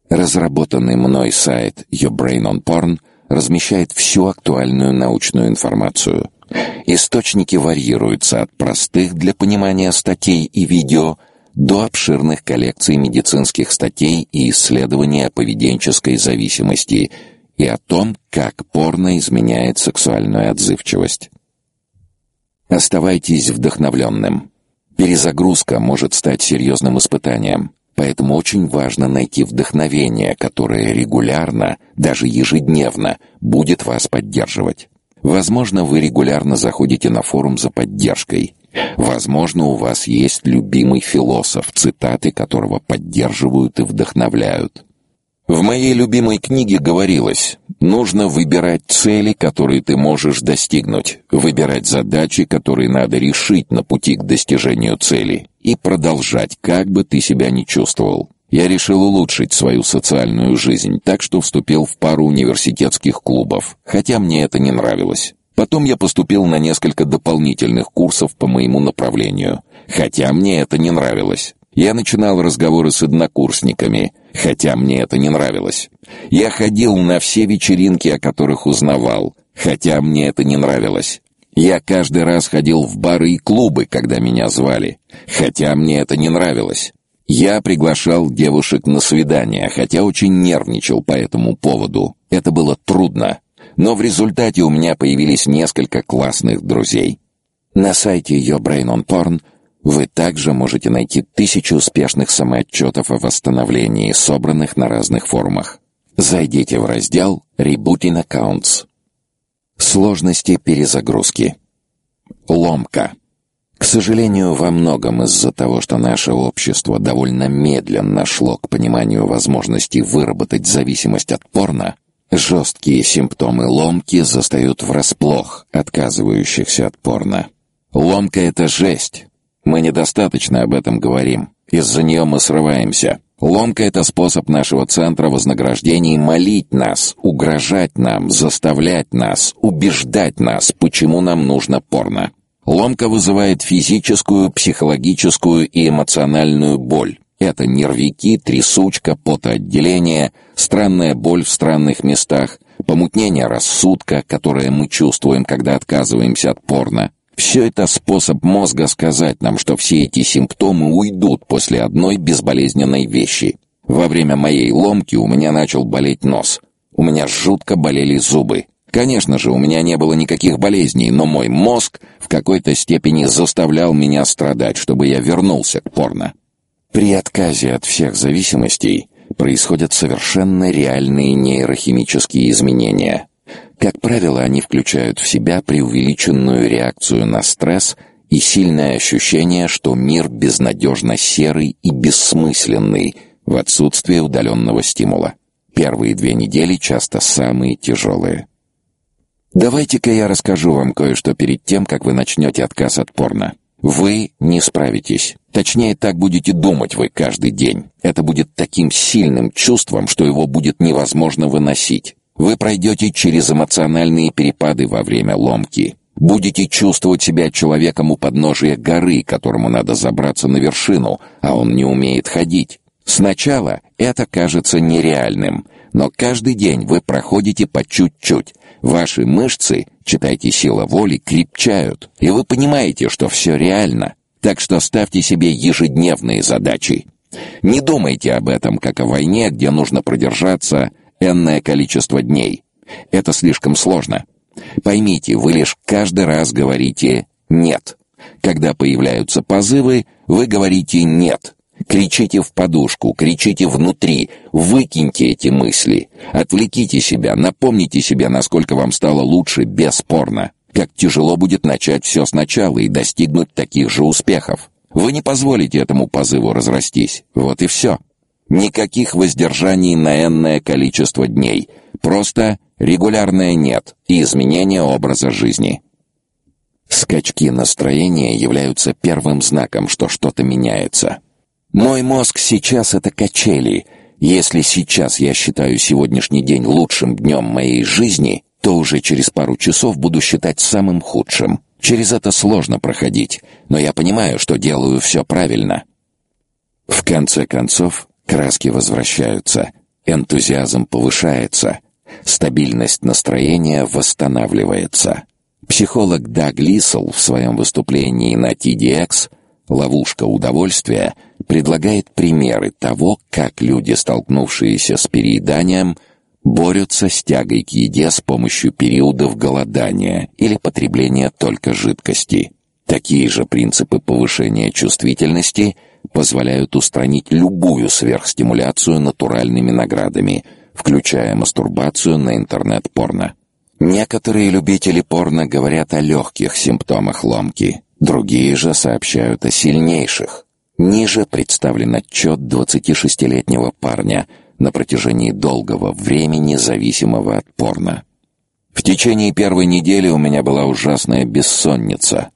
Разработанный мной сайт Your Brain on Porn размещает всю актуальную научную информацию. Источники варьируются от простых для понимания статей и видео до обширных коллекций медицинских статей и исследований о поведенческой зависимости и о том, как порно изменяет сексуальную отзывчивость. Оставайтесь вдохновленным. Перезагрузка может стать серьезным испытанием. Поэтому очень важно найти вдохновение, которое регулярно, даже ежедневно, будет вас поддерживать. Возможно, вы регулярно заходите на форум за поддержкой. Возможно, у вас есть любимый философ, цитаты которого поддерживают и вдохновляют. В моей любимой книге говорилось, нужно выбирать цели, которые ты можешь достигнуть, выбирать задачи, которые надо решить на пути к достижению цели, и продолжать, как бы ты себя ни чувствовал. Я решил улучшить свою социальную жизнь, так что вступил в пару университетских клубов, хотя мне это не нравилось. Потом я поступил на несколько дополнительных курсов по моему направлению, хотя мне это не нравилось. Я начинал разговоры с однокурсниками, хотя мне это не нравилось. Я ходил на все вечеринки, о которых узнавал, хотя мне это не нравилось. Я каждый раз ходил в бары и клубы, когда меня звали, хотя мне это не нравилось. Я приглашал девушек на свидания, хотя очень нервничал по этому поводу. Это было трудно, но в результате у меня появились несколько классных друзей. На сайте Your Brain on Porn вы также можете найти тысячи успешных самоотчетов о восстановлении, собранных на разных форумах. Зайдите в раздел «Rebooting Accounts». Сложности перезагрузки. Ломка. К сожалению, во многом из-за того, что наше общество довольно медленно шло к пониманию возможности выработать зависимость от порно, жесткие симптомы ломки застают врасплох отказывающихся от порно. Ломка — это жесть, мы недостаточно об этом говорим. Из-за нее мы срываемся. Ломка — это способ нашего центра вознаграждений молить нас, угрожать нам, заставлять нас, убеждать нас, почему нам нужно порно. Ломка вызывает физическую, психологическую и эмоциональную боль. Это нервики, трясучка, потоотделение, странная боль в странных местах, помутнение рассудка, которое мы чувствуем, когда отказываемся от порно, все это способ мозга сказать нам, что все эти симптомы уйдут после одной безболезненной вещи. Во время моей ломки у меня начал болеть нос. У меня жутко болели зубы. Конечно же, у меня не было никаких болезней, но мой мозг в какой-то степени заставлял меня страдать, чтобы я вернулся к порно. При отказе от всех зависимостей происходят совершенно реальные нейрохимические изменения. Как правило, они включают в себя преувеличенную реакцию на стресс и сильное ощущение, что мир безнадежно серый и бессмысленный в отсутствие удаленного стимула. Первые две недели часто самые тяжелые. Давайте-ка я расскажу вам кое-что перед тем, как вы начнете отказ от порно. Вы не справитесь. Точнее, так будете думать вы каждый день. Это будет таким сильным чувством, что его будет невозможно выносить. Вы пройдете через эмоциональные перепады во время ломки. Будете чувствовать себя человеком у подножия горы, которому надо забраться на вершину, а он не умеет ходить. Сначала это кажется нереальным, но каждый день вы проходите по чуть-чуть. Ваши мышцы, читайте сила воли, крепчают, и вы понимаете, что все реально. Так что ставьте себе ежедневные задачи. Не думайте об этом как о войне, где нужно продержаться энное количество дней. Это слишком сложно. Поймите, вы лишь каждый раз говорите «нет». Когда появляются позывы, вы говорите «нет». Кричите в подушку, кричите внутри, выкиньте эти мысли. Отвлеките себя, напомните себе, насколько вам стало лучше, бесспорно. Как тяжело будет начать все сначала и достигнуть таких же успехов. Вы не позволите этому позыву разрастись. Вот и все. Никаких воздержаний на энное количество дней. Просто регулярное «нет» и изменение образа жизни. Скачки настроения являются первым знаком, что что-то меняется. Мой мозг сейчас это качели. Если сейчас я считаю сегодняшний день лучшим днем моей жизни, то уже через пару часов буду считать самым худшим. Через это сложно проходить, но я понимаю, что делаю все правильно. В конце концов, краски возвращаются, энтузиазм повышается, стабильность настроения восстанавливается. Психолог Даг Лисел в своем выступлении на TDX «Ловушка удовольствия» предлагает примеры того, как люди, столкнувшиеся с перееданием, борются с тягой к еде с помощью периодов голодания или потребления только жидкости. Такие же принципы повышения чувствительности позволяют устранить любую сверхстимуляцию натуральными наградами, включая мастурбацию на интернет-порно. Некоторые любители порно говорят о легких симптомах ломки, другие же сообщают о сильнейших. Ниже представлен отчет 26-летнего парня на протяжении долгого времени, зависимого от порно. В течение первой недели у меня была ужасная бессонница.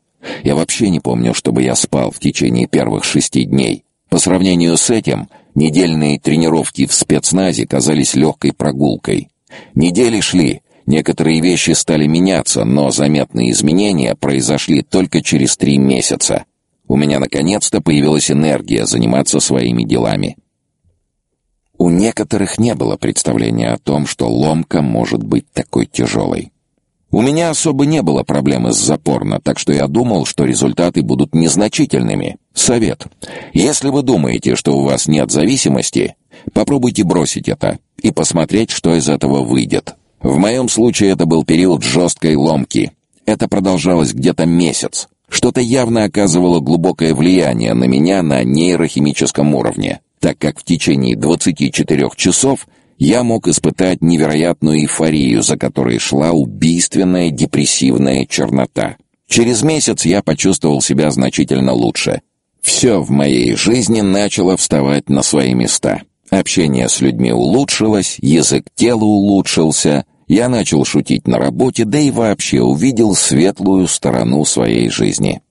Я вообще не помню, чтобы я спал в течение первых шести дней. По сравнению с этим, недельные тренировки в спецназе казались легкой прогулкой. Недели шли, Некоторые вещи стали меняться, но заметные изменения произошли только через три месяца. У меня наконец-то появилась энергия заниматься своими делами. У некоторых не было представления о том, что ломка может быть такой тяжелой. У меня особо не было проблемы с запорно, так что я думал, что результаты будут незначительными. Совет. Если вы думаете, что у вас нет зависимости, попробуйте бросить это и посмотреть, что из этого выйдет. В моем случае это был период жесткой ломки. Это продолжалось где-то месяц. Что-то явно оказывало глубокое влияние на меня на нейрохимическом уровне, так как в течение 24 часов я мог испытать невероятную эйфорию, за которой шла убийственная депрессивная чернота. Через месяц я почувствовал себя значительно лучше. Все в моей жизни начало вставать на свои места. Общение с людьми улучшилось, язык тела улучшился, я начал шутить на работе, да и вообще увидел светлую сторону своей жизни.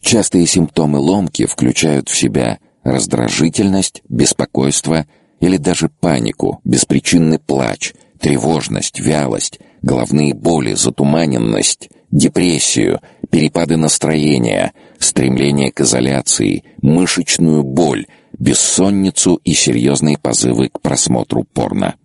Частые симптомы ломки включают в себя раздражительность, беспокойство или даже панику, беспричинный плач, тревожность, вялость, головные боли, затуманенность, депрессию, перепады настроения, стремление к изоляции, мышечную боль, бессонницу и серьезные позывы к просмотру порно.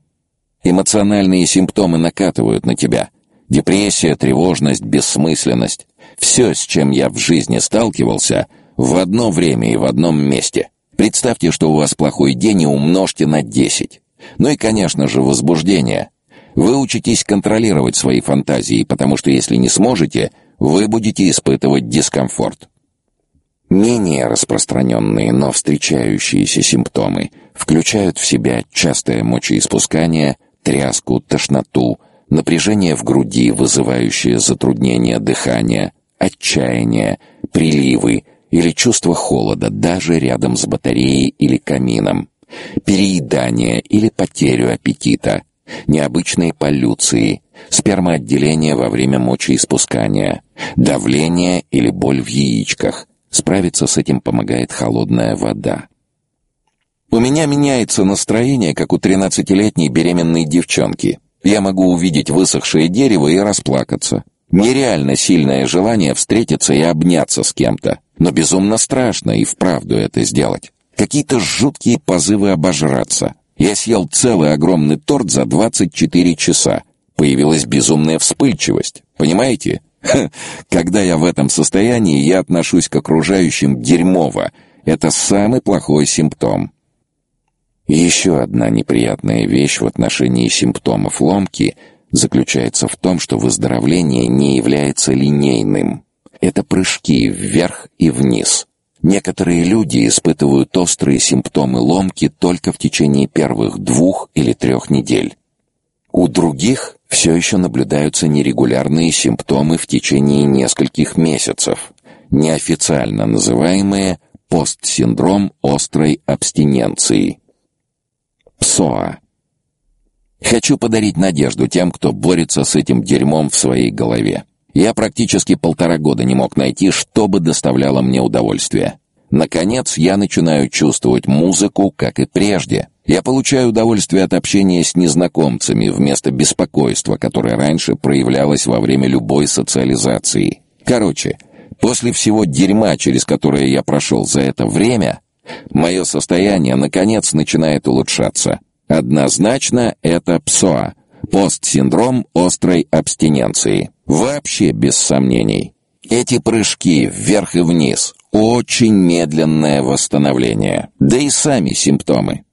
Эмоциональные симптомы накатывают на тебя. Депрессия, тревожность, бессмысленность. Все, с чем я в жизни сталкивался, в одно время и в одном месте. Представьте, что у вас плохой день и умножьте на 10. Ну и, конечно же, возбуждение. Вы учитесь контролировать свои фантазии, потому что если не сможете, вы будете испытывать дискомфорт. Менее распространенные, но встречающиеся симптомы включают в себя частое мочеиспускание, тряску, тошноту, напряжение в груди, вызывающее затруднение дыхания, отчаяние, приливы или чувство холода даже рядом с батареей или камином, переедание или потерю аппетита, необычные полюции, спермоотделение во время мочеиспускания, давление или боль в яичках. Справиться с этим помогает холодная вода. У меня меняется настроение, как у тринадцатилетней беременной девчонки. Я могу увидеть высохшее дерево и расплакаться. Нереально сильное желание встретиться и обняться с кем-то. Но безумно страшно и вправду это сделать. Какие-то жуткие позывы обожраться. Я съел целый огромный торт за 24 часа. Появилась безумная вспыльчивость. Понимаете? [laughs] Когда я в этом состоянии, я отношусь к окружающим дерьмово. Это самый плохой симптом. Еще одна неприятная вещь в отношении симптомов ломки заключается в том, что выздоровление не является линейным. Это прыжки вверх и вниз. Некоторые люди испытывают острые симптомы ломки только в течение первых двух или трех недель. У других все еще наблюдаются нерегулярные симптомы в течение нескольких месяцев, неофициально называемые постсиндром острой абстиненции. ПСОА. Хочу подарить надежду тем, кто борется с этим дерьмом в своей голове. Я практически полтора года не мог найти, что бы доставляло мне удовольствие. Наконец, я начинаю чувствовать музыку, как и прежде. Я получаю удовольствие от общения с незнакомцами вместо беспокойства, которое раньше проявлялось во время любой социализации. Короче, после всего дерьма, через которое я прошел за это время, мое состояние наконец начинает улучшаться. Однозначно это ПСОА, постсиндром острой абстиненции. Вообще без сомнений. Эти прыжки вверх и вниз очень медленное восстановление, да и сами симптомы.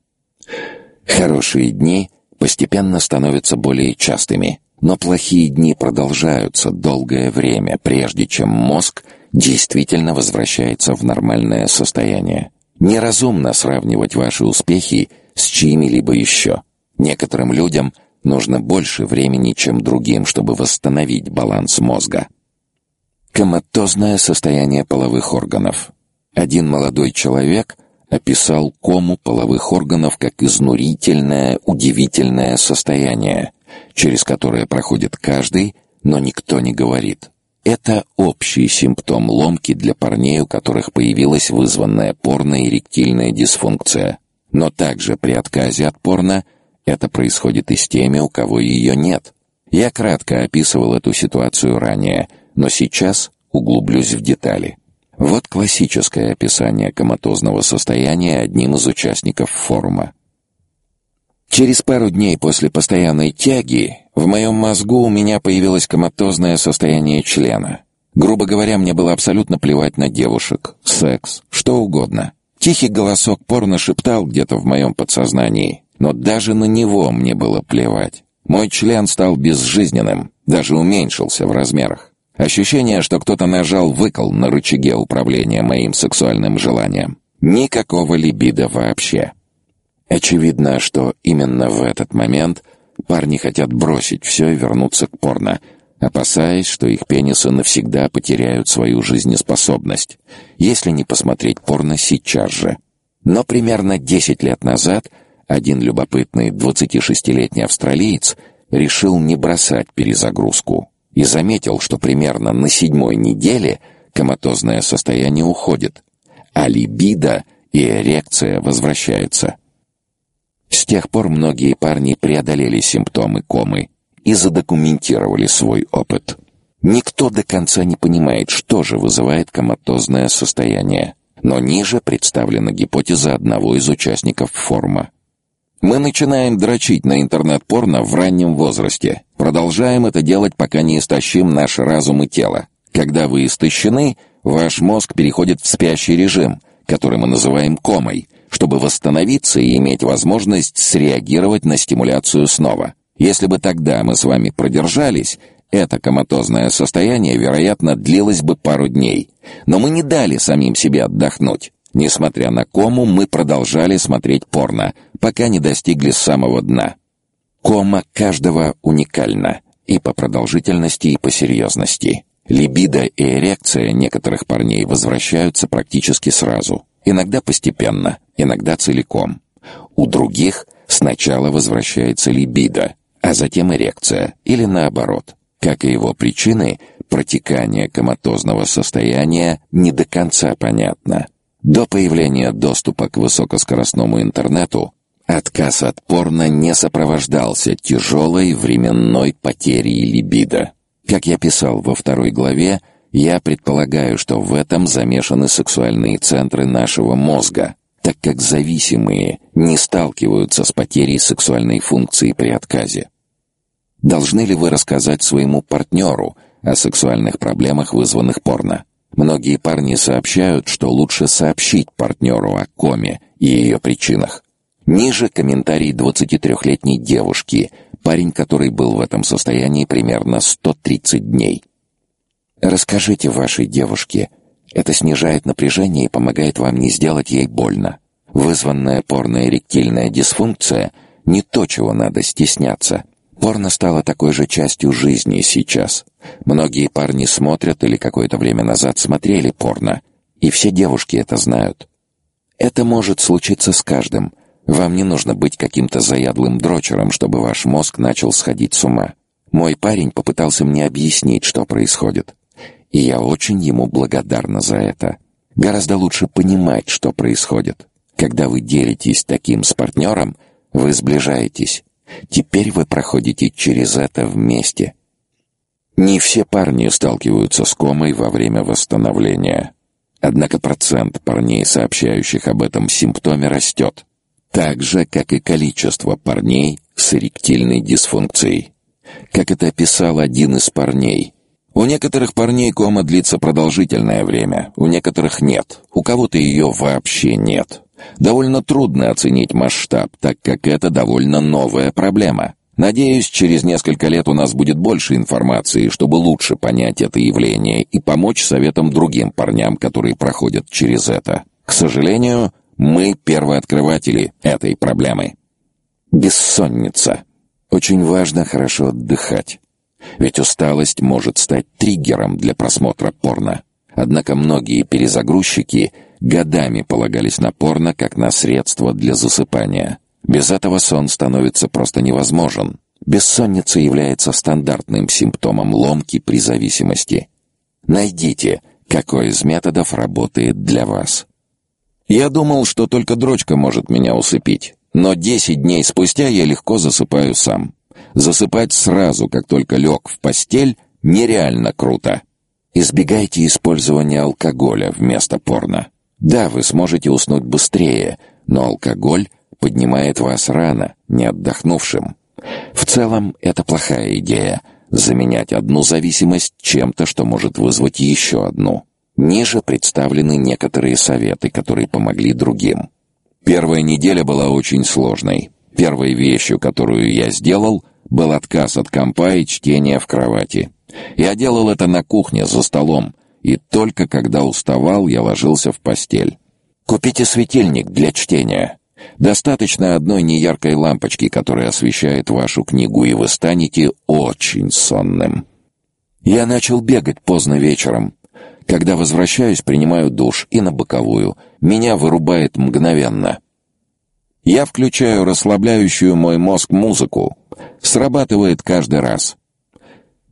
Хорошие дни постепенно становятся более частыми, но плохие дни продолжаются долгое время, прежде чем мозг действительно возвращается в нормальное состояние. Неразумно сравнивать ваши успехи с чьими-либо еще. Некоторым людям нужно больше времени, чем другим, чтобы восстановить баланс мозга. Коматозное состояние половых органов. Один молодой человек описал кому половых органов как изнурительное, удивительное состояние, через которое проходит каждый, но никто не говорит. Это общий симптом ломки для парней, у которых появилась вызванная порно-эректильная дисфункция. Но также при отказе от порно это происходит и с теми, у кого ее нет. Я кратко описывал эту ситуацию ранее, но сейчас углублюсь в детали. Вот классическое описание коматозного состояния одним из участников форума. Через пару дней после постоянной тяги в моем мозгу у меня появилось коматозное состояние члена. Грубо говоря, мне было абсолютно плевать на девушек, секс, что угодно. Тихий голосок порно шептал где-то в моем подсознании, но даже на него мне было плевать. Мой член стал безжизненным, даже уменьшился в размерах. Ощущение, что кто-то нажал выкол на рычаге управления моим сексуальным желанием. Никакого либидо вообще. Очевидно, что именно в этот момент парни хотят бросить все и вернуться к порно — опасаясь, что их пенисы навсегда потеряют свою жизнеспособность, если не посмотреть порно сейчас же. Но примерно 10 лет назад один любопытный 26-летний австралиец решил не бросать перезагрузку и заметил, что примерно на седьмой неделе коматозное состояние уходит, а либидо и эрекция возвращаются. С тех пор многие парни преодолели симптомы комы и задокументировали свой опыт. Никто до конца не понимает, что же вызывает коматозное состояние, но ниже представлена гипотеза одного из участников форума. Мы начинаем дрочить на интернет-порно в раннем возрасте. Продолжаем это делать, пока не истощим наш разум и тело. Когда вы истощены, ваш мозг переходит в спящий режим, который мы называем комой, чтобы восстановиться и иметь возможность среагировать на стимуляцию снова. Если бы тогда мы с вами продержались, это коматозное состояние, вероятно, длилось бы пару дней. Но мы не дали самим себе отдохнуть. Несмотря на кому, мы продолжали смотреть порно, пока не достигли самого дна. Кома каждого уникальна и по продолжительности, и по серьезности. Либидо и эрекция некоторых парней возвращаются практически сразу, иногда постепенно, иногда целиком. У других сначала возвращается либидо, а затем эрекция, или наоборот. Как и его причины, протекание коматозного состояния не до конца понятно. До появления доступа к высокоскоростному интернету отказ от порно не сопровождался тяжелой временной потерей либидо. Как я писал во второй главе, я предполагаю, что в этом замешаны сексуальные центры нашего мозга, так как зависимые не сталкиваются с потерей сексуальной функции при отказе. Должны ли вы рассказать своему партнеру о сексуальных проблемах, вызванных порно? Многие парни сообщают, что лучше сообщить партнеру о коме и ее причинах. Ниже комментарий 23-летней девушки, парень, который был в этом состоянии примерно 130 дней. Расскажите вашей девушке. Это снижает напряжение и помогает вам не сделать ей больно. Вызванная порно-эректильная дисфункция — не то, чего надо стесняться. Порно стало такой же частью жизни сейчас. Многие парни смотрят или какое-то время назад смотрели порно, и все девушки это знают. Это может случиться с каждым. Вам не нужно быть каким-то заядлым дрочером, чтобы ваш мозг начал сходить с ума. Мой парень попытался мне объяснить, что происходит. И я очень ему благодарна за это. Гораздо лучше понимать, что происходит. Когда вы делитесь таким с партнером, вы сближаетесь. Теперь вы проходите через это вместе. Не все парни сталкиваются с комой во время восстановления. Однако процент парней, сообщающих об этом симптоме, растет. Так же, как и количество парней с эректильной дисфункцией. Как это описал один из парней. У некоторых парней кома длится продолжительное время, у некоторых нет, у кого-то ее вообще нет. Довольно трудно оценить масштаб, так как это довольно новая проблема. Надеюсь, через несколько лет у нас будет больше информации, чтобы лучше понять это явление и помочь советам другим парням, которые проходят через это. К сожалению, мы первооткрыватели этой проблемы. Бессонница. Очень важно хорошо отдыхать. Ведь усталость может стать триггером для просмотра порно. Однако многие перезагрузчики годами полагались на порно как на средство для засыпания. Без этого сон становится просто невозможен. Бессонница является стандартным симптомом ломки при зависимости. Найдите, какой из методов работает для вас. Я думал, что только дрочка может меня усыпить, но 10 дней спустя я легко засыпаю сам. Засыпать сразу, как только лег в постель, нереально круто. Избегайте использования алкоголя вместо порно. Да, вы сможете уснуть быстрее, но алкоголь поднимает вас рано, не отдохнувшим. В целом, это плохая идея заменять одну зависимость чем-то, что может вызвать еще одну. Ниже представлены некоторые советы, которые помогли другим. Первая неделя была очень сложной. Первой вещью, которую я сделал, был отказ от компа и чтения в кровати. Я делал это на кухне за столом, и только когда уставал, я ложился в постель. Купите светильник для чтения. Достаточно одной неяркой лампочки, которая освещает вашу книгу, и вы станете очень сонным. Я начал бегать поздно вечером. Когда возвращаюсь, принимаю душ и на боковую. Меня вырубает мгновенно. Я включаю расслабляющую мой мозг музыку. Срабатывает каждый раз.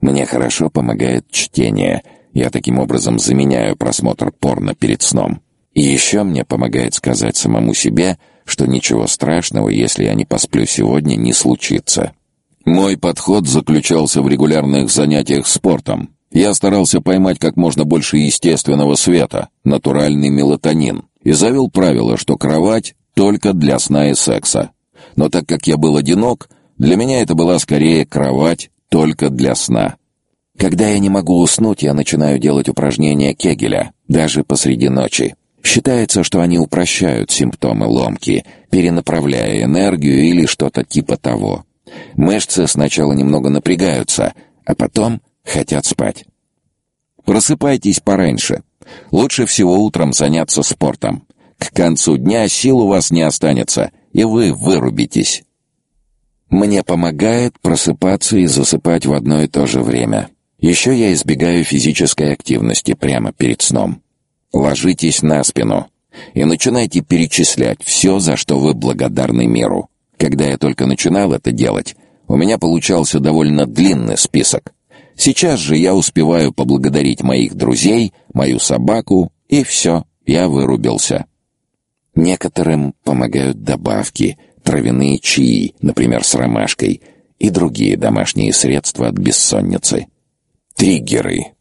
Мне хорошо помогает чтение. Я таким образом заменяю просмотр порно перед сном. И еще мне помогает сказать самому себе, что ничего страшного, если я не посплю сегодня, не случится. Мой подход заключался в регулярных занятиях спортом. Я старался поймать как можно больше естественного света, натуральный мелатонин, и завел правило, что кровать только для сна и секса. Но так как я был одинок, для меня это была скорее кровать только для сна. Когда я не могу уснуть, я начинаю делать упражнения Кегеля, даже посреди ночи. Считается, что они упрощают симптомы ломки, перенаправляя энергию или что-то типа того. Мышцы сначала немного напрягаются, а потом хотят спать. Просыпайтесь пораньше. Лучше всего утром заняться спортом. К концу дня сил у вас не останется, и вы вырубитесь. Мне помогает просыпаться и засыпать в одно и то же время. Еще я избегаю физической активности прямо перед сном. Ложитесь на спину и начинайте перечислять все, за что вы благодарны миру. Когда я только начинал это делать, у меня получался довольно длинный список. Сейчас же я успеваю поблагодарить моих друзей, мою собаку, и все, я вырубился. Некоторым помогают добавки — травяные чаи, например, с ромашкой, и другие домашние средства от бессонницы. Триггеры.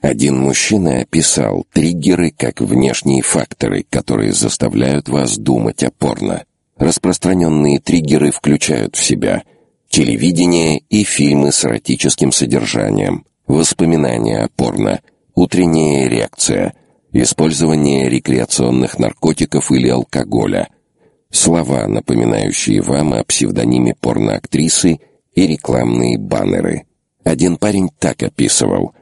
Один мужчина описал триггеры как внешние факторы, которые заставляют вас думать о порно. Распространенные триггеры включают в себя телевидение и фильмы с эротическим содержанием, воспоминания о порно, утренняя реакция, использование рекреационных наркотиков или алкоголя – слова, напоминающие вам о псевдониме порноактрисы и рекламные баннеры. Один парень так описывал: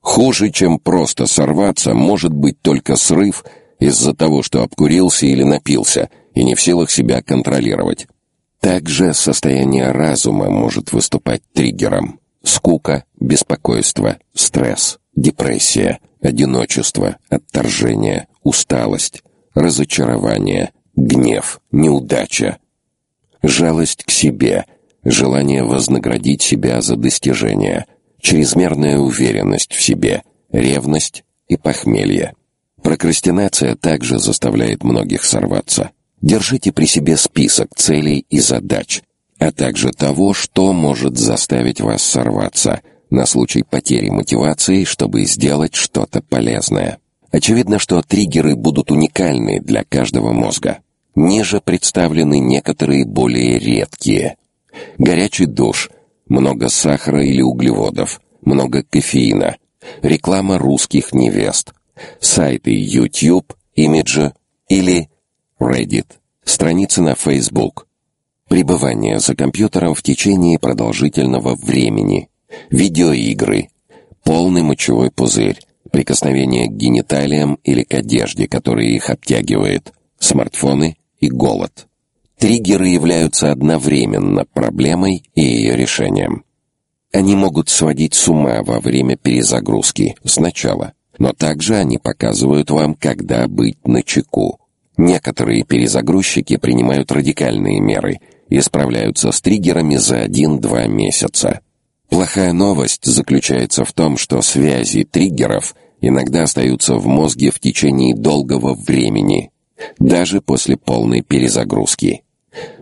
Хуже, чем просто сорваться, может быть только срыв из-за того, что обкурился или напился и не в силах себя контролировать. Также состояние разума может выступать триггером. Скука, беспокойство, стресс, депрессия, одиночество, отторжение, усталость, разочарование, гнев, неудача, жалость к себе, желание вознаградить себя за достижения, чрезмерная уверенность в себе, ревность и похмелье. Прокрастинация также заставляет многих сорваться. Держите при себе список целей и задач, а также того, что может заставить вас сорваться на случай потери мотивации, чтобы сделать что-то полезное. Очевидно, что триггеры будут уникальны для каждого мозга. Ниже представлены некоторые более редкие. Горячий душ, много сахара или углеводов, много кофеина, реклама русских невест, сайты YouTube, имиджа или Reddit, страницы на Facebook, пребывание за компьютером в течение продолжительного времени, видеоигры, полный мочевой пузырь, прикосновение к гениталиям или к одежде, которая их обтягивает, смартфоны и голод. Триггеры являются одновременно проблемой и ее решением. Они могут сводить с ума во время перезагрузки сначала, но также они показывают вам, когда быть начеку. Некоторые перезагрузчики принимают радикальные меры и справляются с триггерами за 1-2 месяца. Плохая новость заключается в том, что связи триггеров иногда остаются в мозге в течение долгого времени, даже после полной перезагрузки.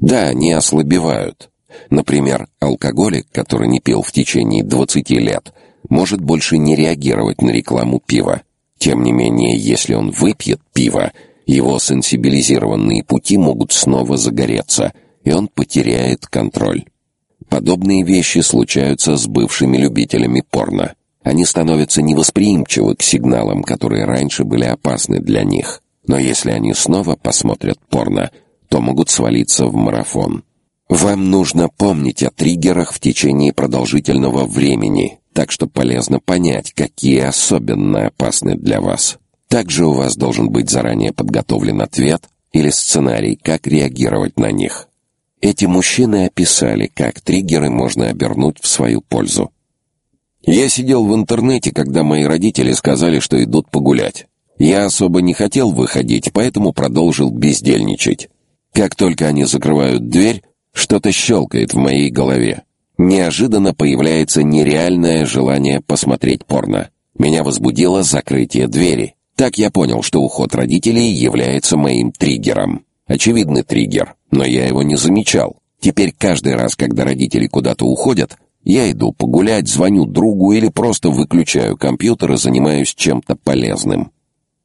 Да, они ослабевают. Например, алкоголик, который не пил в течение 20 лет, может больше не реагировать на рекламу пива. Тем не менее, если он выпьет пиво, его сенсибилизированные пути могут снова загореться, и он потеряет контроль. Подобные вещи случаются с бывшими любителями порно. Они становятся невосприимчивы к сигналам, которые раньше были опасны для них. Но если они снова посмотрят порно, то могут свалиться в марафон. Вам нужно помнить о триггерах в течение продолжительного времени, так что полезно понять, какие особенно опасны для вас. Также у вас должен быть заранее подготовлен ответ или сценарий, как реагировать на них. Эти мужчины описали, как триггеры можно обернуть в свою пользу. Я сидел в интернете, когда мои родители сказали, что идут погулять. Я особо не хотел выходить, поэтому продолжил бездельничать. Как только они закрывают дверь, что-то щелкает в моей голове. Неожиданно появляется нереальное желание посмотреть порно. Меня возбудило закрытие двери. Так я понял, что уход родителей является моим триггером. Очевидный триггер, но я его не замечал. Теперь каждый раз, когда родители куда-то уходят, я иду погулять, звоню другу или просто выключаю компьютер и занимаюсь чем-то полезным.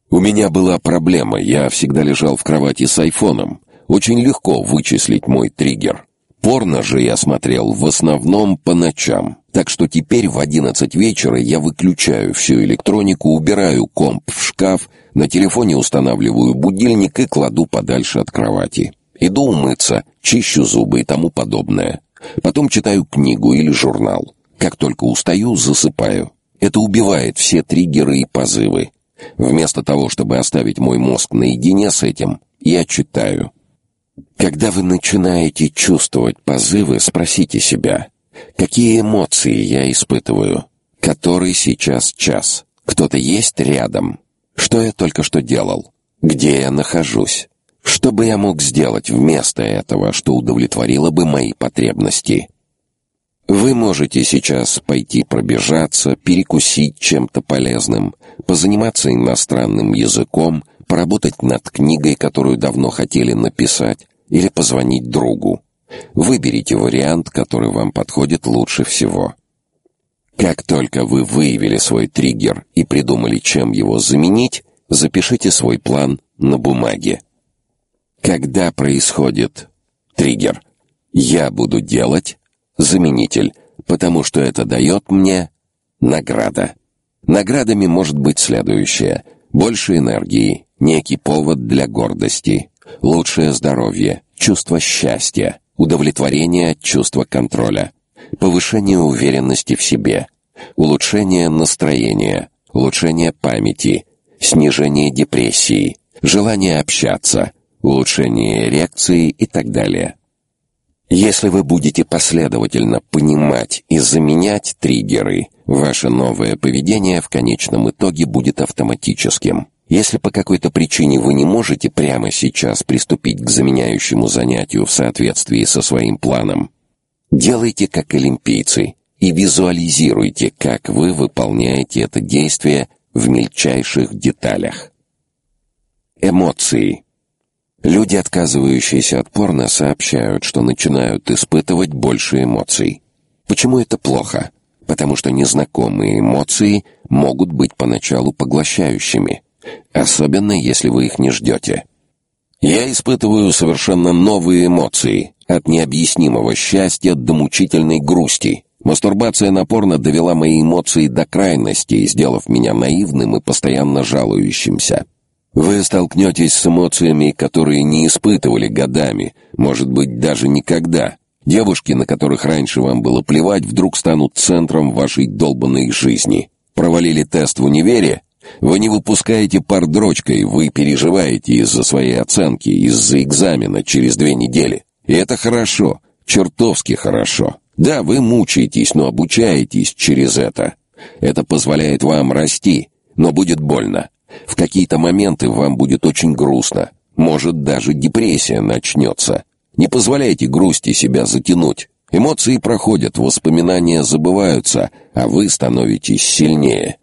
У меня была проблема, я всегда лежал в кровати с айфоном. Очень легко вычислить мой триггер. Порно же я смотрел в основном по ночам. Так что теперь в 11 вечера я выключаю всю электронику, убираю комп в шкаф, на телефоне устанавливаю будильник и кладу подальше от кровати. Иду умыться, чищу зубы и тому подобное. Потом читаю книгу или журнал. Как только устаю, засыпаю. Это убивает все триггеры и позывы. Вместо того, чтобы оставить мой мозг наедине с этим, я читаю. Когда вы начинаете чувствовать позывы, спросите себя, какие эмоции я испытываю? Который сейчас час? Кто-то есть рядом? Что я только что делал? Где я нахожусь? Что бы я мог сделать вместо этого, что удовлетворило бы мои потребности? Вы можете сейчас пойти пробежаться, перекусить чем-то полезным, позаниматься иностранным языком, поработать над книгой, которую давно хотели написать, или позвонить другу. Выберите вариант, который вам подходит лучше всего. Как только вы выявили свой триггер и придумали, чем его заменить, запишите свой план на бумаге. Когда происходит триггер? Я буду делать заменитель, потому что это дает мне награда. Наградами может быть следующее: больше энергии, некий повод для гордости, лучшее здоровье, чувство счастья, удовлетворение от чувства контроля, повышение уверенности в себе, улучшение настроения, улучшение памяти, снижение депрессии, желание общаться, улучшение эрекции и так далее. Если вы будете последовательно понимать и заменять триггеры, ваше новое поведение в конечном итоге будет автоматическим. Если по какой-то причине вы не можете прямо сейчас приступить к заменяющему занятию в соответствии со своим планом, делайте как олимпийцы и визуализируйте, как вы выполняете это действие в мельчайших деталях. Эмоции. Люди, отказывающиеся от порно, сообщают, что начинают испытывать больше эмоций. Почему это плохо? Потому что незнакомые эмоции могут быть поначалу поглощающими, особенно если вы их не ждете. Я испытываю совершенно новые эмоции, от необъяснимого счастья до мучительной грусти. Мастурбация на порно довела мои эмоции до крайности, сделав меня наивным и постоянно жалующимся. Вы столкнетесь с эмоциями, которые не испытывали годами, может быть, даже никогда. Девушки, на которых раньше вам было плевать, вдруг станут центром вашей долбанной жизни. Провалили тест в универе? Вы не выпускаете пар дрочкой, вы переживаете из-за своей оценки, из-за экзамена через две недели. И это хорошо, чертовски хорошо. Да, вы мучаетесь, но обучаетесь через это. Это позволяет вам расти, но будет больно. В какие-то моменты вам будет очень грустно. Может, даже депрессия начнется. Не позволяйте грусти себя затянуть. Эмоции проходят, воспоминания забываются, а вы становитесь сильнее.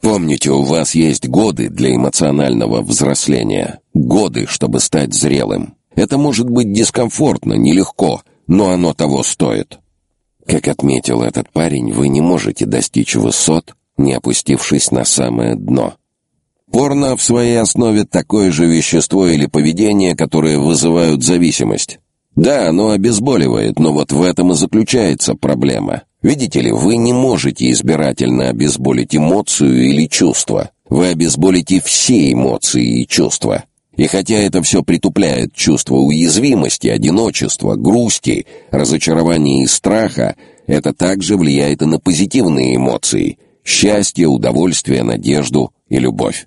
Помните, у вас есть годы для эмоционального взросления. Годы, чтобы стать зрелым. Это может быть дискомфортно, нелегко, но оно того стоит. Как отметил этот парень, вы не можете достичь высот, не опустившись на самое дно. Порно в своей основе такое же вещество или поведение, которое вызывают зависимость. Да, оно обезболивает, но вот в этом и заключается проблема. Видите ли, вы не можете избирательно обезболить эмоцию или чувство. Вы обезболите все эмоции и чувства. И хотя это все притупляет чувство уязвимости, одиночества, грусти, разочарования и страха, это также влияет и на позитивные эмоции – счастье, удовольствие, надежду и любовь.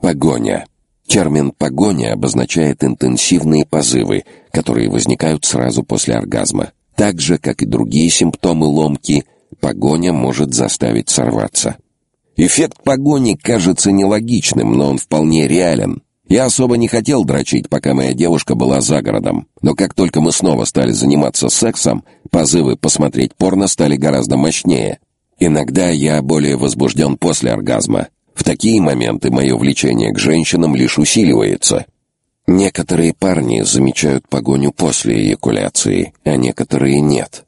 Погоня. Термин «погоня» обозначает интенсивные позывы, которые возникают сразу после оргазма. Так же, как и другие симптомы ломки, погоня может заставить сорваться. Эффект погони кажется нелогичным, но он вполне реален. Я особо не хотел дрочить, пока моя девушка была за городом. Но как только мы снова стали заниматься сексом, позывы посмотреть порно стали гораздо мощнее. Иногда я более возбужден после оргазма, в такие моменты мое влечение к женщинам лишь усиливается. Некоторые парни замечают погоню после эякуляции, а некоторые нет.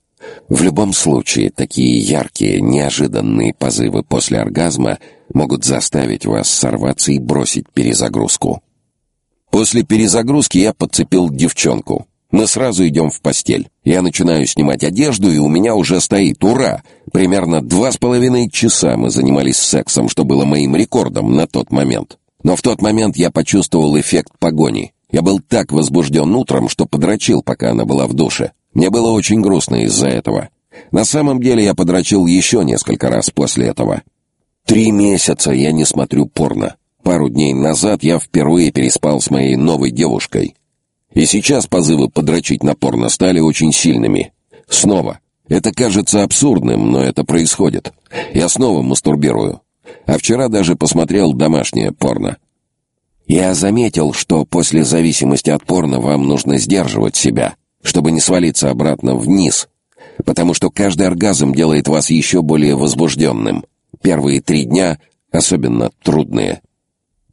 В любом случае, такие яркие, неожиданные позывы после оргазма могут заставить вас сорваться и бросить перезагрузку. После перезагрузки я подцепил девчонку. Мы сразу идем в постель. Я начинаю снимать одежду, и у меня уже стоит «Ура!». Примерно два с половиной часа мы занимались сексом, что было моим рекордом на тот момент. Но в тот момент я почувствовал эффект погони. Я был так возбужден утром, что подрочил, пока она была в душе. Мне было очень грустно из-за этого. На самом деле я подрочил еще несколько раз после этого. Три месяца я не смотрю порно. Пару дней назад я впервые переспал с моей новой девушкой. И сейчас позывы подрочить на порно стали очень сильными. Снова. Это кажется абсурдным, но это происходит. Я снова мастурбирую. А вчера даже посмотрел домашнее порно. Я заметил, что после зависимости от порно вам нужно сдерживать себя, чтобы не свалиться обратно вниз, потому что каждый оргазм делает вас еще более возбужденным. Первые три дня особенно трудные.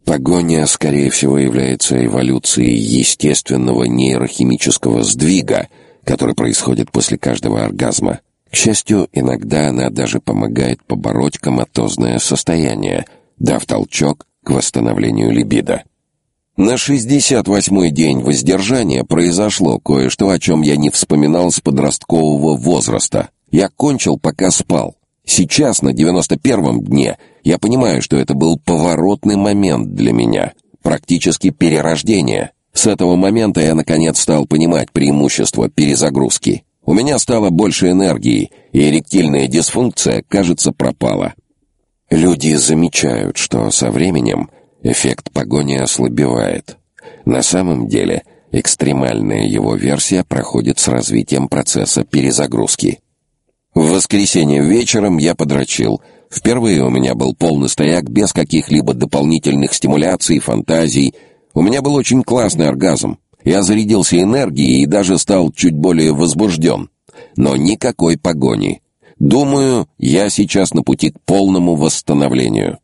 Погоня, скорее всего, является эволюцией естественного нейрохимического сдвига, который происходит после каждого оргазма. К счастью, иногда она даже помогает побороть коматозное состояние, дав толчок к восстановлению либидо. На 68-й день воздержания произошло кое-что, о чем я не вспоминал с подросткового возраста. Я кончил, пока спал. Сейчас, на 91-м дне, я понимаю, что это был поворотный момент для меня, практически перерождение. С этого момента я наконец стал понимать преимущество перезагрузки. У меня стало больше энергии, и эректильная дисфункция, кажется, пропала. Люди замечают, что со временем эффект погони ослабевает. На самом деле, экстремальная его версия проходит с развитием процесса перезагрузки. В воскресенье вечером я подрочил. Впервые у меня был полный стояк без каких-либо дополнительных стимуляций, фантазий. У меня был очень классный оргазм. Я зарядился энергией и даже стал чуть более возбужден. Но никакой погони. Думаю, я сейчас на пути к полному восстановлению.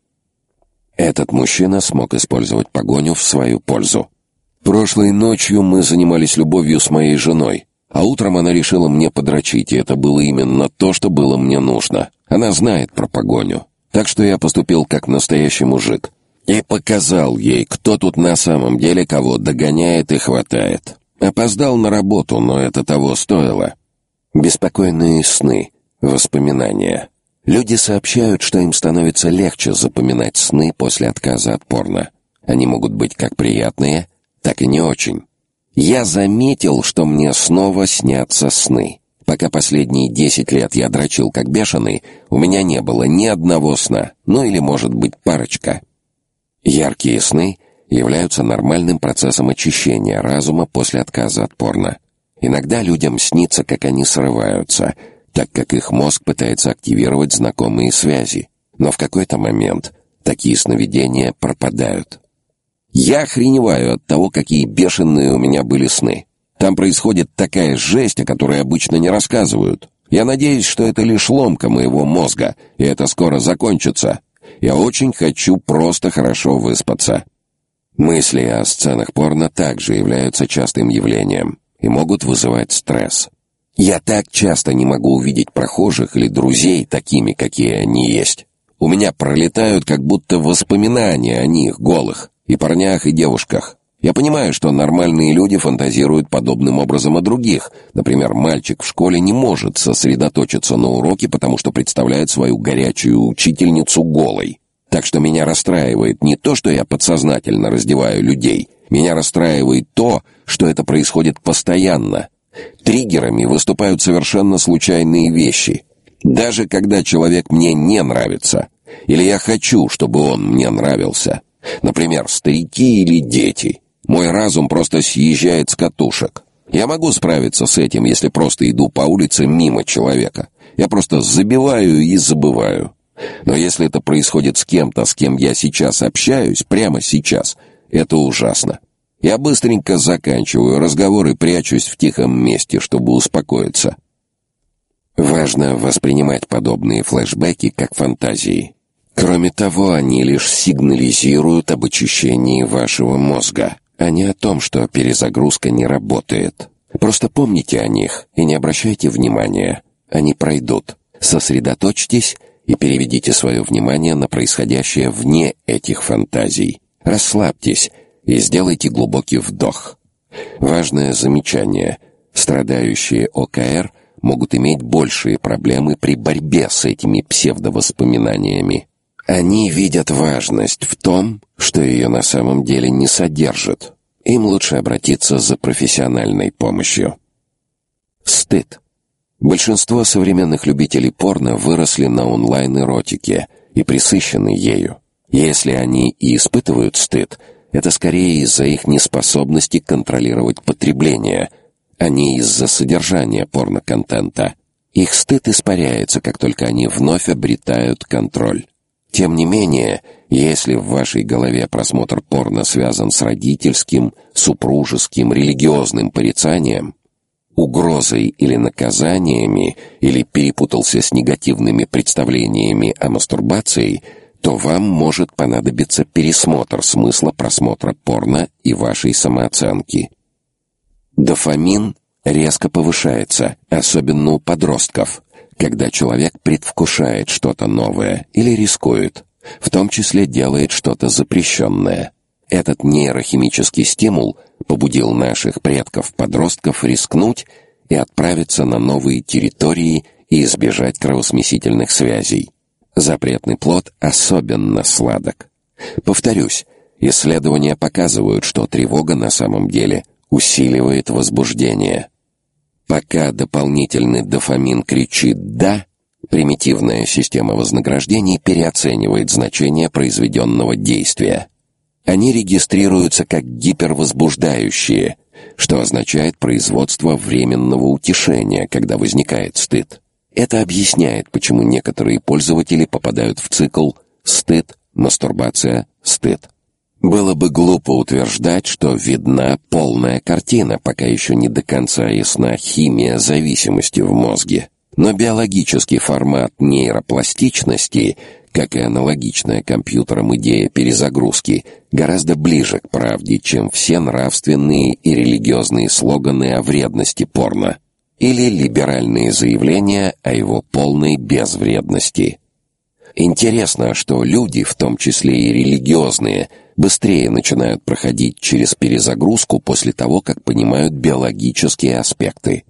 Этот мужчина смог использовать погоню в свою пользу. Прошлой ночью мы занимались любовью с моей женой, а утром она решила мне подрочить, и это было именно то, что было мне нужно. Она знает про погоню. Так что я поступил как настоящий мужик и показал ей, кто тут на самом деле кого догоняет и хватает. Опоздал на работу, но это того стоило. Беспокойные сны, воспоминания. Люди сообщают, что им становится легче запоминать сны после отказа от порно. Они могут быть как приятные, так и не очень. Я заметил, что мне снова снятся сны. Пока последние десять лет я дрочил как бешеный, у меня не было ни одного сна, ну или, может быть, парочка. Яркие сны являются нормальным процессом очищения разума после отказа от порно. Иногда людям снится, как они срываются, так как их мозг пытается активировать знакомые связи. Но в какой-то момент такие сновидения пропадают. Я охреневаю от того, какие бешеные у меня были сны. Там происходит такая жесть, о которой обычно не рассказывают. Я надеюсь, что это лишь ломка моего мозга, и это скоро закончится. Я очень хочу просто хорошо выспаться. Мысли о сценах порно также являются частым явлением и могут вызывать стресс. Я так часто не могу увидеть прохожих или друзей такими, какие они есть. У меня пролетают как будто воспоминания о них, голых, и парнях, и девушках. Я понимаю, что нормальные люди фантазируют подобным образом о других. Например, мальчик в школе не может сосредоточиться на уроке, потому что представляет свою горячую учительницу голой. Так что меня расстраивает не то, что я подсознательно раздеваю людей. Меня расстраивает то, что это происходит постоянно. Триггерами выступают совершенно случайные вещи. Даже когда человек мне не нравится, или я хочу, чтобы он мне нравился. Например, старики или дети. Мой разум просто съезжает с катушек. Я могу справиться с этим, если просто иду по улице мимо человека. Я просто забиваю и забываю. Но если это происходит с кем-то, с кем я сейчас общаюсь, прямо сейчас, это ужасно. Я быстренько заканчиваю разговор и прячусь в тихом месте, чтобы успокоиться. Важно воспринимать подобные флешбеки как фантазии. Кроме того, они лишь сигнализируют об очищении вашего мозга а не о том, что перезагрузка не работает. Просто помните о них и не обращайте внимания. Они пройдут. Сосредоточьтесь и переведите свое внимание на происходящее вне этих фантазий. Расслабьтесь и сделайте глубокий вдох. Важное замечание. Страдающие ОКР могут иметь большие проблемы при борьбе с этими псевдовоспоминаниями. Они видят важность в том, что ее на самом деле не содержит. Им лучше обратиться за профессиональной помощью. Стыд. Большинство современных любителей порно выросли на онлайн-эротике и присыщены ею. Если они и испытывают стыд, это скорее из-за их неспособности контролировать потребление, а не из-за содержания порно-контента. Их стыд испаряется, как только они вновь обретают контроль. Тем не менее, если в вашей голове просмотр порно связан с родительским, супружеским, религиозным порицанием, угрозой или наказаниями, или перепутался с негативными представлениями о мастурбации, то вам может понадобиться пересмотр смысла просмотра порно и вашей самооценки. Дофамин резко повышается, особенно у подростков, когда человек предвкушает что-то новое или рискует, в том числе делает что-то запрещенное. Этот нейрохимический стимул побудил наших предков-подростков рискнуть и отправиться на новые территории и избежать кровосмесительных связей. Запретный плод особенно сладок. Повторюсь, исследования показывают, что тревога на самом деле усиливает возбуждение. Пока дополнительный дофамин кричит «да», примитивная система вознаграждений переоценивает значение произведенного действия. Они регистрируются как гипервозбуждающие, что означает производство временного утешения, когда возникает стыд. Это объясняет, почему некоторые пользователи попадают в цикл стыд, мастурбация, стыд. Было бы глупо утверждать, что видна полная картина, пока еще не до конца ясна химия зависимости в мозге. Но биологический формат нейропластичности, как и аналогичная компьютерам идея перезагрузки, гораздо ближе к правде, чем все нравственные и религиозные слоганы о вредности порно или либеральные заявления о его полной безвредности. Интересно, что люди, в том числе и религиозные, быстрее начинают проходить через перезагрузку после того, как понимают биологические аспекты.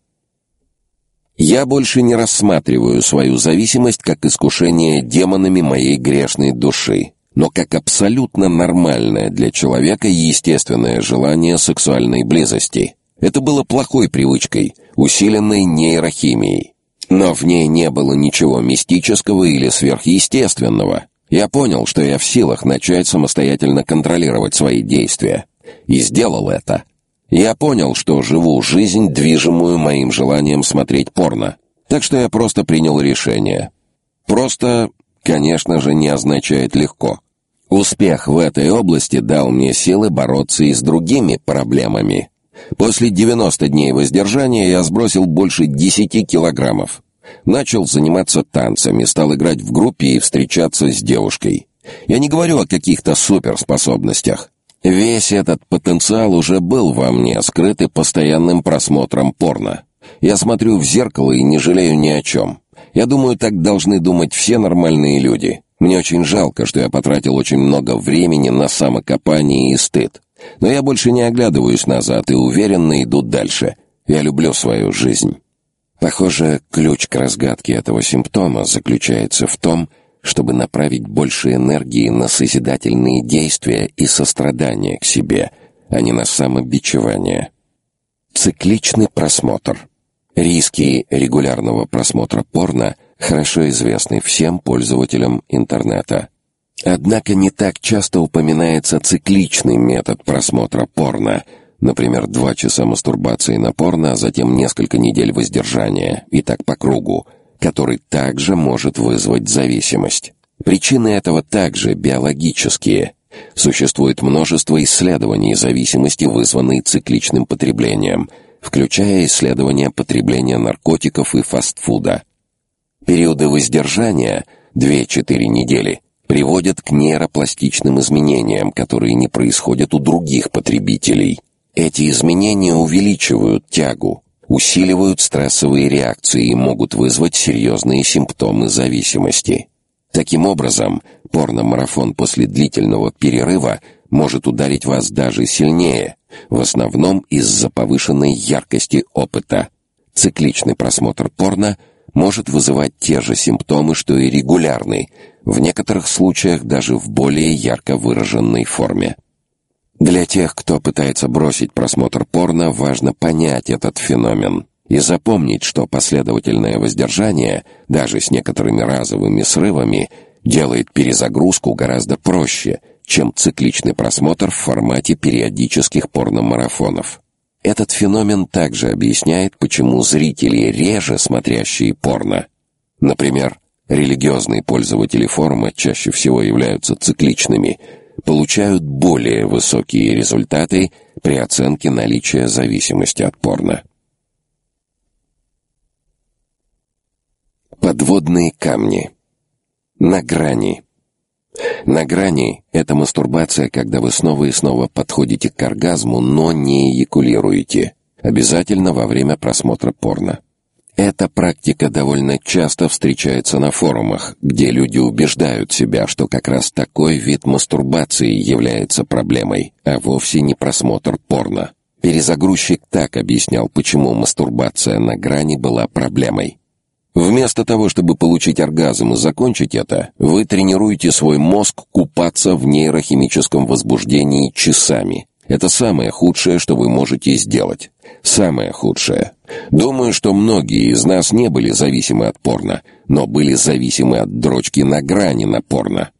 Я больше не рассматриваю свою зависимость как искушение демонами моей грешной души, но как абсолютно нормальное для человека естественное желание сексуальной близости. Это было плохой привычкой, усиленной нейрохимией. Но в ней не было ничего мистического или сверхъестественного. Я понял, что я в силах начать самостоятельно контролировать свои действия. И сделал это. Я понял, что живу жизнь, движимую моим желанием смотреть порно. Так что я просто принял решение. Просто, конечно же, не означает легко. Успех в этой области дал мне силы бороться и с другими проблемами, После 90 дней воздержания я сбросил больше 10 килограммов. Начал заниматься танцами, стал играть в группе и встречаться с девушкой. Я не говорю о каких-то суперспособностях. Весь этот потенциал уже был во мне, скрытый постоянным просмотром порно. Я смотрю в зеркало и не жалею ни о чем. Я думаю, так должны думать все нормальные люди. Мне очень жалко, что я потратил очень много времени на самокопание и стыд. Но я больше не оглядываюсь назад и уверенно иду дальше. Я люблю свою жизнь. Похоже, ключ к разгадке этого симптома заключается в том, чтобы направить больше энергии на созидательные действия и сострадание к себе, а не на самобичевание. Цикличный просмотр. Риски регулярного просмотра порно хорошо известны всем пользователям интернета. Однако не так часто упоминается цикличный метод просмотра порно, например, два часа мастурбации на порно, а затем несколько недель воздержания, и так по кругу, который также может вызвать зависимость. Причины этого также биологические. Существует множество исследований зависимости, вызванной цикличным потреблением, включая исследования потребления наркотиков и фастфуда. Периоды воздержания 2-4 недели приводят к нейропластичным изменениям, которые не происходят у других потребителей. Эти изменения увеличивают тягу, усиливают стрессовые реакции и могут вызвать серьезные симптомы зависимости. Таким образом, порно-марафон после длительного перерыва может ударить вас даже сильнее, в основном из-за повышенной яркости опыта. Цикличный просмотр порно может вызывать те же симптомы, что и регулярный, в некоторых случаях даже в более ярко выраженной форме. Для тех, кто пытается бросить просмотр порно, важно понять этот феномен и запомнить, что последовательное воздержание, даже с некоторыми разовыми срывами, делает перезагрузку гораздо проще, чем цикличный просмотр в формате периодических порномарафонов. Этот феномен также объясняет, почему зрители, реже смотрящие порно, например, религиозные пользователи форума чаще всего являются цикличными, получают более высокие результаты при оценке наличия зависимости от порно. Подводные камни. На грани. На грани — это мастурбация, когда вы снова и снова подходите к оргазму, но не эякулируете. Обязательно во время просмотра порно. Эта практика довольно часто встречается на форумах, где люди убеждают себя, что как раз такой вид мастурбации является проблемой, а вовсе не просмотр порно. Перезагрузчик так объяснял, почему мастурбация на грани была проблемой. Вместо того, чтобы получить оргазм и закончить это, вы тренируете свой мозг купаться в нейрохимическом возбуждении часами. Это самое худшее, что вы можете сделать. Самое худшее. Думаю, что многие из нас не были зависимы от порно, но были зависимы от дрочки на грани на порно.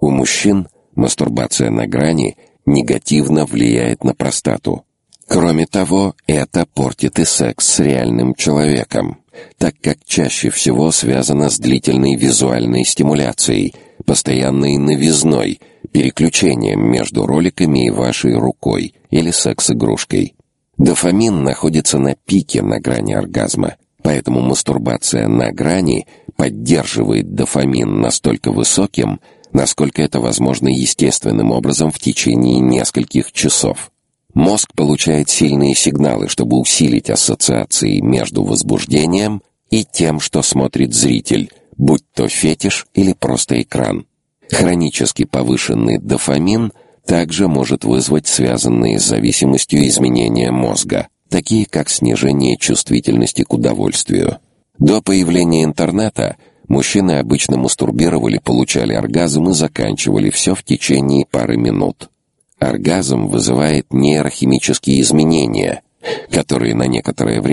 У мужчин мастурбация на грани негативно влияет на простату. Кроме того, это портит и секс с реальным человеком, так как чаще всего связано с длительной визуальной стимуляцией, постоянной новизной, переключением между роликами и вашей рукой или секс-игрушкой. Дофамин находится на пике на грани оргазма, поэтому мастурбация на грани поддерживает дофамин настолько высоким, насколько это возможно естественным образом в течение нескольких часов. Мозг получает сильные сигналы, чтобы усилить ассоциации между возбуждением и тем, что смотрит зритель, будь то фетиш или просто экран. Хронически повышенный дофамин – также может вызвать связанные с зависимостью изменения мозга, такие как снижение чувствительности к удовольствию. До появления интернета мужчины обычно мастурбировали, получали оргазм и заканчивали все в течение пары минут. Оргазм вызывает нейрохимические изменения, которые на некоторое время